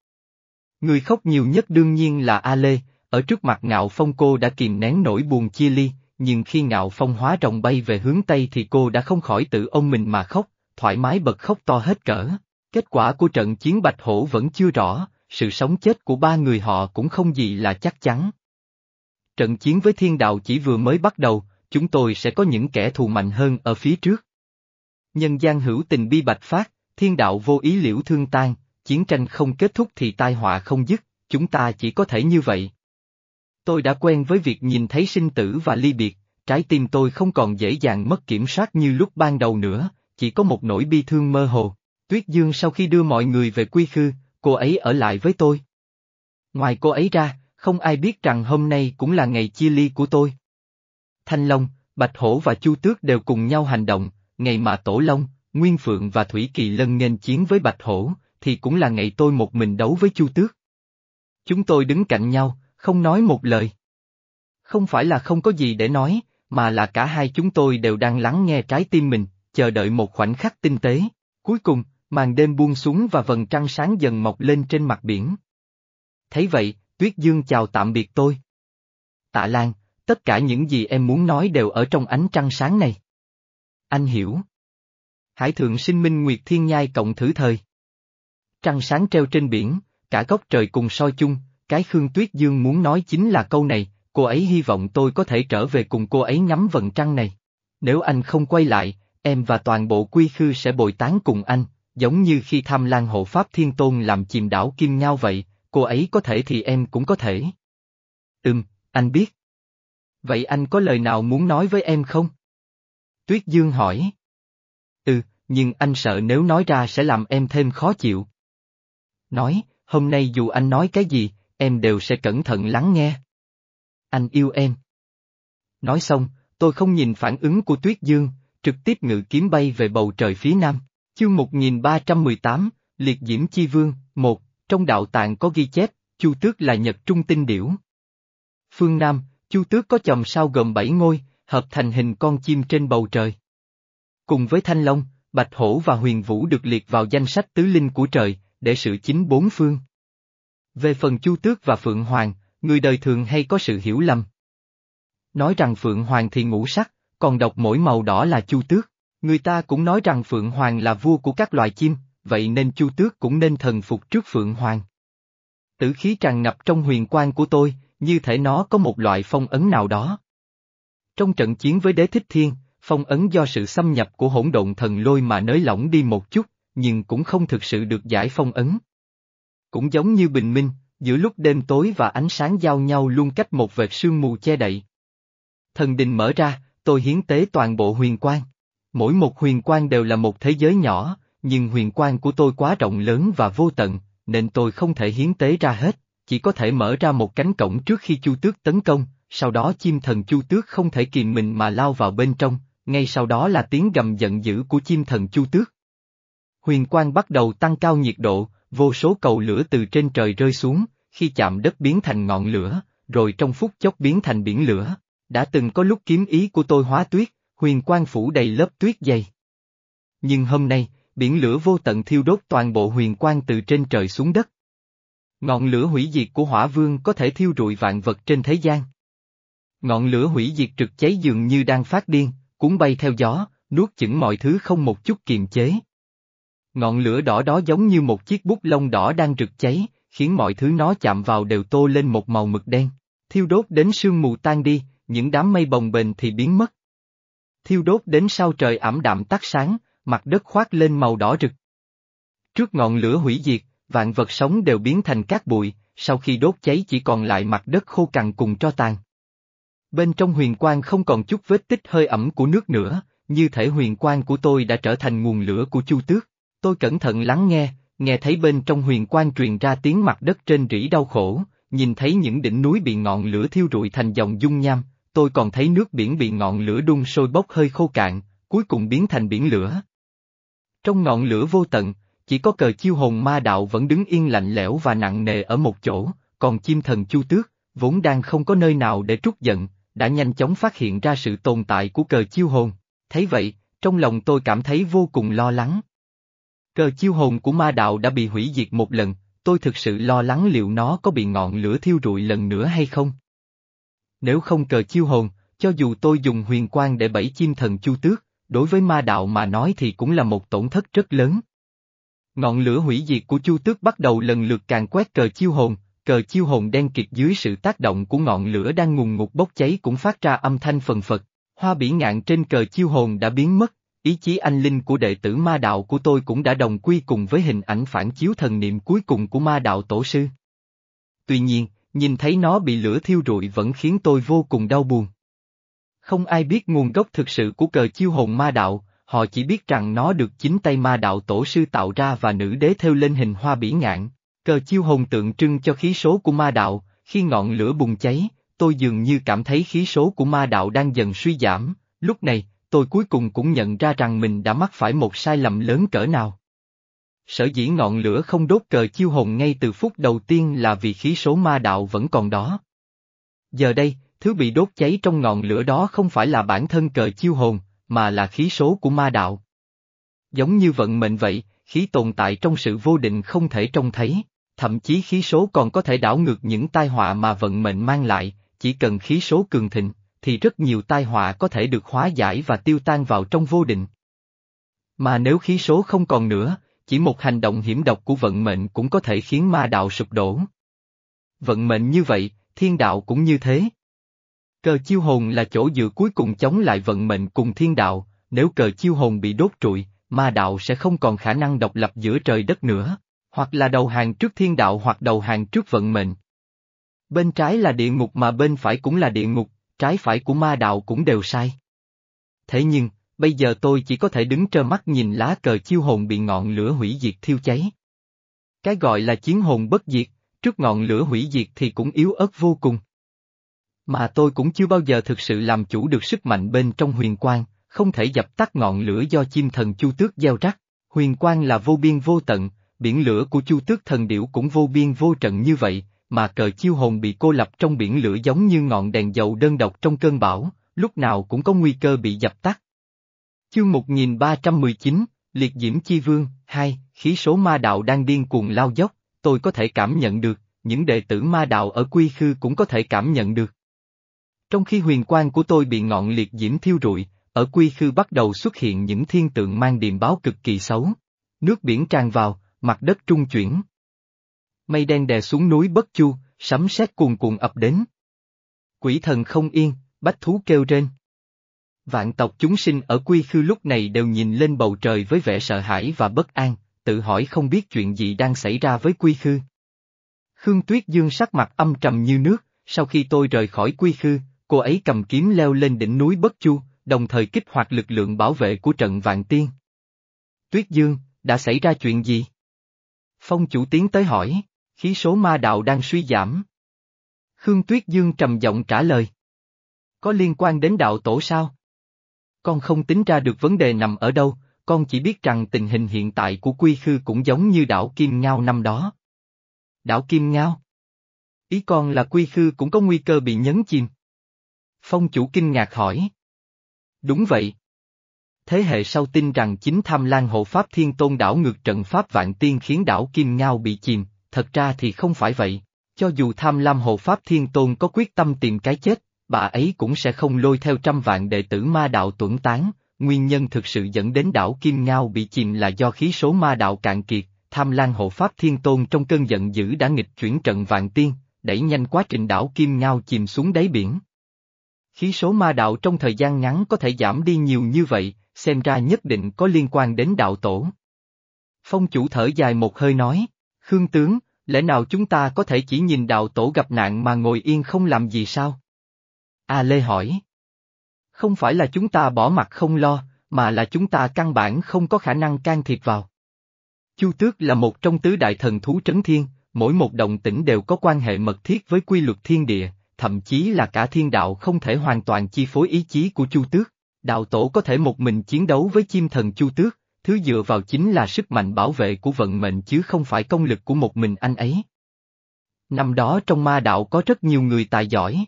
S1: Người khóc nhiều nhất đương nhiên là A Lê, ở trước mặt ngạo phong cô đã kìm nén nỗi buồn chia ly, nhưng khi ngạo phong hóa rồng bay về hướng Tây thì cô đã không khỏi tự ông mình mà khóc, thoải mái bật khóc to hết cỡ. Kết quả của trận chiến Bạch Hổ vẫn chưa rõ, sự sống chết của ba người họ cũng không gì là chắc chắn. Trận chiến với thiên đạo chỉ vừa mới bắt đầu, chúng tôi sẽ có những kẻ thù mạnh hơn ở phía trước. Nhân gian hữu tình bi bạch phát, thiên đạo vô ý liễu thương tan, chiến tranh không kết thúc thì tai họa không dứt, chúng ta chỉ có thể như vậy. Tôi đã quen với việc nhìn thấy sinh tử và ly biệt, trái tim tôi không còn dễ dàng mất kiểm soát như lúc ban đầu nữa, chỉ có một nỗi bi thương mơ hồ. Tuyết Dương sau khi đưa mọi người về quy khư, cô ấy ở lại với tôi. Ngoài cô ấy ra, không ai biết rằng hôm nay cũng là ngày chia ly của tôi. Thanh Long, Bạch Hổ và Chu Tước đều cùng nhau hành động, ngày mà Tổ Long, Nguyên Phượng và Thủy Kỳ Lân nghênh chiến với Bạch Hổ, thì cũng là ngày tôi một mình đấu với Chu Tước. Chúng tôi đứng cạnh nhau, không nói một lời. Không phải là không có gì để nói, mà là cả hai chúng tôi đều đang lắng nghe trái tim mình, chờ đợi một khoảnh khắc tinh tế. Cuối cùng, màn đêm buông xuống và vầng trăng sáng dần mọc lên trên mặt biển. Thấy vậy, Tuyết Dương chào tạm biệt tôi. Tạ Lan, tất cả những gì em muốn nói đều ở trong ánh trăng sáng này. Anh hiểu. Hải thượng sinh minh nguyệt thiên nhai cộng thử thời. Trăng sáng treo trên biển, cả góc trời cùng soi chung, cái Khương Tuyết Dương muốn nói chính là câu này, cô ấy hy vọng tôi có thể trở về cùng cô ấy ngắm vầng trăng này. Nếu anh không quay lại, em và toàn bộ quy khư sẽ bồi tán cùng anh, giống như khi tham lan hộ Pháp Thiên Tôn làm chìm đảo Kim nhau vậy, cô ấy có thể thì em cũng có thể. Ừm, anh biết. Vậy anh có lời nào muốn nói với em không? Tuyết Dương hỏi. Ừ, nhưng anh sợ nếu nói ra sẽ làm em thêm khó chịu. Nói, hôm nay dù anh nói cái gì, em đều sẽ cẩn thận lắng nghe. Anh yêu em. Nói xong, tôi không nhìn phản ứng của Tuyết Dương, trực tiếp ngự kiếm bay về bầu trời phía nam. Chương 1318, Liệt Diễm Chi Vương, một trong đạo tạng có ghi chép, Chu Tước là nhật trung tinh điểu. Phương Nam, Chu Tước có chòm sao gồm bảy ngôi, hợp thành hình con chim trên bầu trời. Cùng với Thanh Long, Bạch Hổ và Huyền Vũ được liệt vào danh sách tứ linh của trời, để sự chính bốn phương. Về phần Chu Tước và Phượng Hoàng, người đời thường hay có sự hiểu lầm. Nói rằng Phượng Hoàng thì ngũ sắc, còn độc mỗi màu đỏ là Chu Tước. Người ta cũng nói rằng Phượng Hoàng là vua của các loài chim, vậy nên Chu Tước cũng nên thần phục trước Phượng Hoàng. Tử khí tràn ngập trong huyền quan của tôi, như thể nó có một loại phong ấn nào đó. Trong trận chiến với đế thích thiên, phong ấn do sự xâm nhập của hỗn độn thần lôi mà nới lỏng đi một chút, nhưng cũng không thực sự được giải phong ấn. Cũng giống như bình minh, giữa lúc đêm tối và ánh sáng giao nhau luôn cách một vệt sương mù che đậy. Thần đình mở ra, tôi hiến tế toàn bộ huyền quan. Mỗi một huyền quan đều là một thế giới nhỏ, nhưng huyền quan của tôi quá rộng lớn và vô tận, nên tôi không thể hiến tế ra hết, chỉ có thể mở ra một cánh cổng trước khi Chu Tước tấn công, sau đó chim thần Chu Tước không thể kìm mình mà lao vào bên trong, ngay sau đó là tiếng gầm giận dữ của chim thần Chu Tước. Huyền quang bắt đầu tăng cao nhiệt độ, vô số cầu lửa từ trên trời rơi xuống, khi chạm đất biến thành ngọn lửa, rồi trong phút chốc biến thành biển lửa. Đã từng có lúc kiếm ý của tôi hóa tuyết, huyền quang phủ đầy lớp tuyết dày. Nhưng hôm nay, biển lửa vô tận thiêu đốt toàn bộ huyền quang từ trên trời xuống đất. Ngọn lửa hủy diệt của hỏa vương có thể thiêu rụi vạn vật trên thế gian. Ngọn lửa hủy diệt trực cháy dường như đang phát điên, cuốn bay theo gió, nuốt chửng mọi thứ không một chút kiềm chế. Ngọn lửa đỏ đó giống như một chiếc bút lông đỏ đang rực cháy, khiến mọi thứ nó chạm vào đều tô lên một màu mực đen. Thiêu đốt đến sương mù tan đi, những đám mây bồng bềnh thì biến mất. Thiêu đốt đến sau trời ẩm đạm tắt sáng, mặt đất khoác lên màu đỏ rực. Trước ngọn lửa hủy diệt, vạn vật sống đều biến thành cát bụi, sau khi đốt cháy chỉ còn lại mặt đất khô cằn cùng tro tàn. Bên trong huyền quang không còn chút vết tích hơi ẩm của nước nữa, như thể huyền quang của tôi đã trở thành nguồn lửa của chu tước. Tôi cẩn thận lắng nghe, nghe thấy bên trong huyền quang truyền ra tiếng mặt đất trên rỉ đau khổ, nhìn thấy những đỉnh núi bị ngọn lửa thiêu rụi thành dòng dung nham, tôi còn thấy nước biển bị ngọn lửa đun sôi bốc hơi khô cạn, cuối cùng biến thành biển lửa. Trong ngọn lửa vô tận, chỉ có cờ chiêu hồn ma đạo vẫn đứng yên lạnh lẽo và nặng nề ở một chỗ, còn chim thần chu tước, vốn đang không có nơi nào để trút giận, đã nhanh chóng phát hiện ra sự tồn tại của cờ chiêu hồn. Thấy vậy, trong lòng tôi cảm thấy vô cùng lo lắng. Cờ chiêu hồn của ma đạo đã bị hủy diệt một lần, tôi thực sự lo lắng liệu nó có bị ngọn lửa thiêu rụi lần nữa hay không. Nếu không cờ chiêu hồn, cho dù tôi dùng huyền quang để bẫy chim thần chu tước, đối với ma đạo mà nói thì cũng là một tổn thất rất lớn. Ngọn lửa hủy diệt của chu tước bắt đầu lần lượt càng quét cờ chiêu hồn, cờ chiêu hồn đen kịt dưới sự tác động của ngọn lửa đang ngùng ngục bốc cháy cũng phát ra âm thanh phần phật, hoa bỉ ngạn trên cờ chiêu hồn đã biến mất, ý chí anh linh của đệ tử ma đạo của tôi cũng đã đồng quy cùng với hình ảnh phản chiếu thần niệm cuối cùng của ma đạo tổ sư. Tuy nhiên, nhìn thấy nó bị lửa thiêu rụi vẫn khiến tôi vô cùng đau buồn. Không ai biết nguồn gốc thực sự của cờ chiêu hồn ma đạo, họ chỉ biết rằng nó được chính tay ma đạo tổ sư tạo ra và nữ đế theo lên hình hoa bỉ ngạn. Cờ chiêu hồn tượng trưng cho khí số của ma đạo, khi ngọn lửa bùng cháy, tôi dường như cảm thấy khí số của ma đạo đang dần suy giảm, lúc này, tôi cuối cùng cũng nhận ra rằng mình đã mắc phải một sai lầm lớn cỡ nào. Sở dĩ ngọn lửa không đốt cờ chiêu hồn ngay từ phút đầu tiên là vì khí số ma đạo vẫn còn đó. Giờ đây, thứ bị đốt cháy trong ngọn lửa đó không phải là bản thân cờ chiêu hồn, mà là khí số của ma đạo. Giống như vận mệnh vậy, khí tồn tại trong sự vô định không thể trông thấy, thậm chí khí số còn có thể đảo ngược những tai họa mà vận mệnh mang lại, chỉ cần khí số cường thịnh, thì rất nhiều tai họa có thể được hóa giải và tiêu tan vào trong vô định. Mà nếu khí số không còn nữa, chỉ một hành động hiểm độc của vận mệnh cũng có thể khiến ma đạo sụp đổ. Vận mệnh như vậy, thiên đạo cũng như thế. Cờ chiêu hồn là chỗ dựa cuối cùng chống lại vận mệnh cùng thiên đạo, nếu cờ chiêu hồn bị đốt trụi, ma đạo sẽ không còn khả năng độc lập giữa trời đất nữa, hoặc là đầu hàng trước thiên đạo hoặc đầu hàng trước vận mệnh. Bên trái là địa ngục mà bên phải cũng là địa ngục, trái phải của ma đạo cũng đều sai. Thế nhưng, bây giờ tôi chỉ có thể đứng trơ mắt nhìn lá cờ chiêu hồn bị ngọn lửa hủy diệt thiêu cháy. Cái gọi là chiến hồn bất diệt, trước ngọn lửa hủy diệt thì cũng yếu ớt vô cùng. Mà tôi cũng chưa bao giờ thực sự làm chủ được sức mạnh bên trong huyền quang, không thể dập tắt ngọn lửa do chim thần chu tước gieo rắc. Huyền quang là vô biên vô tận, biển lửa của chu tước thần điểu cũng vô biên vô trận như vậy, mà cờ chiêu hồn bị cô lập trong biển lửa giống như ngọn đèn dầu đơn độc trong cơn bão, lúc nào cũng có nguy cơ bị dập tắt. Chương 1319, Liệt Diễm Chi Vương, 2, khí số ma đạo đang điên cuồng lao dốc, tôi có thể cảm nhận được, những đệ tử ma đạo ở Quy Khư cũng có thể cảm nhận được. Trong khi huyền quang của tôi bị ngọn liệt diễm thiêu rụi, ở Quy Khư bắt đầu xuất hiện những thiên tượng mang điềm báo cực kỳ xấu. Nước biển tràn vào, mặt đất trung chuyển. Mây đen đè xuống núi Bất Chu, sấm sét cuồn cuộn ập đến. Quỷ thần không yên, bách thú kêu rên. Vạn tộc chúng sinh ở quy khư lúc này đều nhìn lên bầu trời với vẻ sợ hãi và bất an, tự hỏi không biết chuyện gì đang xảy ra với quy khư. Khương Tuyết Dương sắc mặt âm trầm như nước, sau khi tôi rời khỏi quy khư, cô ấy cầm kiếm leo lên đỉnh núi Bất Chu, đồng thời kích hoạt lực lượng bảo vệ của trận Vạn Tiên. Tuyết Dương, đã xảy ra chuyện gì? Phong chủ tiến tới hỏi, khí số ma đạo đang suy giảm. Khương Tuyết Dương trầm giọng trả lời. Có liên quan đến đạo tổ sao? Con không tính ra được vấn đề nằm ở đâu, con chỉ biết rằng tình hình hiện tại của Quy Khư cũng giống như đảo Kim Ngao năm đó. Đảo Kim Ngao? Ý con là Quy Khư cũng có nguy cơ bị nhấn chìm. Phong chủ kinh ngạc hỏi. Đúng vậy. Thế hệ sau tin rằng chính tham lan hộ Pháp Thiên Tôn đảo ngược trận Pháp Vạn Tiên khiến đảo Kim Ngao bị chìm, thật ra thì không phải vậy. Cho dù tham lam hộ Pháp Thiên Tôn có quyết tâm tìm cái chết, bà ấy cũng sẽ không lôi theo trăm vạn đệ tử ma đạo tuẩn tán, nguyên nhân thực sự dẫn đến đảo Kim Ngao bị chìm là do khí số ma đạo cạn kiệt, tham lan hộ Pháp Thiên Tôn trong cơn giận dữ đã nghịch chuyển trận vạn tiên, đẩy nhanh quá trình đảo Kim Ngao chìm xuống đáy biển. Khí số ma đạo trong thời gian ngắn có thể giảm đi nhiều như vậy, xem ra nhất định có liên quan đến đạo tổ. Phong chủ thở dài một hơi nói, Khương tướng, lẽ nào chúng ta có thể chỉ nhìn đạo tổ gặp nạn mà ngồi yên không làm gì sao? A Lê hỏi. Không phải là chúng ta bỏ mặt không lo, mà là chúng ta căn bản không có khả năng can thiệp vào. Chu Tước là một trong tứ đại thần thú trấn thiên, mỗi một động tĩnh đều có quan hệ mật thiết với quy luật thiên địa, thậm chí là cả thiên đạo không thể hoàn toàn chi phối ý chí của Chu Tước. Đạo tổ có thể một mình chiến đấu với chim thần Chu Tước, thứ dựa vào chính là sức mạnh bảo vệ của vận mệnh chứ không phải công lực của một mình anh ấy. Năm đó trong ma đạo có rất nhiều người tài giỏi.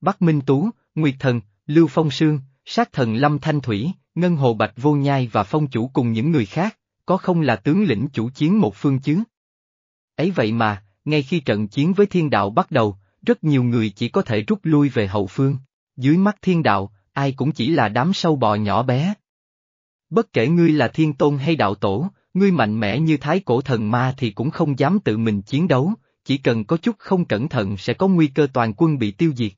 S1: Bắc Minh Tú, Nguyệt Thần, Lưu Phong Sương, Sát Thần Lâm Thanh Thủy, Ngân Hồ Bạch Vô Nhai và Phong Chủ cùng những người khác, có không là tướng lĩnh chủ chiến một phương chứ? Ấy vậy mà, ngay khi trận chiến với thiên đạo bắt đầu, rất nhiều người chỉ có thể rút lui về hậu phương. Dưới mắt thiên đạo, ai cũng chỉ là đám sâu bò nhỏ bé. Bất kể ngươi là thiên tôn hay đạo tổ, ngươi mạnh mẽ như thái cổ thần ma thì cũng không dám tự mình chiến đấu, chỉ cần có chút không cẩn thận sẽ có nguy cơ toàn quân bị tiêu diệt.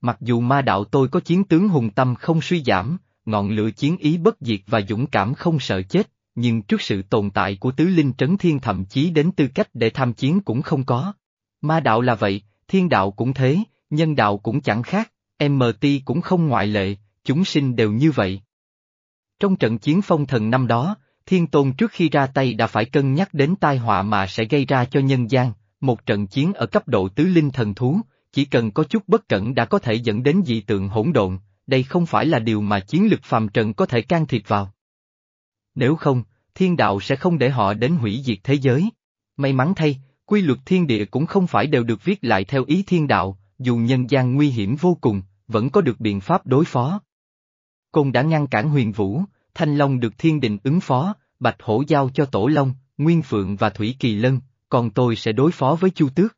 S1: Mặc dù ma đạo tôi có chiến tướng hùng tâm không suy giảm, ngọn lửa chiến ý bất diệt và dũng cảm không sợ chết, nhưng trước sự tồn tại của tứ linh trấn thiên thậm chí đến tư cách để tham chiến cũng không có. Ma đạo là vậy, thiên đạo cũng thế, nhân đạo cũng chẳng khác, MT cũng không ngoại lệ, chúng sinh đều như vậy. Trong trận chiến phong thần năm đó, Thiên Tôn trước khi ra tay đã phải cân nhắc đến tai họa mà sẽ gây ra cho nhân gian, một trận chiến ở cấp độ tứ linh thần thú, chỉ cần có chút bất cẩn đã có thể dẫn đến dị tượng hỗn độn, đây không phải là điều mà chiến lực phàm trần có thể can thiệp vào. Nếu không, thiên đạo sẽ không để họ đến hủy diệt thế giới. May mắn thay, quy luật thiên địa cũng không phải đều được viết lại theo ý thiên đạo, dù nhân gian nguy hiểm vô cùng, vẫn có được biện pháp đối phó. Côn đã ngăn cản huyền vũ, Thanh Long được thiên định ứng phó, Bạch Hổ giao cho Tổ Long, Nguyên Phượng và Thủy Kỳ Lân, còn tôi sẽ đối phó với Chu Tước.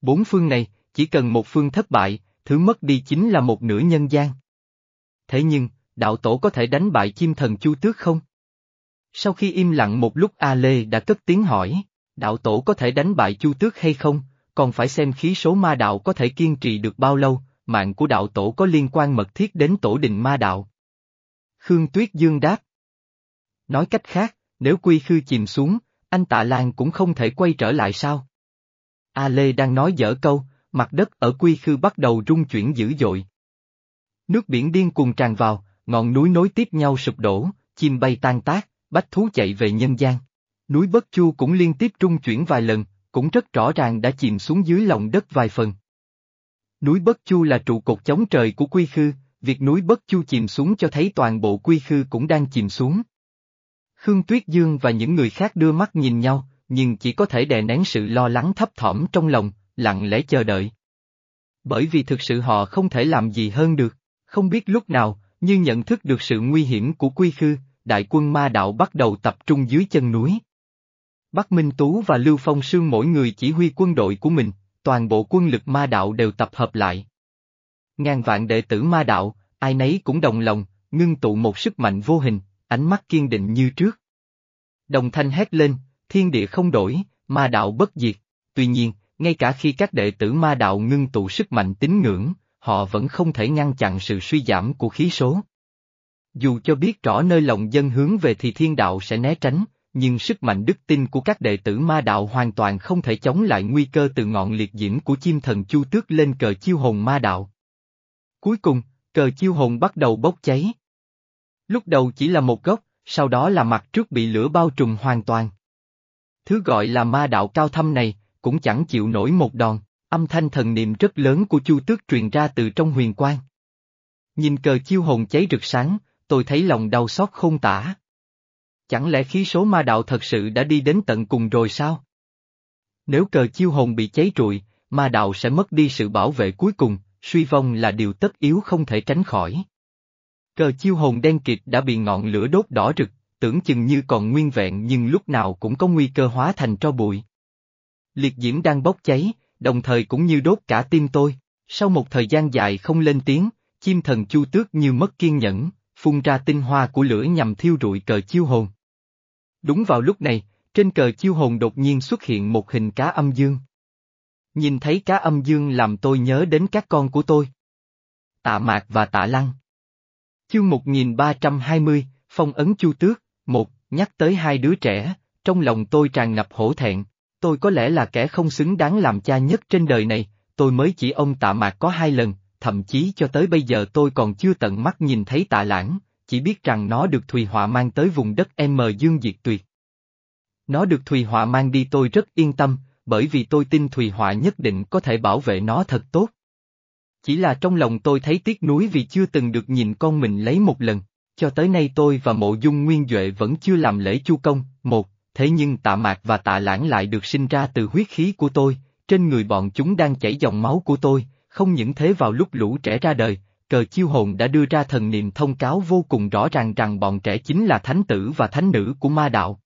S1: Bốn phương này, chỉ cần một phương thất bại, thứ mất đi chính là một nửa nhân gian. Thế nhưng, đạo tổ có thể đánh bại chim thần Chu Tước không? Sau khi im lặng một lúc A Lê đã cất tiếng hỏi, đạo tổ có thể đánh bại Chu Tước hay không, còn phải xem khí số ma đạo có thể kiên trì được bao lâu, mạng của đạo tổ có liên quan mật thiết đến tổ đình ma đạo. Khương Tuyết Dương đáp. Nói cách khác, nếu quy khư chìm xuống, anh tạ Lan cũng không thể quay trở lại sao? A Lê đang nói dở câu, mặt đất ở quy khư bắt đầu rung chuyển dữ dội. Nước biển điên cuồng tràn vào, ngọn núi nối tiếp nhau sụp đổ, chim bay tan tác, bách thú chạy về nhân gian. Núi Bất Chu cũng liên tiếp rung chuyển vài lần, cũng rất rõ ràng đã chìm xuống dưới lòng đất vài phần. Núi Bất Chu là trụ cột chống trời của Quy Khư, việc núi Bất Chu chìm xuống cho thấy toàn bộ Quy Khư cũng đang chìm xuống. Khương Tuyết Dương và những người khác đưa mắt nhìn nhau, nhưng chỉ có thể đè nén sự lo lắng thấp thỏm trong lòng, lặng lẽ chờ đợi. Bởi vì thực sự họ không thể làm gì hơn được, không biết lúc nào, như nhận thức được sự nguy hiểm của Quy Khư, đại quân ma đạo bắt đầu tập trung dưới chân núi. Bắc Minh Tú và Lưu Phong Sương mỗi người chỉ huy quân đội của mình, toàn bộ quân lực ma đạo đều tập hợp lại. Ngàn vạn đệ tử ma đạo, ai nấy cũng đồng lòng, ngưng tụ một sức mạnh vô hình, ánh mắt kiên định như trước. Đồng thanh hét lên, thiên địa không đổi, ma đạo bất diệt, tuy nhiên, ngay cả khi các đệ tử ma đạo ngưng tụ sức mạnh tín ngưỡng, họ vẫn không thể ngăn chặn sự suy giảm của khí số. Dù cho biết rõ nơi lòng dân hướng về thì thiên đạo sẽ né tránh, nhưng sức mạnh đức tin của các đệ tử ma đạo hoàn toàn không thể chống lại nguy cơ từ ngọn liệt diễm của chim thần chu tước lên cờ chiêu hồn ma đạo. Cuối cùng, cờ chiêu hồn bắt đầu bốc cháy. Lúc đầu chỉ là một gốc, sau đó là mặt trước bị lửa bao trùm hoàn toàn. Thứ gọi là ma đạo cao thâm này, cũng chẳng chịu nổi một đòn, âm thanh thần niệm rất lớn của chu tước truyền ra từ trong huyền quang. Nhìn cờ chiêu hồn cháy rực sáng, tôi thấy lòng đau xót không tả. Chẳng lẽ khí số ma đạo thật sự đã đi đến tận cùng rồi sao? Nếu cờ chiêu hồn bị cháy trụi, ma đạo sẽ mất đi sự bảo vệ cuối cùng, suy vong là điều tất yếu không thể tránh khỏi. Cờ chiêu hồn đen kịt đã bị ngọn lửa đốt đỏ rực, tưởng chừng như còn nguyên vẹn nhưng lúc nào cũng có nguy cơ hóa thành tro bụi. Liệt diễm đang bốc cháy, đồng thời cũng như đốt cả tim tôi. Sau một thời gian dài không lên tiếng, chim thần chu tước như mất kiên nhẫn, phun ra tinh hoa của lửa nhằm thiêu rụi cờ chiêu hồn. Đúng vào lúc này, trên cờ chiêu hồn đột nhiên xuất hiện một hình cá âm dương. Nhìn thấy cá âm dương làm tôi nhớ đến các con của tôi. Tạ Mạc và Tạ Lăng. Chương 1320, Phong ấn Chu Tước, một nhắc tới hai đứa trẻ, trong lòng tôi tràn ngập hổ thẹn, tôi có lẽ là kẻ không xứng đáng làm cha nhất trên đời này, tôi mới chỉ ông tạ mạc có hai lần, thậm chí cho tới bây giờ tôi còn chưa tận mắt nhìn thấy tạ lãng, chỉ biết rằng nó được Thùy Họa mang tới vùng đất M Dương Diệt Tuyệt. Nó được Thùy Họa mang đi tôi rất yên tâm, bởi vì tôi tin Thùy Họa nhất định có thể bảo vệ nó thật tốt. Chỉ là trong lòng tôi thấy tiếc nuối vì chưa từng được nhìn con mình lấy một lần, cho tới nay tôi và mộ dung nguyên Duệ vẫn chưa làm lễ chu công, một, thế nhưng tạ mạc và tạ lãng lại được sinh ra từ huyết khí của tôi, trên người bọn chúng đang chảy dòng máu của tôi, không những thế vào lúc lũ trẻ ra đời, cờ chiêu hồn đã đưa ra thần niệm thông cáo vô cùng rõ ràng rằng bọn trẻ chính là thánh tử và thánh nữ của ma đạo.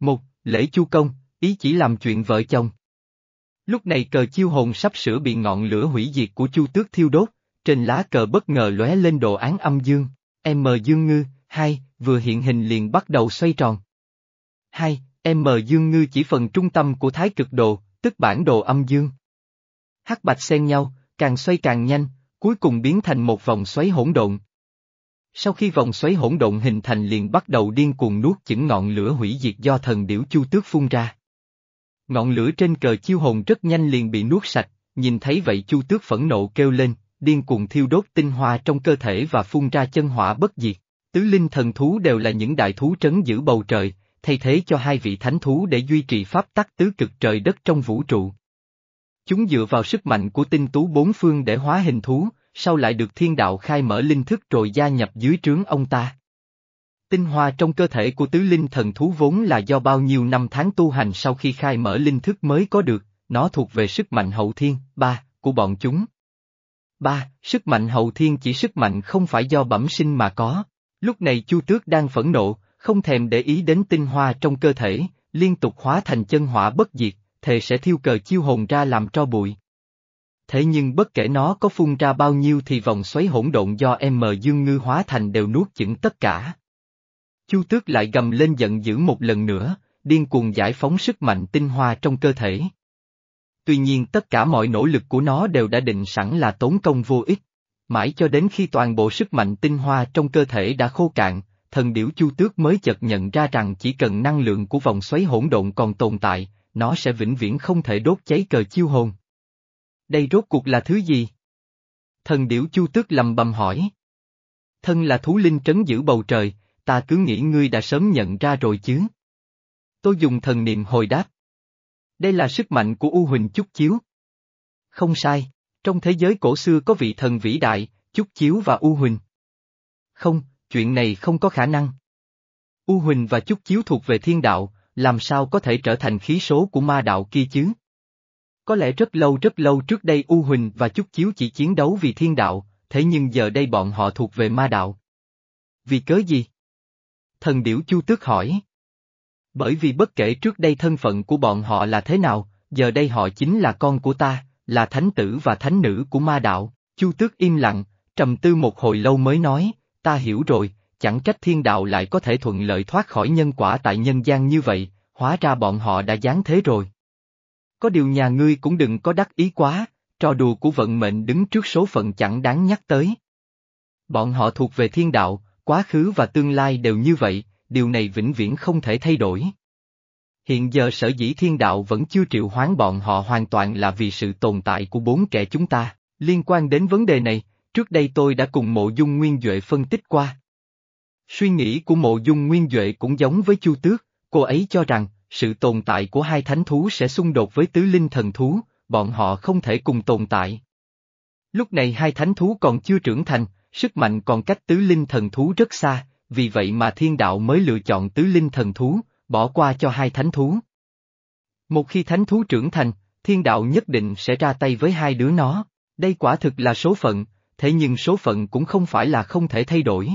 S1: Một, lễ chu công, ý chỉ làm chuyện vợ chồng. Lúc này cờ chiêu hồn sắp sửa bị ngọn lửa hủy diệt của chu tước thiêu đốt, trên lá cờ bất ngờ lóe lên đồ án âm dương, M dương ngư, hai, vừa hiện hình liền bắt đầu xoay tròn. Hai, M dương ngư chỉ phần trung tâm của thái cực đồ, tức bản đồ âm dương. Hắc bạch xen nhau, càng xoay càng nhanh, cuối cùng biến thành một vòng xoáy hỗn độn. Sau khi vòng xoáy hỗn độn hình thành liền bắt đầu điên cuồng nuốt chửng ngọn lửa hủy diệt do thần điểu chu tước phun ra. Ngọn lửa trên cờ chiêu hồn rất nhanh liền bị nuốt sạch, nhìn thấy vậy chu tước phẫn nộ kêu lên, điên cuồng thiêu đốt tinh hoa trong cơ thể và phun ra chân hỏa bất diệt. Tứ linh thần thú đều là những đại thú trấn giữ bầu trời, thay thế cho hai vị thánh thú để duy trì pháp tắc tứ cực trời đất trong vũ trụ. Chúng dựa vào sức mạnh của tinh tú bốn phương để hóa hình thú, sau lại được thiên đạo khai mở linh thức rồi gia nhập dưới trướng ông ta. Tinh hoa trong cơ thể của tứ linh thần thú vốn là do bao nhiêu năm tháng tu hành sau khi khai mở linh thức mới có được, nó thuộc về sức mạnh hậu thiên, ba, của bọn chúng. Ba, sức mạnh hậu thiên chỉ sức mạnh không phải do bẩm sinh mà có. Lúc này Chu Tước đang phẫn nộ, không thèm để ý đến tinh hoa trong cơ thể, liên tục hóa thành chân hỏa bất diệt, thề sẽ thiêu cờ chiêu hồn ra làm cho bụi. Thế nhưng bất kể nó có phun ra bao nhiêu thì vòng xoáy hỗn độn do M Dương Ngư hóa thành đều nuốt chửng tất cả. Chu tước lại gầm lên giận dữ một lần nữa, điên cuồng giải phóng sức mạnh tinh hoa trong cơ thể. Tuy nhiên tất cả mọi nỗ lực của nó đều đã định sẵn là tốn công vô ích. Mãi cho đến khi toàn bộ sức mạnh tinh hoa trong cơ thể đã khô cạn, thần điểu chu tước mới chợt nhận ra rằng chỉ cần năng lượng của vòng xoáy hỗn độn còn tồn tại, nó sẽ vĩnh viễn không thể đốt cháy cờ chiêu hồn. Đây rốt cuộc là thứ gì? Thần điểu chu tước lầm bầm hỏi. Thân là thú linh trấn giữ bầu trời, ta cứ nghĩ ngươi đã sớm nhận ra rồi chứ. Tôi dùng thần niệm hồi đáp. Đây là sức mạnh của U Huỳnh Chúc Chiếu. Không sai, trong thế giới cổ xưa có vị thần vĩ đại, Chúc Chiếu và U Huỳnh. Không, chuyện này không có khả năng. U Huỳnh và Chúc Chiếu thuộc về thiên đạo, làm sao có thể trở thành khí số của ma đạo kia chứ? Có lẽ rất lâu rất lâu trước đây U Huỳnh và Chúc Chiếu chỉ chiến đấu vì thiên đạo, thế nhưng giờ đây bọn họ thuộc về ma đạo. Vì cớ gì? Thần Điểu Chu Tước hỏi. Bởi vì bất kể trước đây thân phận của bọn họ là thế nào, giờ đây họ chính là con của ta, là thánh tử và thánh nữ của ma đạo. Chu Tước im lặng, trầm tư một hồi lâu mới nói, ta hiểu rồi, chẳng trách thiên đạo lại có thể thuận lợi thoát khỏi nhân quả tại nhân gian như vậy, hóa ra bọn họ đã giáng thế rồi. Có điều nhà ngươi cũng đừng có đắc ý quá, trò đùa của vận mệnh đứng trước số phận chẳng đáng nhắc tới. Bọn họ thuộc về thiên đạo, quá khứ và tương lai đều như vậy, điều này vĩnh viễn không thể thay đổi. Hiện giờ sở dĩ thiên đạo vẫn chưa triệu hoán bọn họ hoàn toàn là vì sự tồn tại của bốn kẻ chúng ta. Liên quan đến vấn đề này, trước đây tôi đã cùng mộ dung nguyên Duệ phân tích qua. Suy nghĩ của mộ dung nguyên Duệ cũng giống với Chu Tước, cô ấy cho rằng, sự tồn tại của hai thánh thú sẽ xung đột với tứ linh thần thú, bọn họ không thể cùng tồn tại. Lúc này hai thánh thú còn chưa trưởng thành, sức mạnh còn cách tứ linh thần thú rất xa, vì vậy mà thiên đạo mới lựa chọn tứ linh thần thú, bỏ qua cho hai thánh thú. Một khi thánh thú trưởng thành, thiên đạo nhất định sẽ ra tay với hai đứa nó, đây quả thực là số phận, thế nhưng số phận cũng không phải là không thể thay đổi.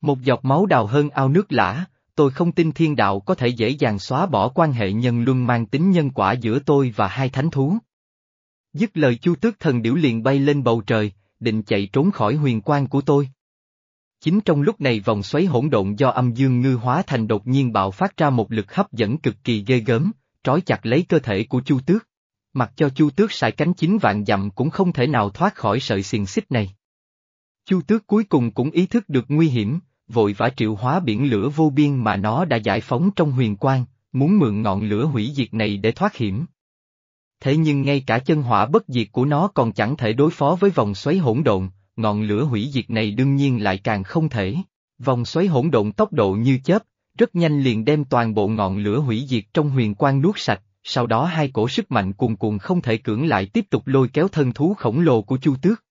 S1: Một giọt máu đào hơn ao nước lã, tôi không tin thiên đạo có thể dễ dàng xóa bỏ quan hệ nhân luân mang tính nhân quả giữa tôi và hai thánh thú. Dứt lời chu tước thần điểu liền bay lên bầu trời, định chạy trốn khỏi huyền quan của tôi. Chính trong lúc này vòng xoáy hỗn độn do âm dương ngư hóa thành đột nhiên bạo phát ra một lực hấp dẫn cực kỳ ghê gớm, trói chặt lấy cơ thể của chu tước. Mặc cho chu tước sải cánh chín vạn dặm cũng không thể nào thoát khỏi sợi xiềng xích này. Chu tước cuối cùng cũng ý thức được nguy hiểm, vội vã triệu hóa biển lửa vô biên mà nó đã giải phóng trong huyền quang, muốn mượn ngọn lửa hủy diệt này để thoát hiểm. Thế nhưng ngay cả chân hỏa bất diệt của nó còn chẳng thể đối phó với vòng xoáy hỗn độn, ngọn lửa hủy diệt này đương nhiên lại càng không thể. Vòng xoáy hỗn độn tốc độ như chớp, rất nhanh liền đem toàn bộ ngọn lửa hủy diệt trong huyền quang nuốt sạch, sau đó hai cổ sức mạnh cuồn cuộn không thể cưỡng lại tiếp tục lôi kéo thân thú khổng lồ của Chu Tước.